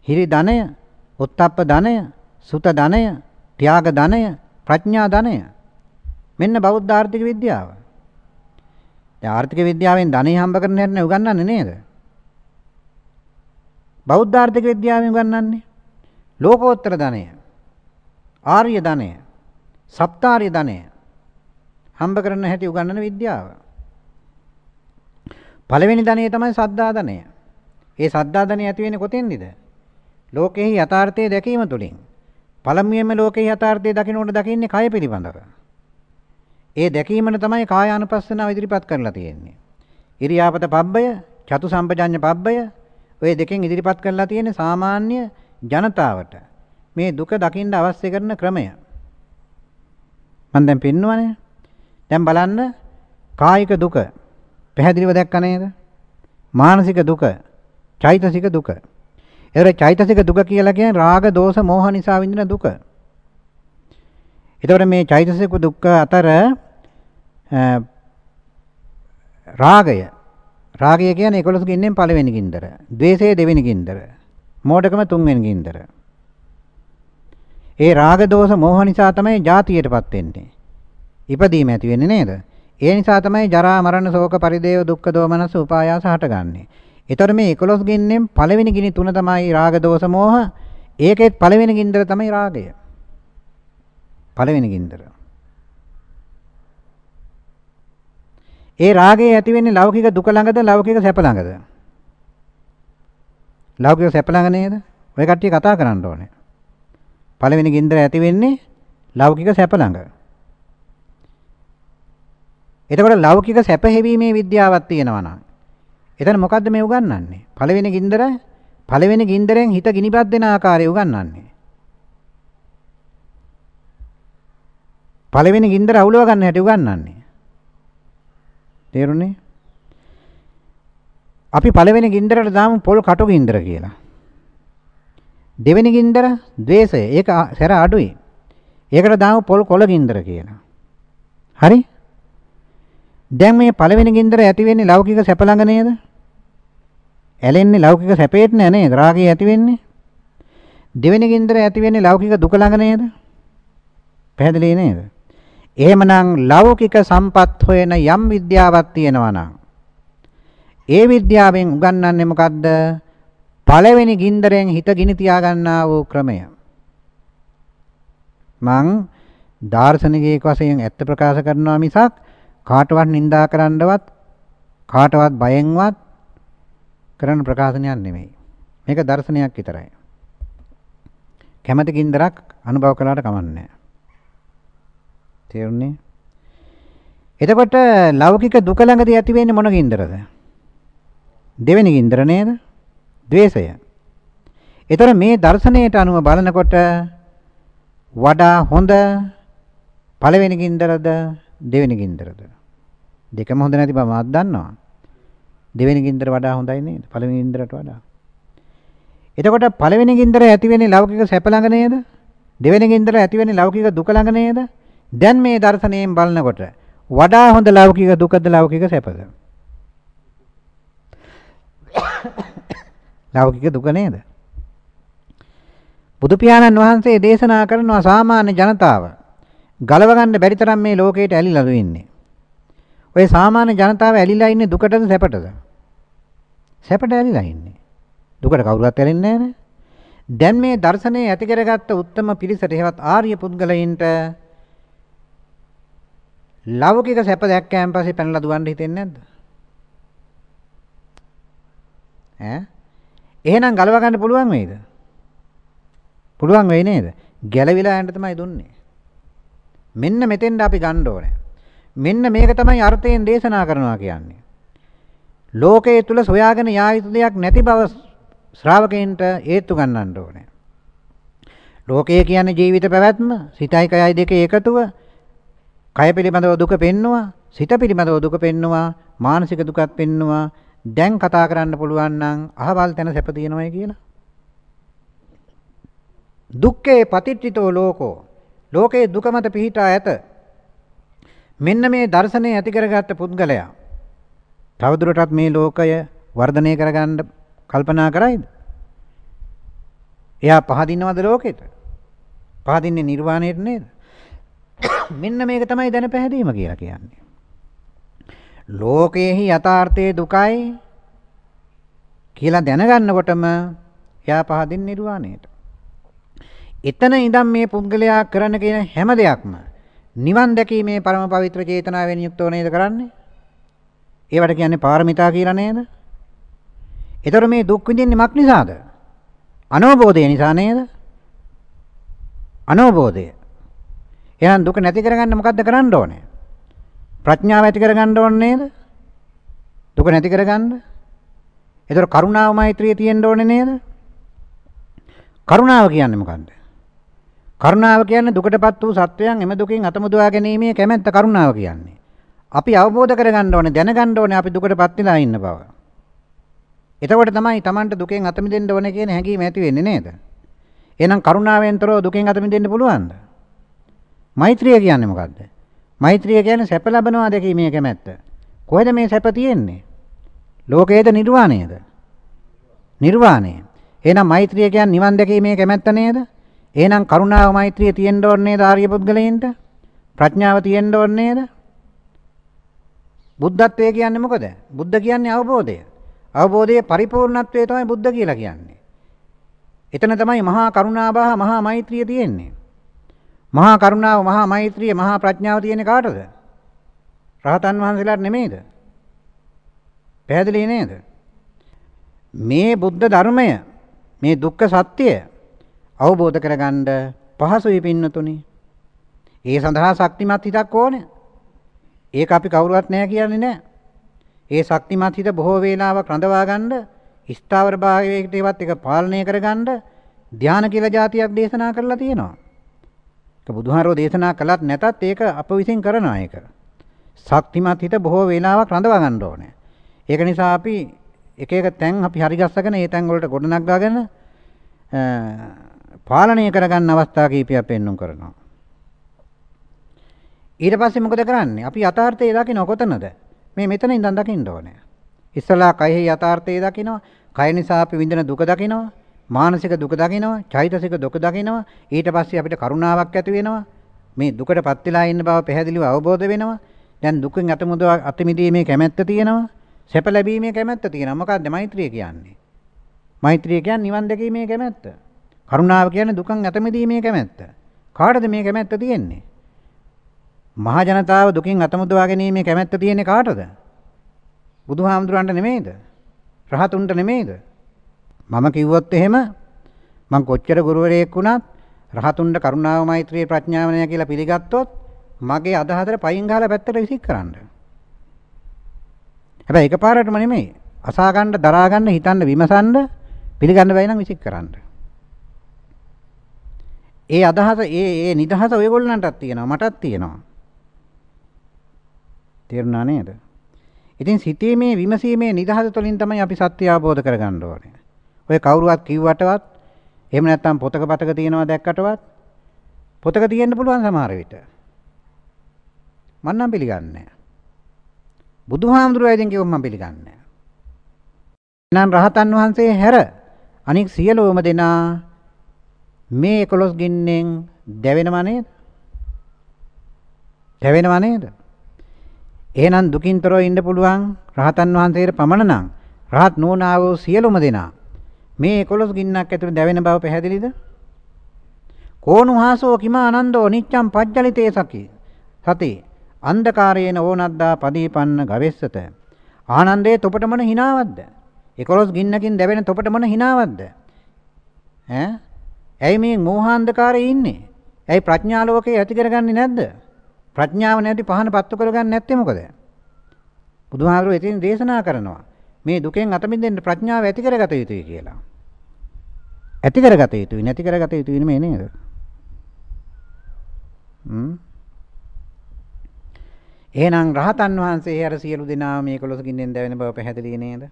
Speaker 1: හිරි ධනය, උත්තප්ප ධනය, සුත ධනය, ත්‍යාග ධනය, ප්‍රඥා ධනය. මෙන්න බෞද්ධ ආර්ථික විද්‍යාව. දැන් ආර්ථික විද්‍යාවෙන් ධනෙ හම්බ කරන හැටි උගන්වන්නේ නේද? බෞද්ධ ආර්ථික විද්‍යාවෙන් උගන්වන්නේ ලෝකෝත්තර ධනය, ආර්ය ධනය, සප්තාර්ය ධනය හම්බ කරන හැටි උගන්වන විද්‍යාව. පළවෙනි ධනය තමයි සද්දා ධනය. ඒ සද්දා ධනය ඇති වෙන්නේ කොතෙන්ද? ලෝකෙහි යථාර්ථය දැකීම තුළින්. පළමුවෙන්ම ලෝකෙහි යථාර්ථය දකින්නට දකින්නේ කය පිළිබඳව. ඒ දැකීමන තමයි කායානුපස්සනාව ඉදිරිපත් කරලා තියෙන්නේ. ඉරියාපත පබ්බය, චතු සම්පජඤ්ඤ පබ්බය ඔය දෙකෙන් ඉදිරිපත් කරලා තියෙන්නේ සාමාන්‍ය ජනතාවට. මේ දුක දකින්න අවශ්‍ය කරන ක්‍රමය. මම දැන් පෙන්නුවනේ. දැන් බලන්න කායික දුක පැහැදිලිව දැක්ක නේද? මානසික දුක, චෛතසික දුක. ඒතර චෛතසික දුක කියලා කියන්නේ රාග, දෝෂ, මෝහ නිසා විඳින දුක. එතකොට මේ චෛතසික දුක්ඛ අතර රාගය රාගය කියන්නේ 11 ගින්නෙන් පළවෙනි ගින්දර. ද්වේෂය දෙවෙනි ගින්දර. මෝඩකම තුන්වෙනි ගින්දර. ඒ රාග දෝෂ මෝහ නිසා තමයි ජාතියටපත් වෙන්නේ. ඉපදීම ඇති වෙන්නේ නේද? ඒ නිසා තමයි ජරා මරණ ශෝක පරිදේව දුක්ඛ දෝමනස උපායාස හටගන්නේ. ඒතර මේ 11 ගින්නෙන් පළවෙනි ගිනි තුන තමයි රාග දෝෂ මෝහ. ඒකෙත් පළවෙනි ගින්දර තමයි රාගය. පළවෙනි ගින්දර. ඒ රාගය ඇති වෙන්නේ ලෞකික දුක ළඟද ලෞකික සැප ළඟද? ලෞකික සැප ළඟ නේද? ඔය කට්ටිය කතා කරන්න ඕනේ. පළවෙනි ගින්දර ඇති වෙන්නේ ලෞකික සැප ළඟ. එතකොට ලෞකික සැප හැවීමේ විද්‍යාවක් තියෙනවා නම් එතන මොකද්ද මේ උගන්වන්නේ? පළවෙනි ගින්දර පළවෙනි ගින්දරෙන් හිත ගිනිපත් දෙන ආකාරය උගන්වන්නේ. පළවෙනි ගින්දර අවුලව ගන්න හැටි උගන්වන්නේ. තේරුණේ? අපි පළවෙනි ගින්දරට දාමු පොල් කටු ගින්දර කියලා. දෙවෙනි ගින්දර ද්වේෂය. ඒක සැර අඩුයි. ඒකට දාමු පොල් කොළ ගින්දර කියලා. හරි? දැන් මේ පළවෙනි ගින්දර ඇති වෙන්නේ ලෞකික සැප ළඟ නේද? ඇලෙන්නේ ලෞකික සැපේට නෑ නේද? රාගය ඇති වෙන්නේ. දෙවෙනි ගින්දර ඇති වෙන්නේ ලෞකික දුක ළඟ නේද? පැහැදිලි නේද? එහෙමනම් ලෞකික සම්පත් හොයන යම් විද්‍යාවක් තියෙනවා නම් ඒ විද්‍යාවෙන් උගන්වන්නේ මොකද්ද? පළවෙනි ගින්දරෙන් හිත ගිනි තියාගන්නා වූ ක්‍රමය. මං දාර්ශනිකයෙක් වශයෙන් ඇත්ත ප්‍රකාශ කරනවා මිසක් කාටවත් නිඳා කරන්නවත් කාටවත් බයෙන්වත් කරන ප්‍රකාශනයක් නෙමෙයි. මේක දර්ශනයක් විතරයි. කැමැති ගින්දරක් අනුභව කළාට කමන්නේ නැහැ. තේරුණේ? එතකොට ලෞකික දුක ළඟදී ඇති වෙන්නේ මොන ගින්දරද? දෙවෙනි ගින්දර නේද? ද්වේෂය. ඒතර මේ දර්ශනයට අනුව බලනකොට වඩා හොඳ පළවෙනි ගින්දරද දෙවෙනි ගින්දරද? දෙකම හොඳ නැති බව මාත් දන්නවා. දෙවෙනි ගින්දර වඩා හොඳයි නේද? පළවෙනි ගින්දරට වඩා. එතකොට පළවෙනි ගින්දර ඇති වෙන්නේ ලෞකික සැප ළඟ නේද? දෙවෙනි ගින්දර ඇති වෙන්නේ ලෞකික දුක ළඟ නේද? දැන් මේ දර්ශනයෙන් බලනකොට වඩා හොඳ ලෞකික දුකද ලෞකික සැපද? ලෞකික දුක නේද? බුදු පියාණන් වහන්සේ දේශනා කරනවා සාමාන්‍ය ජනතාව ගලව ගන්න බැරි තරම් මේ ලෝකයට ඇලිලාලු ඉන්නේ. ඔය සාමාන්‍ය ජනතාව ඇලිලා ඉන්නේ දුකටද සැපටද? සැපට ඇලිලා ඉන්නේ. දුකට කවුරුවත් ඇලෙන්නේ නැහැ දැන් මේ දර්ශනය ඇති කරගත්ත උත්තම පිරිසට එහෙවත් ආර්ය පුද්ගලයින්ට ලෞකික සැප දැක්කයන් පස්සේ පැනලා දුවන්න හිතෙන්නේ නැද්ද? ඈ එහෙනම් ගලව ගන්න පුළුවන් වෙයිද? පුළුවන් වෙයි නේද? ගැලවිලා යන්න තමයි දුන්නේ. මෙන්න මෙතෙන්ද අපි ගන්න ඕනේ. මෙන්න මේක තමයි අර්ථයෙන් දේශනා කරනවා කියන්නේ. ලෝකයේ තුල සොයාගෙන යා යුතු දෙයක් නැති බව ශ්‍රාවකයන්ට හේතු ගන්නන්න ඕනේ. ලෝකය කියන්නේ ජීවිත පැවැත්ම, සිතයි කයයි දෙකේ එකතුව, කය පිළිබඳව දුක පෙන්නවා, සිත පිළිබඳව දුක පෙන්නවා, මානසික දුකත් පෙන්නවා, දැන් කතා කරන්න පුළුවන් නම් අහවල් තැන සැප තියෙනවයි කියලා. දුක්ඛේ පතිට්ඨිතෝ ලෝකෝ. ලෝකේ දුක මත පිහිටා ඇත. මෙන්න මේ දර්ශනය ඇති කරගත්ත පුද්ගලයා තවදුරටත් මේ ලෝකය වර්ධනය කරගන්න කල්පනා කරයිද? එයා පහදින්නවද ලෝකෙට? පහදින්නේ නිර්වාණයට නේද? මෙන්න මේක තමයි දැන පැහැදීම කියලා කියන්නේ. ලෝකයේහි යථාර්ථයේ දුකයි කියලා දැනගන්නකොටම එයා පහදින් නිර්වාණයට. එතන ඉඳන් මේ පුද්ගලයා කරන කියන හැම දෙයක්ම නිවන් දැකීමේ පරම පවිත්‍ර චේතනාවෙන් යුක්තව නේද කරන්නේ? ඒවට කියන්නේ පාරමිතා කියලා නේද? ඒතර මේ දුක් විඳින්නේ මක් නිසාද? අනවබෝධය නිසා නේද? අනවබෝධය. එහෙනම් දුක නැති කරගන්න මොකද්ද කරන්න ඕනේ? ප්‍රඥාව ඇති කරගන්න ඕනේ නේද? දුක නැති කරගන්න. ඒතර කරුණාව මෛත්‍රිය තියෙන්න ඕනේ නේද? කරුණාව කියන්නේ මොකන්ද? කරුණාව කියන්නේ දුකටපත් වූ සත්වයන් එම දුකින් අතමුදවා ගැනීමේ කැමැත්ත කරුණාව කියන්නේ. අපි අවබෝධ කරගන්න ඕනේ දැනගන්න ඕනේ අපි දුකටපත් වෙලා ඉන්න බව. එතකොට තමයි Tamanට දුකෙන් අත මිදෙන්න ඕනේ කියන හැඟීම ඇති වෙන්නේ නේද? එහෙනම් කරුණාවෙන් තොරව දුකෙන් අත මිදෙන්න පුළුවන්ද? මෛත්‍රිය කියන්නේ මොකද්ද? මෛත්‍රිය කියන්නේ සැප ලබනවා දැකීමේ කැමැත්ත. කොහෙද මේ සැප තියෙන්නේ? ලෝකයේද නිර්වාණයද? නිර්වාණය. එහෙනම් මෛත්‍රිය කියන්නේ නිවන් දැකීමේ කැමැත්ත නේද? එහෙනම් කරුණාව මෛත්‍රිය තියෙන්න ඕනේ නේද ආර්ය පුද්ගලයන්ට? ප්‍රඥාව තියෙන්න ඕනේ නේද? බුද්ධත්වය කියන්නේ මොකද? බුද්ධ කියන්නේ අවබෝධය. අවබෝධයේ පරිපූර්ණත්වය තමයි බුද්ධ කියලා කියන්නේ. එතන තමයි මහා කරුණාවහ මහා මෛත්‍රිය තියෙන්නේ. මහා කරුණාව මහා මෛත්‍රිය මහා ප්‍රඥාව තියෙන්නේ කාටද? රහතන් වහන්සේලාට නෙමෙයිද? පැහැදිලි නේද? මේ බුද්ධ ධර්මය මේ දුක්ඛ සත්‍යය අවබෝධ කරගන්න පහසුයි පින්නතුනි. ඒ සඳහා ශක්තිමත් හිතක් ඕනේ. ඒක අපි කවුරුවත් නැහැ කියන්නේ නැහැ. ඒ ශක්තිමත් හිත බොහෝ වේලාවක් රඳවා ගන්න ස්ථාවර භාවයකට ඒවත් එක පාලනය කරගන්න ධානය කියලා જાතියක් දේශනා කරලා තියෙනවා. ඒක බුදුහාරෝ දේශනා කළත් නැතත් ඒක අප විසින් කරනවා ඒක. ශක්තිමත් හිත බොහෝ වේලාවක් රඳවා ගන්න ඕනේ. ඒක නිසා අපි එක එක තැන් අපි හරි ගස්සගෙන ඒ තැන් වලට ගොඩනගාගෙන පාලනය කරගන්න අවස්ථා කීපයක් පෙන්වුම් කරනවා. ඊට පස්සේ මොකද කරන්නේ? අපි යථාර්ථය දකින්න කොතනද? මේ මෙතන ඉඳන් දකින්න ඕනේ. ඉස්සලා කයෙහි යථාර්ථය දකිනවා. කය නිසා අපි විඳින දුක දකිනවා. මානසික දුක දකිනවා. චෛතසික දුක දකිනවා. ඊට පස්සේ අපිට කරුණාවක් ඇති වෙනවා. මේ දුකටපත් වෙලා ඉන්න බව පැහැදිලිව අවබෝධ වෙනවා. දැන් දුකෙන් අත මුදව අත මිදීමේ කැමැත්ත තියෙනවා. සැප ලැබීමේ කැමැත්ත තියෙනවා. මොකක්ද මෛත්‍රිය කියන්නේ? මෛත්‍රිය කියන්නේ නිවන් දැකීමේ කැමැත්ත. කරුණාව කියන්නේ දුකෙන් අත මිදීමේ කැමැත්ත. කාටද මේ කැමැත්ත තියෙන්නේ? මහා ජනතාව දුකින් අත මුදවා ගැනීමේ කැමැත්ත තියෙන්නේ කාටද? බුදුහාමුදුරන්ට නෙමෙයිද? රහතුන්ට නෙමෙයිද? මම කිව්වොත් එහෙම මං කොච්චර ගුරුවරයෙක් වුණත් රහතුන්ට කරුණාව මෛත්‍රිය ප්‍රඥාව නැහැ කියලා පිළිගත්තොත් මගේ අදහතර පයින් ගහලා පැත්තට විසික් කරන්න. හැබැයි එකපාරටම නෙමෙයි. අසා ගන්න, දරා ගන්න, හිතන්න, විමසන්න, පිළිගන්න බැයි නම් විසික් කරන්න. ඒ අදහස, ඒ ඒ නිදහස ඔයගොල්ලන්ටත් තියෙනවා, මටත් තියෙනවා. තේරුණා නේද? ඉතින් සිතීමේ විමසීමේ නිදහස තුළින් තමයි අපි සත්‍ය අවබෝධ කරගන්න ඕනේ. ඔය කවුරුවත් කිව්වටවත් එහෙම නැත්නම් පොතක පතක තියෙනවා දැක්කටවත් පොතක තියෙන්න පුළුවන් සමහර විට. මම නම් පිළිගන්නේ නැහැ. බුදුහාමුදුරුවෝ ඉතින් කිව්වම මම පිළිගන්නේ නැහැ. එහෙනම් රහතන් වහන්සේ හැර අනික් සියලුම දෙනා මේ 11 ගින්නෙන් දැවෙනව නේද? දැවෙනව නේද? එහෙනම් දුකින් තොරව ඉන්න පුළුවන් රහතන් වහන්සේට පමණ නම් රහත් නෝනා වූ සියලුම දෙනා මේ 11 ගින්නක් ඇතුළේ දැවෙන බව පැහැදිලිද? කෝණුහාසෝ කිම ආනන්දෝ නිච්ඡම් පජ්ජලිතේ සකි. සති අන්ධකාරයේන ඕනද්දා පදීපන්න ගවෙස්සත. ආනන්දේ තොපට මොන හිනාවක්ද? 11 ගින්නකින් දැවෙන තොපට මොන හිනාවක්ද? ඈ? ඇයි මේ මෝහාන්ධකාරයේ ඉන්නේ? ඇයි ප්‍රඥා ලෝකේ ඇති කරගන්නේ නැද්ද? ප්‍රඥාව නැති පහන පත්තු කරගන්නේ නැත්තේ මොකද? බුදුහාමුදුරුවෝ එතින් දේශනා කරනවා. මේ දුකෙන් අත මිදෙන්න ප්‍රඥාව ඇති කරගත යුතුයි කියලා. ඇති කරගත යුතුයි නැති කරගත යුතුයි නෙමෙයි නේද? හ්ම්. එහෙනම් රහතන් වහන්සේ අර සියලු දෙනා මේ 11 ගින්නෙන් දැවෙන බව පැහැදිලි නේද?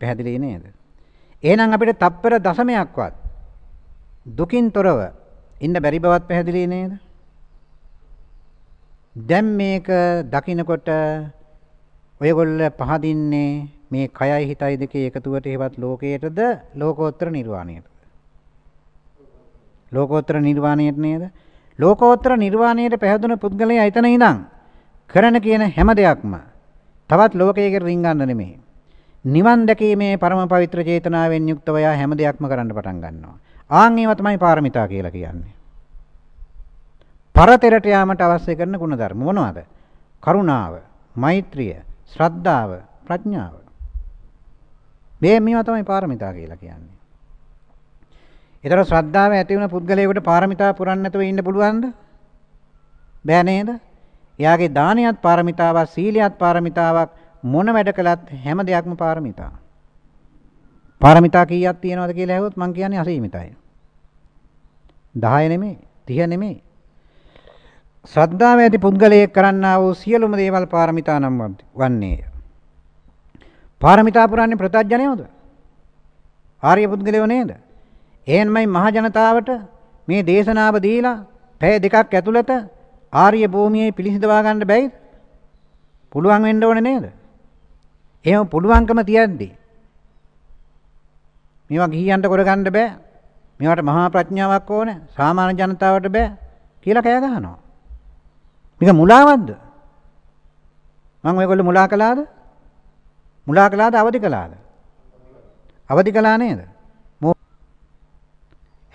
Speaker 1: පැහැදිලි නේද? එහෙනම් අපිට තප්පර දශමයක්වත් දුකින් තොරව ඉන්න බැරි බවත් පැහැදිලි නේද? දැන් මේක දකින්නකොට ඔයගොල්ල පහදින්නේ මේ කයයි හිතයි දෙකේ එකතුවට හේවත් ලෝකයටද ලෝකෝත්තර නිර්වාණයටද? ලෝකෝත්තර නිර්වාණයට නේද? ලෝකෝත්තර නිර්වාණයට පැහැදුන පුද්ගලයා එතන ඉඳන් කරන කියන හැම දෙයක්ම තවත් ලෝකයකට රින්ගන්න නෙමෙයි. නිවන් දැකීමේ පරම පවිත්‍ර චේතනාවෙන් යුක්තව යා හැම දෙයක්ම කරන්න පටන් ගන්නවා. ආන් ඒවා තමයි පාරමිතා කියලා කියන්නේ. පරතරට යාමට අවශ්‍ය කරන ගුණධර්ම මොනවද? කරුණාව, මෛත්‍රිය, ශ්‍රද්ධාව, ප්‍රඥාව. මේ මේවා තමයි පාරමිතා කියලා කියන්නේ. ඒතර ශ්‍රද්ධාව ඇති වුණ පුද්ගලයෙකුට පාරමිතා පුරන්න නැතුව ඉන්න පුළුවන්ද? බෑ නේද? එයාගේ දානයත් පාරමිතාවක්, සීලයත් පාරමිතාවක්, මොන වැඩ කළත් හැම දෙයක්ම පාරමිතා. පාරමිතා කීයක් තියෙනවද කියලා ඇහුවොත් මං කියන්නේ අසීමිතයි. 10 නෙමෙයි, 30 නෙමෙයි. ශ්‍රද්ධාව ඇති පුද්ගලයෙක් කරන්නා වූ සියලුම දේවල් පාරමිතා නම් වන්නේය. පාරමිතා පුරන්නේ ප්‍රත්‍යඥයෝද? ආර්ය පුද්ගලයෝ නේද? එහෙන්මයි මහ ජනතාවට මේ දේශනාව දීලා පැය දෙකක් ඇතුළත ආර්ය භූමියේ පිළිසිඳවා ගන්න බැයිද? පුළුවන් වෙන්න ඕනේ නේද? එහෙම පුළුවන්කම තියද්දී මේවා ගිහියන්ට කරගන්න බෑ. මේවට මහා ප්‍රඥාවක් ඕනේ. සාමාන්‍ය ජනතාවට බෑ කියලා කෑ ගහනවා. මේක මුලාවක්ද? මම ඔයගොල්ලෝ මුලා කළාද? මුලා කළාද අවදි කළාද? අවදි කළා නේද?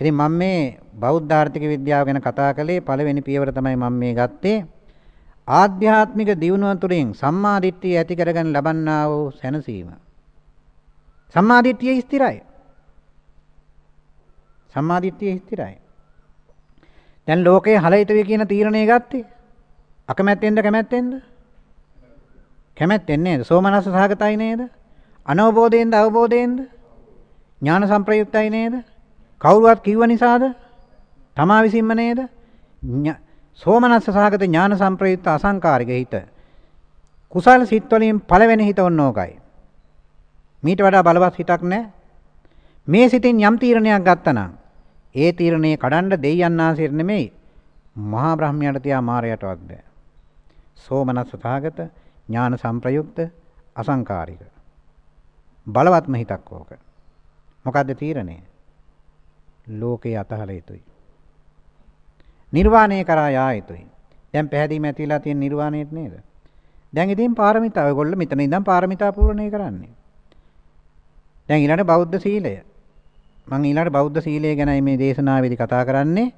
Speaker 1: ඉතින් මම මේ බෞද්ධ ආර්ථික විද්‍යාව ගැන කතා කළේ පළවෙනි පියවර තමයි මම මේ ගත්තේ. ආධ්‍යාත්මික දියුණුව තුළින් සම්මා දිට්ඨිය ඇති කරගෙන ලබන්නා වූ සැනසීම. සම්මා දිට්ඨිය ස්ථිරයි. සම්මා දිට්ඨිය ස්ථිරයි. දැන් ලෝකේ හල යුතුය කියන තීරණය ගත්තේ අකමැත්තෙන්ද කැමැත්තෙන්ද? කැමැත්තෙන් නේද? සෝමනස්ස සහගතයි නේද? අනවබෝධයෙන්ද අවබෝධයෙන්ද? ඥාන සංප්‍රයුක්තයි නේද? කවුරුවත් කිව්ව නිසාද? තමා විසින්ම නේද? සෝමනස්ස සහගත ඥාන සංප්‍රයුක්ත අසංකාරික හිත. කුසල් සිත් වලින් පළවෙනි හිත ඕනෝකයි. මීට වඩා බලවත් හිතක් නැහැ. මේ සිතින් යම් තීරණයක් ගත්තා ඒ තීරණේ කඩන්න දෙයයන් ආසිර නෙමෙයි. මහා බ්‍රහ්මයාට තියා මාරයටවත් බෑ. සෝමනස්ස සහගත ඥාන සංප්‍රයුක්ත අසංකාරික. බලවත්ම හිතක් ඕක. මොකද්ද තීරණය? ලෝකේ අතහල යුතුයි. නිර්වාණය කරා යා යුතුයි. දැන් පැහැදීම ඇතිලා තියෙන නිර්වාණයට නේද? දැන් ඉතින් පාරමිතා ඔයගොල්ලෝ මෙතන ඉඳන් පාරමිතා පූර්ණේ කරන්නේ. දැන් ඊළඟට බෞද්ධ සීලය. මම ඊළඟට බෞද්ධ සීලය ගැනයි මේ දේශනාවේදී කතා කරන්නේ.